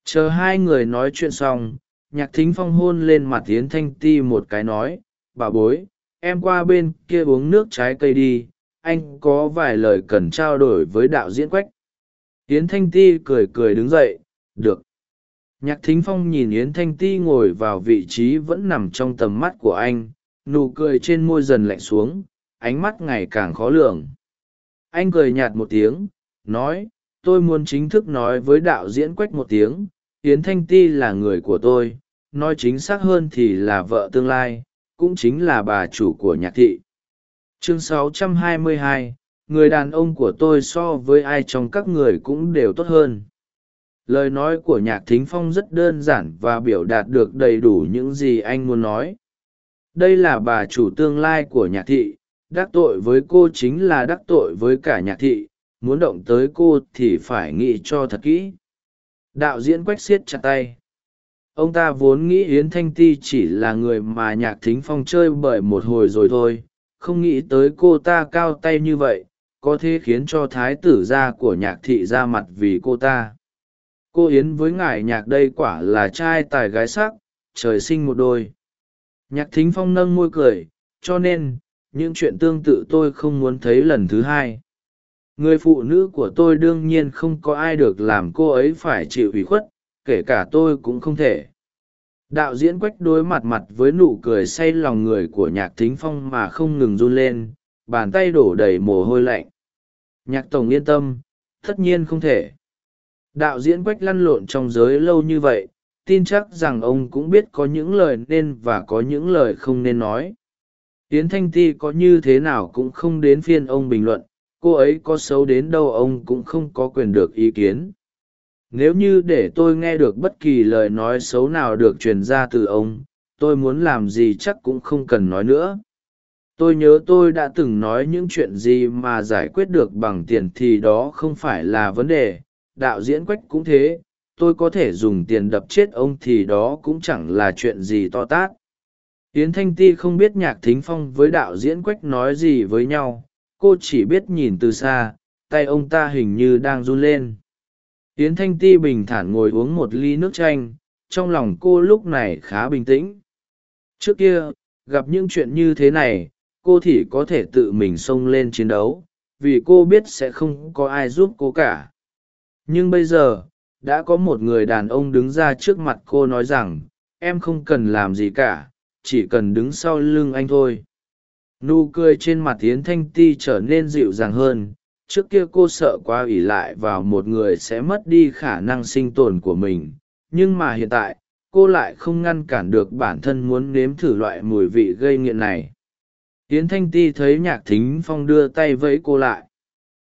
Chờ hai người nói chuyện xong, nhạc thính phong hôn lên mặt yến thanh ti một cái nói, bà bối, em qua bên kia uống nước trái cây đi. Anh có vài lời cần trao đổi với đạo diễn quách yến thanh ti cười cười đứng dậy được. Nhạc thính phong nhìn yến thanh ti ngồi vào vị trí vẫn nằm trong tầm mắt của anh nụ cười trên môi dần lạnh xuống ánh mắt ngày càng khó lường. Anh cười nhạt một tiếng nói tôi muốn chính thức nói với đạo diễn quách một tiếng yến thanh ti là người của tôi nói chính xác hơn thì là vợ tương lai cũng chính là bà chủ của nhạc thị. Chương 622, người đàn ông của tôi so với ai trong các người cũng đều tốt hơn. Lời nói của nhạc thính phong rất đơn giản và biểu đạt được đầy đủ những gì anh muốn nói. Đây là bà chủ tương lai của nhạc thị, đắc tội với cô chính là đắc tội với cả nhạc thị, muốn động tới cô thì phải nghĩ cho thật kỹ. Đạo diễn quách xiết chặt tay. Ông ta vốn nghĩ yến thanh ti chỉ là người mà nhạc thính phong chơi bởi một hồi rồi thôi, không nghĩ tới cô ta cao tay như vậy có thể khiến cho thái tử gia của nhạc thị ra mặt vì cô ta. Cô yến với ngài nhạc đây quả là trai tài gái sắc, trời sinh một đôi. Nhạc thính phong nâng môi cười, cho nên, những chuyện tương tự tôi không muốn thấy lần thứ hai. Người phụ nữ của tôi đương nhiên không có ai được làm cô ấy phải chịu ủy khuất, kể cả tôi cũng không thể. Đạo diễn quách đối mặt mặt với nụ cười say lòng người của nhạc thính phong mà không ngừng run lên, bàn tay đổ đầy mồ hôi lạnh nhạc tổng yên tâm, tất nhiên không thể. Đạo diễn quách lăn lộn trong giới lâu như vậy, tin chắc rằng ông cũng biết có những lời nên và có những lời không nên nói. Tiến thanh ti có như thế nào cũng không đến phiên ông bình luận, cô ấy có xấu đến đâu ông cũng không có quyền được ý kiến. Nếu như để tôi nghe được bất kỳ lời nói xấu nào được truyền ra từ ông, tôi muốn làm gì chắc cũng không cần nói nữa tôi nhớ tôi đã từng nói những chuyện gì mà giải quyết được bằng tiền thì đó không phải là vấn đề. Đạo diễn quách cũng thế. Tôi có thể dùng tiền đập chết ông thì đó cũng chẳng là chuyện gì to tát. Yến thanh ti không biết nhạc thính phong với đạo diễn quách nói gì với nhau. Cô chỉ biết nhìn từ xa. Tay ông ta hình như đang run lên. Yến thanh ti bình thản ngồi uống một ly nước chanh. Trong lòng cô lúc này khá bình tĩnh. Trước kia, gặp những chuyện như thế này cô thì có thể tự mình xông lên chiến đấu, vì cô biết sẽ không có ai giúp cô cả. Nhưng bây giờ, đã có một người đàn ông đứng ra trước mặt cô nói rằng, em không cần làm gì cả, chỉ cần đứng sau lưng anh thôi. Nụ cười trên mặt tiến thanh ti trở nên dịu dàng hơn, trước kia cô sợ quá ỉ lại vào một người sẽ mất đi khả năng sinh tồn của mình, nhưng mà hiện tại, cô lại không ngăn cản được bản thân muốn nếm thử loại mùi vị gây nghiện này. Yến thanh ti thấy nhạc thính phong đưa tay vẫy cô lại.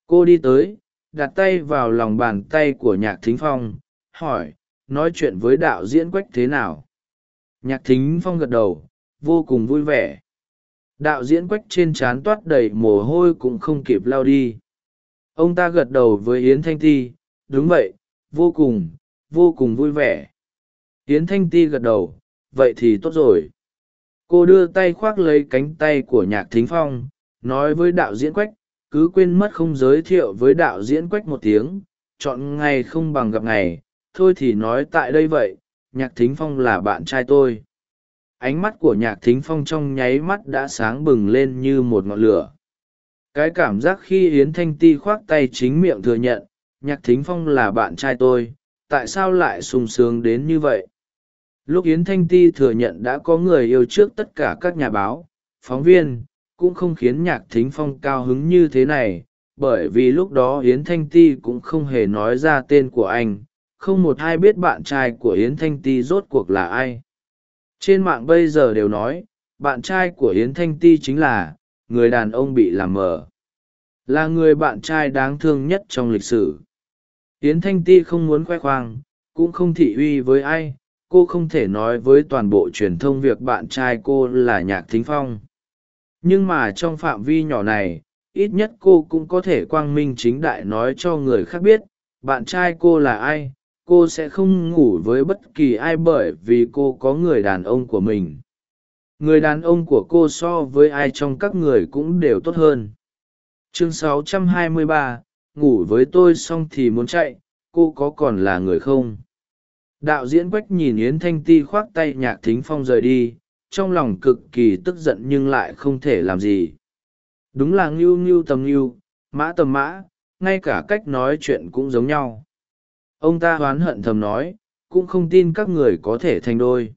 Cô đi tới, đặt tay vào lòng bàn tay của nhạc thính phong, hỏi, nói chuyện với đạo diễn quách thế nào? Nhạc thính phong gật đầu, vô cùng vui vẻ. Đạo diễn quách trên trán toát đầy mồ hôi cũng không kịp lao đi. Ông ta gật đầu với yến thanh ti, đúng vậy, vô cùng vô cùng vui vẻ. Yến thanh ti gật đầu, vậy thì tốt rồi cô đưa tay khoác lấy cánh tay của nhạc thính phong, nói với đạo diễn quách, cứ quên mất không giới thiệu với đạo diễn quách một tiếng, chọn ngày không bằng gặp ngày. Thôi thì nói tại đây vậy, nhạc thính phong là bạn trai tôi. Ánh mắt của nhạc thính phong trong nháy mắt đã sáng bừng lên như một ngọn lửa. Cái cảm giác khi yến thanh ti khoác tay chính miệng thừa nhận, nhạc thính phong là bạn trai tôi, tại sao lại sung sướng đến như vậy? Lúc yến thanh ti thừa nhận đã có người yêu trước tất cả các nhà báo, phóng viên, cũng không khiến nhạc thính phong cao hứng như thế này, bởi vì lúc đó yến thanh ti cũng không hề nói ra tên của anh, không một ai biết bạn trai của yến thanh ti rốt cuộc là ai. Trên mạng bây giờ đều nói, bạn trai của yến thanh ti chính là, người đàn ông bị làm mờ. Là người bạn trai đáng thương nhất trong lịch sử. Yến thanh ti không muốn khoe khoang, cũng không thị uy với ai cô không thể nói với toàn bộ truyền thông việc bạn trai cô là nhạc thính phong. Nhưng mà trong phạm vi nhỏ này ít nhất cô cũng có thể quang minh chính đại nói cho người khác biết bạn trai cô là ai cô sẽ không ngủ với bất kỳ ai bởi vì cô có người đàn ông của mình. Người đàn ông của cô so với ai trong các người cũng đều tốt hơn. Chương 623, ngủ với tôi xong thì muốn chạy cô có còn là người không? Đạo diễn quách nhìn yến thanh ti khoác tay nhạc thính phong rời đi, trong lòng cực kỳ tức giận nhưng lại không thể làm gì. Đúng là ngưu ngưu tầm ngưu, mã tầm mã, ngay cả cách nói chuyện cũng giống nhau. Ông ta oán hận thầm nói, cũng không tin các người có thể thành đôi.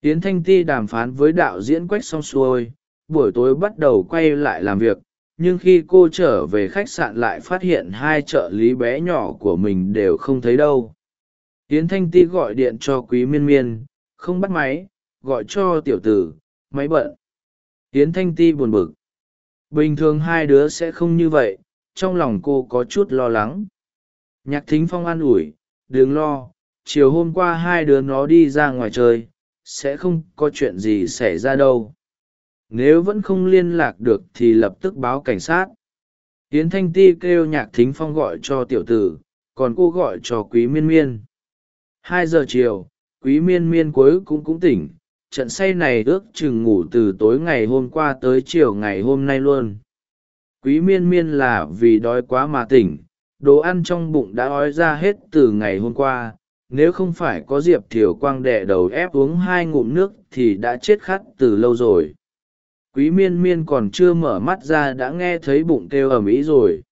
Yến thanh ti đàm phán với đạo diễn quách xong xuôi, buổi tối bắt đầu quay lại làm việc, nhưng khi cô trở về khách sạn lại phát hiện hai trợ lý bé nhỏ của mình đều không thấy đâu yến thanh ti gọi điện cho quý miên miên, không bắt máy, gọi cho tiểu tử, máy bận. Yến thanh ti buồn bực. Bình thường hai đứa sẽ không như vậy, trong lòng cô có chút lo lắng. Nhạc thính phong an ủi, đừng lo, chiều hôm qua hai đứa nó đi ra ngoài chơi, sẽ không có chuyện gì xảy ra đâu. Nếu vẫn không liên lạc được thì lập tức báo cảnh sát. Yến thanh ti kêu nhạc thính phong gọi cho tiểu tử, còn cô gọi cho quý miên miên hai giờ chiều, quý miên miên cuối cũng cũng tỉnh, trận say này ước chừng ngủ từ tối ngày hôm qua tới chiều ngày hôm nay luôn. Quý miên miên là vì đói quá mà tỉnh, đồ ăn trong bụng đã ói ra hết từ ngày hôm qua. Nếu không phải có diệp thiều quang đẻ đầu ép uống hai ngụm nước thì đã chết khát từ lâu rồi. Quý miên miên còn chưa mở mắt ra đã nghe thấy bụng kêu ầm ĩ rồi.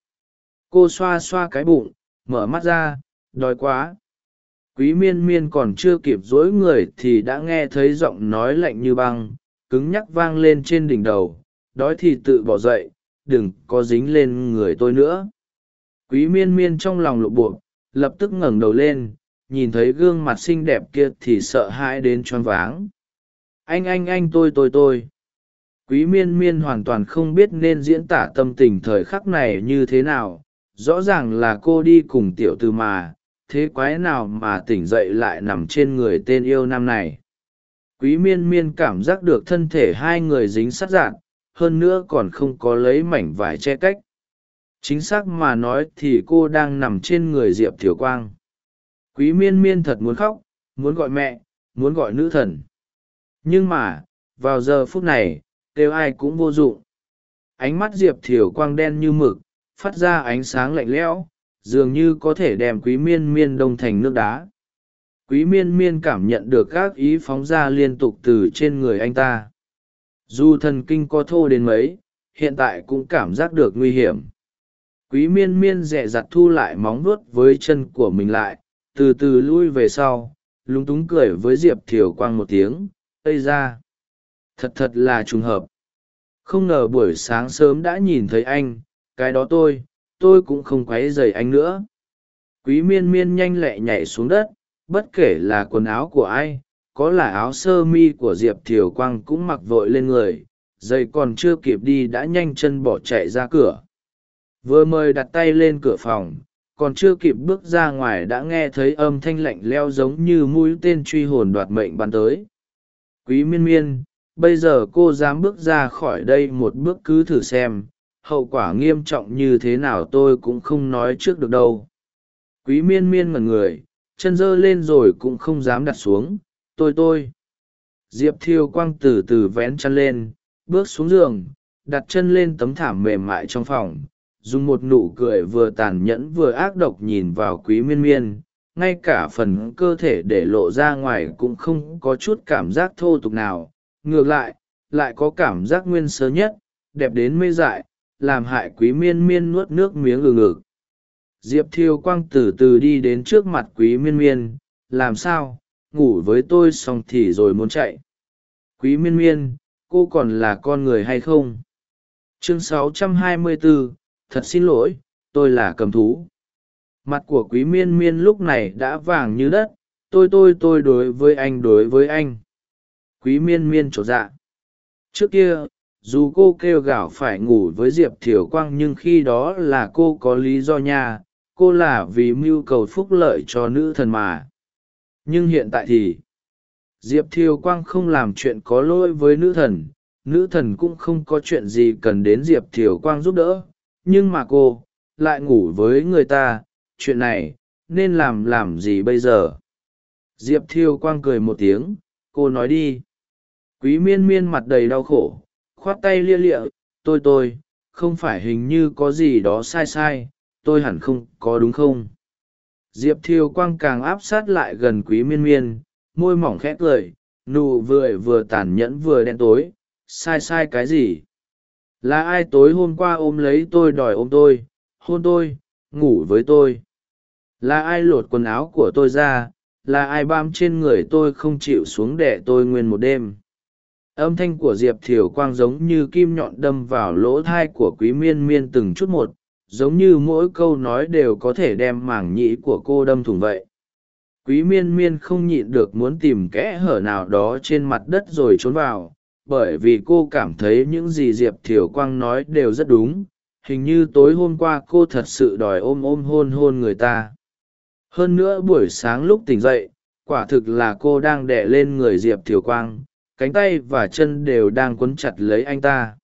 Cô xoa xoa cái bụng, mở mắt ra, đói quá quý miên miên còn chưa kịp dối người thì đã nghe thấy giọng nói lạnh như băng, cứng nhắc vang lên trên đỉnh đầu, đói thì tự bỏ dậy, đừng có dính lên người tôi nữa. Quý miên miên trong lòng lộ buộc lập tức ngẩng đầu lên, nhìn thấy gương mặt xinh đẹp kia thì sợ hãi đến choáng váng. Anh anh anh, tôi tôi tôi. Quý miên miên hoàn toàn không biết nên diễn tả tâm tình thời khắc này như thế nào, rõ ràng là cô đi cùng tiểu từ mà thế quái nào mà tỉnh dậy lại nằm trên người tên yêu nam này? Quý miên miên cảm giác được thân thể hai người dính sát dạn, hơn nữa còn không có lấy mảnh vải che cách. Chính xác mà nói thì cô đang nằm trên người diệp thiều quang. Quý miên miên thật muốn khóc, muốn gọi mẹ, muốn gọi nữ thần. Nhưng mà, vào giờ phút này, kêu ai cũng vô dụng. Ánh mắt diệp thiều quang đen như mực, phát ra ánh sáng lạnh lẽo dường như có thể đem quý miên miên đông thành nước đá. Quý miên miên cảm nhận được các ý phóng ra liên tục từ trên người anh ta. Dù thần kinh có thô đến mấy, hiện tại cũng cảm giác được nguy hiểm. Quý miên miên dẹ dặt thu lại móng vuốt với chân của mình lại, từ từ lui về sau, lúng túng cười với diệp thiều quang một tiếng, ây ra thật thật là trùng hợp. Không ngờ buổi sáng sớm đã nhìn thấy anh, cái đó tôi tôi cũng không q u ấ y dày anh nữa. Quý miên miên nhanh lẹ nhảy xuống đất, bất kể là quần áo của ai, có là áo sơ mi của diệp thiều quang cũng mặc vội lên người, giày còn chưa kịp đi đã nhanh chân bỏ chạy ra cửa. Vừa mời đặt tay lên cửa phòng, còn chưa kịp bước ra ngoài đã nghe thấy âm thanh lạnh leo giống như mũi tên truy hồn đoạt mệnh bắn tới. Quý miên miên, bây giờ cô dám bước ra khỏi đây một bước cứ thử xem hậu quả nghiêm trọng như thế nào tôi cũng không nói trước được đâu. Quý miên miên mật người, chân dơ lên rồi cũng không dám đặt xuống. Tôi tôi. Diệp thiêu quang từ từ vén chân lên, bước xuống giường, đặt chân lên tấm thảm mềm mại trong phòng, dùng một nụ cười vừa tàn nhẫn vừa ác độc nhìn vào quý miên miên. Ngay cả phần cơ thể để lộ ra ngoài cũng không có chút cảm giác thô tục nào. Ngược lại lại có cảm giác nguyên sơ nhất, đẹp đến mê dại làm hại quý miên miên nuốt nước miếng ngừ ngực. Diệp thiêu quang từ từ đi đến trước mặt quý miên miên làm sao? Ngủ với tôi xong thì rồi muốn chạy. Quý miên miên cô còn là con người hay không? Chương 624, thật xin lỗi tôi là cầm thú. Mặt của quý miên miên lúc này đã vàng như đất tôi tôi tôi đối với anh đối với anh. Quý miên miên trột dạ. Trước kia dù cô kêu gào phải ngủ với diệp thiều quang nhưng khi đó là cô có lý do nha, cô là vì mưu cầu phúc lợi cho nữ thần mà. Nhưng hiện tại thì, diệp thiều quang không làm chuyện có lỗi với nữ thần nữ thần cũng không có chuyện gì cần đến diệp thiều quang giúp đỡ, nhưng mà cô lại ngủ với người ta, chuyện này nên làm làm gì bây giờ? Diệp thiều quang cười một tiếng, cô nói đi. Quý miên miên mặt đầy đau khổ khoát tay lia lịa, tôi tôi, không phải hình như có gì đó sai sai, tôi hẳn không có đúng không? Diệp thiều quang càng áp sát lại gần quý miên miên, môi mỏng khét cười, nụ vừa vừa tàn nhẫn vừa đen tối, sai sai cái gì? Là ai tối hôm qua ôm lấy tôi đòi ôm tôi, hôn tôi, ngủ với tôi? Là ai lột quần áo của tôi ra, là ai bám trên người tôi không chịu xuống để tôi nguyên một đêm? Âm thanh của diệp thiều quang giống như kim nhọn đâm vào lỗ thai của quý miên miên từng chút một, giống như mỗi câu nói đều có thể đem mảng nhĩ của cô đâm thủng vậy. Quý miên miên không nhịn được muốn tìm kẽ hở nào đó trên mặt đất rồi trốn vào, bởi vì cô cảm thấy những gì diệp thiều quang nói đều rất đúng, hình như tối hôm qua cô thật sự đòi ôm ôm hôn hôn người ta. Hơn nữa buổi sáng lúc tỉnh dậy, quả thực là cô đang đẻ lên người diệp thiều quang cánh tay và chân đều đang quấn chặt lấy anh ta.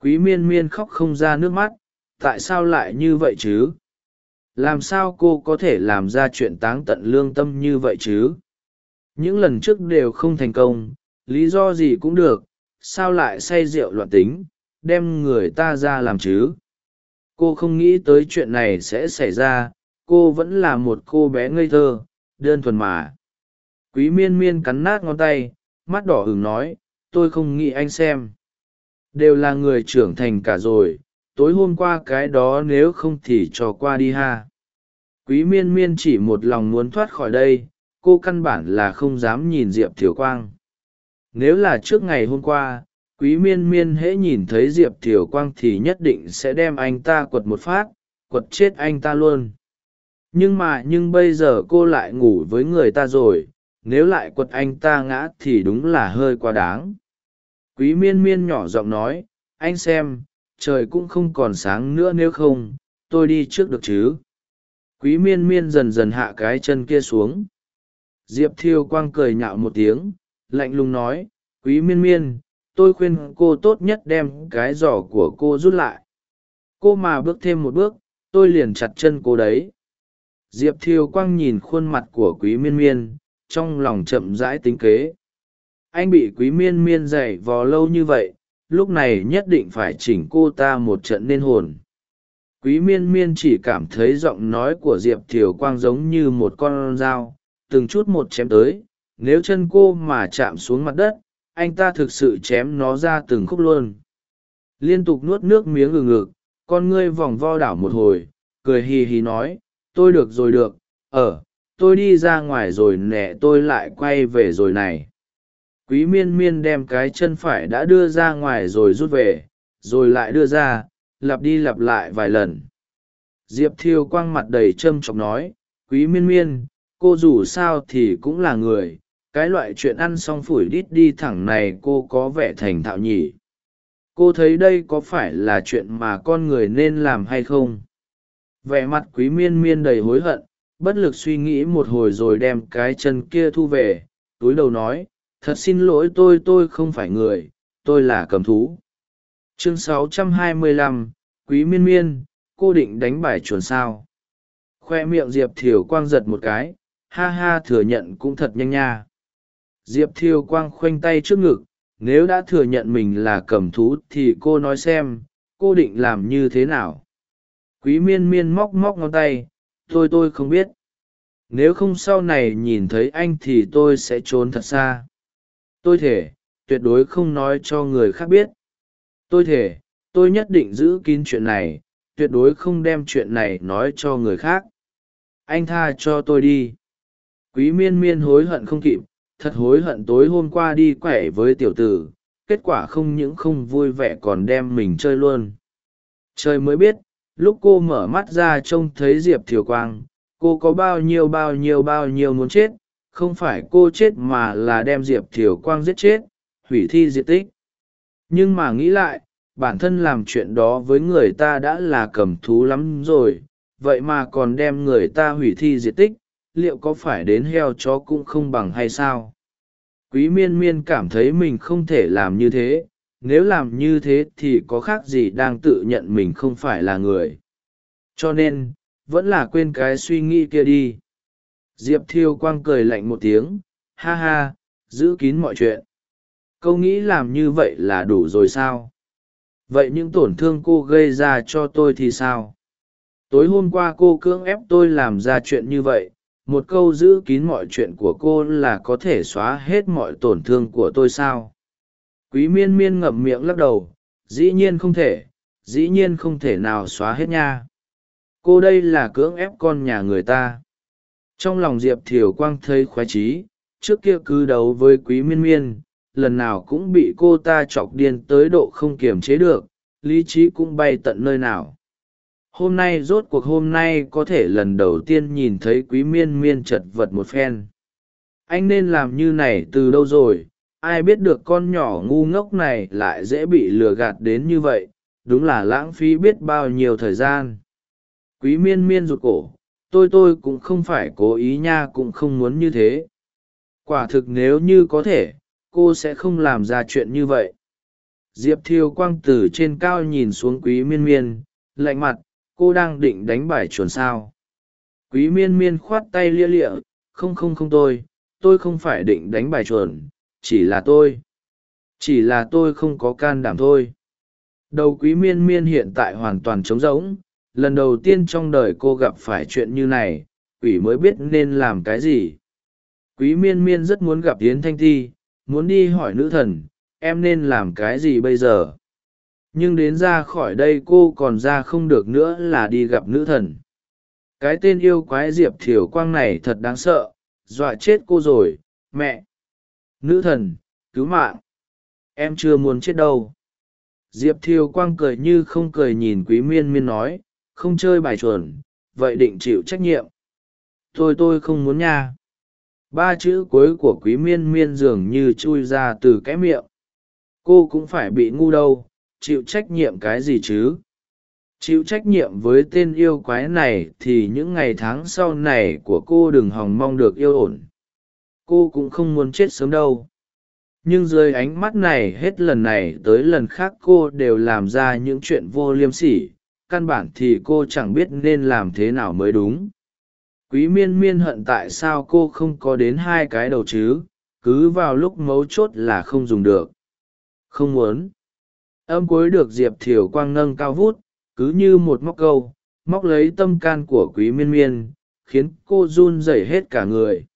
Quý miên miên khóc không ra nước mắt, tại sao lại như vậy chứ? Làm sao cô có thể làm ra chuyện táng tận lương tâm như vậy chứ? Những lần trước đều không thành công, lý do gì cũng được, sao lại say rượu loạn tính, đem người ta ra làm chứ? Cô không nghĩ tới chuyện này sẽ xảy ra, cô vẫn là một cô bé ngây thơ, đơn thuần mà. Quý miên miên cắn nát ngón tay mắt đỏ hừng nói, tôi không nghĩ anh xem. Đều là người trưởng thành cả rồi, tối hôm qua cái đó nếu không thì cho qua đi ha. Quý miên miên chỉ một lòng muốn thoát khỏi đây, cô căn bản là không dám nhìn diệp thiều quang. Nếu là trước ngày hôm qua, quý miên miên hễ nhìn thấy diệp thiều quang thì nhất định sẽ đem anh ta quật một phát, quật chết anh ta luôn. Nhưng mà, nhưng bây giờ cô lại ngủ với người ta rồi nếu lại quật anh ta ngã thì đúng là hơi quá đáng. Quý miên miên nhỏ giọng nói, anh xem, trời cũng không còn sáng nữa nếu không, tôi đi trước được chứ? Quý miên miên dần dần hạ cái chân kia xuống. Diệp thiêu quang cười nhạo một tiếng, lạnh lùng nói, quý miên miên, tôi khuyên cô tốt nhất đem cái giỏ của cô rút lại. Cô mà bước thêm một bước, tôi liền chặt chân cô đấy. Diệp thiêu quang nhìn khuôn mặt của quý miên miên trong lòng chậm rãi tính kế. Anh bị quý miên miên dày vò lâu như vậy, lúc này nhất định phải chỉnh cô ta một trận nên hồn. Quý miên miên chỉ cảm thấy giọng nói của diệp thiều quang giống như một con dao, từng chút một chém tới. Nếu chân cô mà chạm xuống mặt đất, anh ta thực sự chém nó ra từng khúc luôn. Liên tục nuốt nước miếng ngừng ngực, con ngươi vòng vo đảo một hồi, cười hì hì nói, tôi được rồi được ờ tôi đi ra ngoài rồi nè, tôi lại quay về rồi này. Quý miên miên đem cái chân phải đã đưa ra ngoài rồi rút về, rồi lại đưa ra, lặp đi lặp lại vài lần. Diệp thiêu quang mặt đầy trâm trọng nói, quý miên miên, cô dù sao thì cũng là người, cái loại chuyện ăn xong phủi đít đi thẳng này cô có vẻ thành thạo nhỉ? Cô thấy đây có phải là chuyện mà con người nên làm hay không? Vẻ mặt quý miên miên đầy hối hận bất lực suy nghĩ một hồi rồi đem cái chân kia thu về túi đầu nói thật xin lỗi tôi tôi không phải người tôi là cầm thú. Chương 625, quý miên miên cô định đánh bài chuồn sao? Khoe miệng diệp thiều quang giật một cái ha ha thừa nhận cũng thật nhanh nha. Diệp thiều quang khoanh tay trước ngực nếu đã thừa nhận mình là cầm thú thì cô nói xem cô định làm như thế nào? Quý miên miên móc móc ngón tay tôi tôi không biết. Nếu không sau này nhìn thấy anh thì tôi sẽ trốn thật xa. Tôi thể tuyệt đối không nói cho người khác biết. Tôi thể tôi nhất định giữ kín chuyện này, tuyệt đối không đem chuyện này nói cho người khác. Anh tha cho tôi đi. Quý miên miên hối hận không kịp, thật hối hận tối hôm qua đi quẻ với tiểu tử, kết quả không những không vui vẻ còn đem mình chơi luôn. Trời mới biết lúc cô mở mắt ra trông thấy diệp thiều quang, cô có bao nhiêu bao nhiêu bao nhiêu muốn chết, không phải cô chết mà là đem diệp thiều quang giết chết, hủy thi diệt tích. Nhưng mà nghĩ lại, bản thân làm chuyện đó với người ta đã là cầm thú lắm rồi, vậy mà còn đem người ta hủy thi diệt tích, liệu có phải đến heo chó cũng không bằng hay sao? Quý miên miên cảm thấy mình không thể làm như thế nếu làm như thế thì có khác gì đang tự nhận mình không phải là người. Cho nên, vẫn là quên cái suy nghĩ kia đi. Diệp thiêu quang cười lạnh một tiếng, ha ha, giữ kín mọi chuyện. Câu nghĩ làm như vậy là đủ rồi sao? Vậy những tổn thương cô gây ra cho tôi thì sao? Tối hôm qua cô cưỡng ép tôi làm ra chuyện như vậy, một câu giữ kín mọi chuyện của cô là có thể xóa hết mọi tổn thương của tôi sao? Quý miên miên ngậm miệng lắc đầu, dĩ nhiên không thể, dĩ nhiên không thể nào xóa hết nha. Cô đây là cưỡng ép con nhà người ta. Trong lòng diệp thiều quang thấy khoái trí trước kia cứ đấu với quý miên miên, lần nào cũng bị cô ta chọc điên tới độ không kiềm chế được, lý trí cũng bay tận nơi nào. Hôm nay rốt cuộc hôm nay có thể lần đầu tiên nhìn thấy quý miên miên chật vật một phen. Anh nên làm như này từ đâu rồi ai biết được con nhỏ ngu ngốc này lại dễ bị lừa gạt đến như vậy, đúng là lãng phí biết bao nhiêu thời gian. Quý miên miên rụt cổ, tôi tôi cũng không phải cố ý nha, cũng không muốn như thế. Quả thực nếu như có thể, cô sẽ không làm ra chuyện như vậy. Diệp thiêu quang từ trên cao nhìn xuống quý miên miên, lạnh mặt, cô đang định đánh bài chuồn sao. Quý miên miên khoát tay lia lịa, không không không tôi tôi không phải định đánh bài chuồn chỉ là tôi. Chỉ là tôi không có can đảm thôi. Đầu quý miên miên hiện tại hoàn toàn trống rỗng. Lần đầu tiên trong đời cô gặp phải chuyện như này, quỷ mới biết nên làm cái gì. Quý miên miên rất muốn gặp yến thanh thi muốn đi hỏi nữ thần, em nên làm cái gì bây giờ? Nhưng đến ra khỏi đây cô còn ra không được nữa là đi gặp nữ thần. Cái tên yêu quái diệp thiều quang này thật đáng sợ, dọa chết cô rồi, mẹ nữ thần, cứu mạng. Em chưa muốn chết đâu. Diệp thiều quang cười như không cười nhìn quý miên miên nói, không chơi bài chuẩn, vậy định chịu trách nhiệm. Tôi tôi không muốn nha. Ba chữ cuối của quý miên miên dường như chui ra từ cái miệng. Cô cũng phải bị ngu đâu, chịu trách nhiệm cái gì chứ? Chịu trách nhiệm với tên yêu quái này thì những ngày tháng sau này của cô đừng hòng mong được yêu ổn cô cũng không muốn chết sớm đâu. Nhưng dưới ánh mắt này hết lần này tới lần khác cô đều làm ra những chuyện vô liêm sỉ, căn bản thì cô chẳng biết nên làm thế nào mới đúng. Quý miên miên hận tại sao cô không có đến hai cái đầu chứ, cứ vào lúc mấu chốt là không dùng được. Không muốn. Âm cuối được diệp thiều quang nâng cao vút, cứ như một móc câu, móc lấy tâm can của quý miên miên, khiến cô run rẩy hết cả người.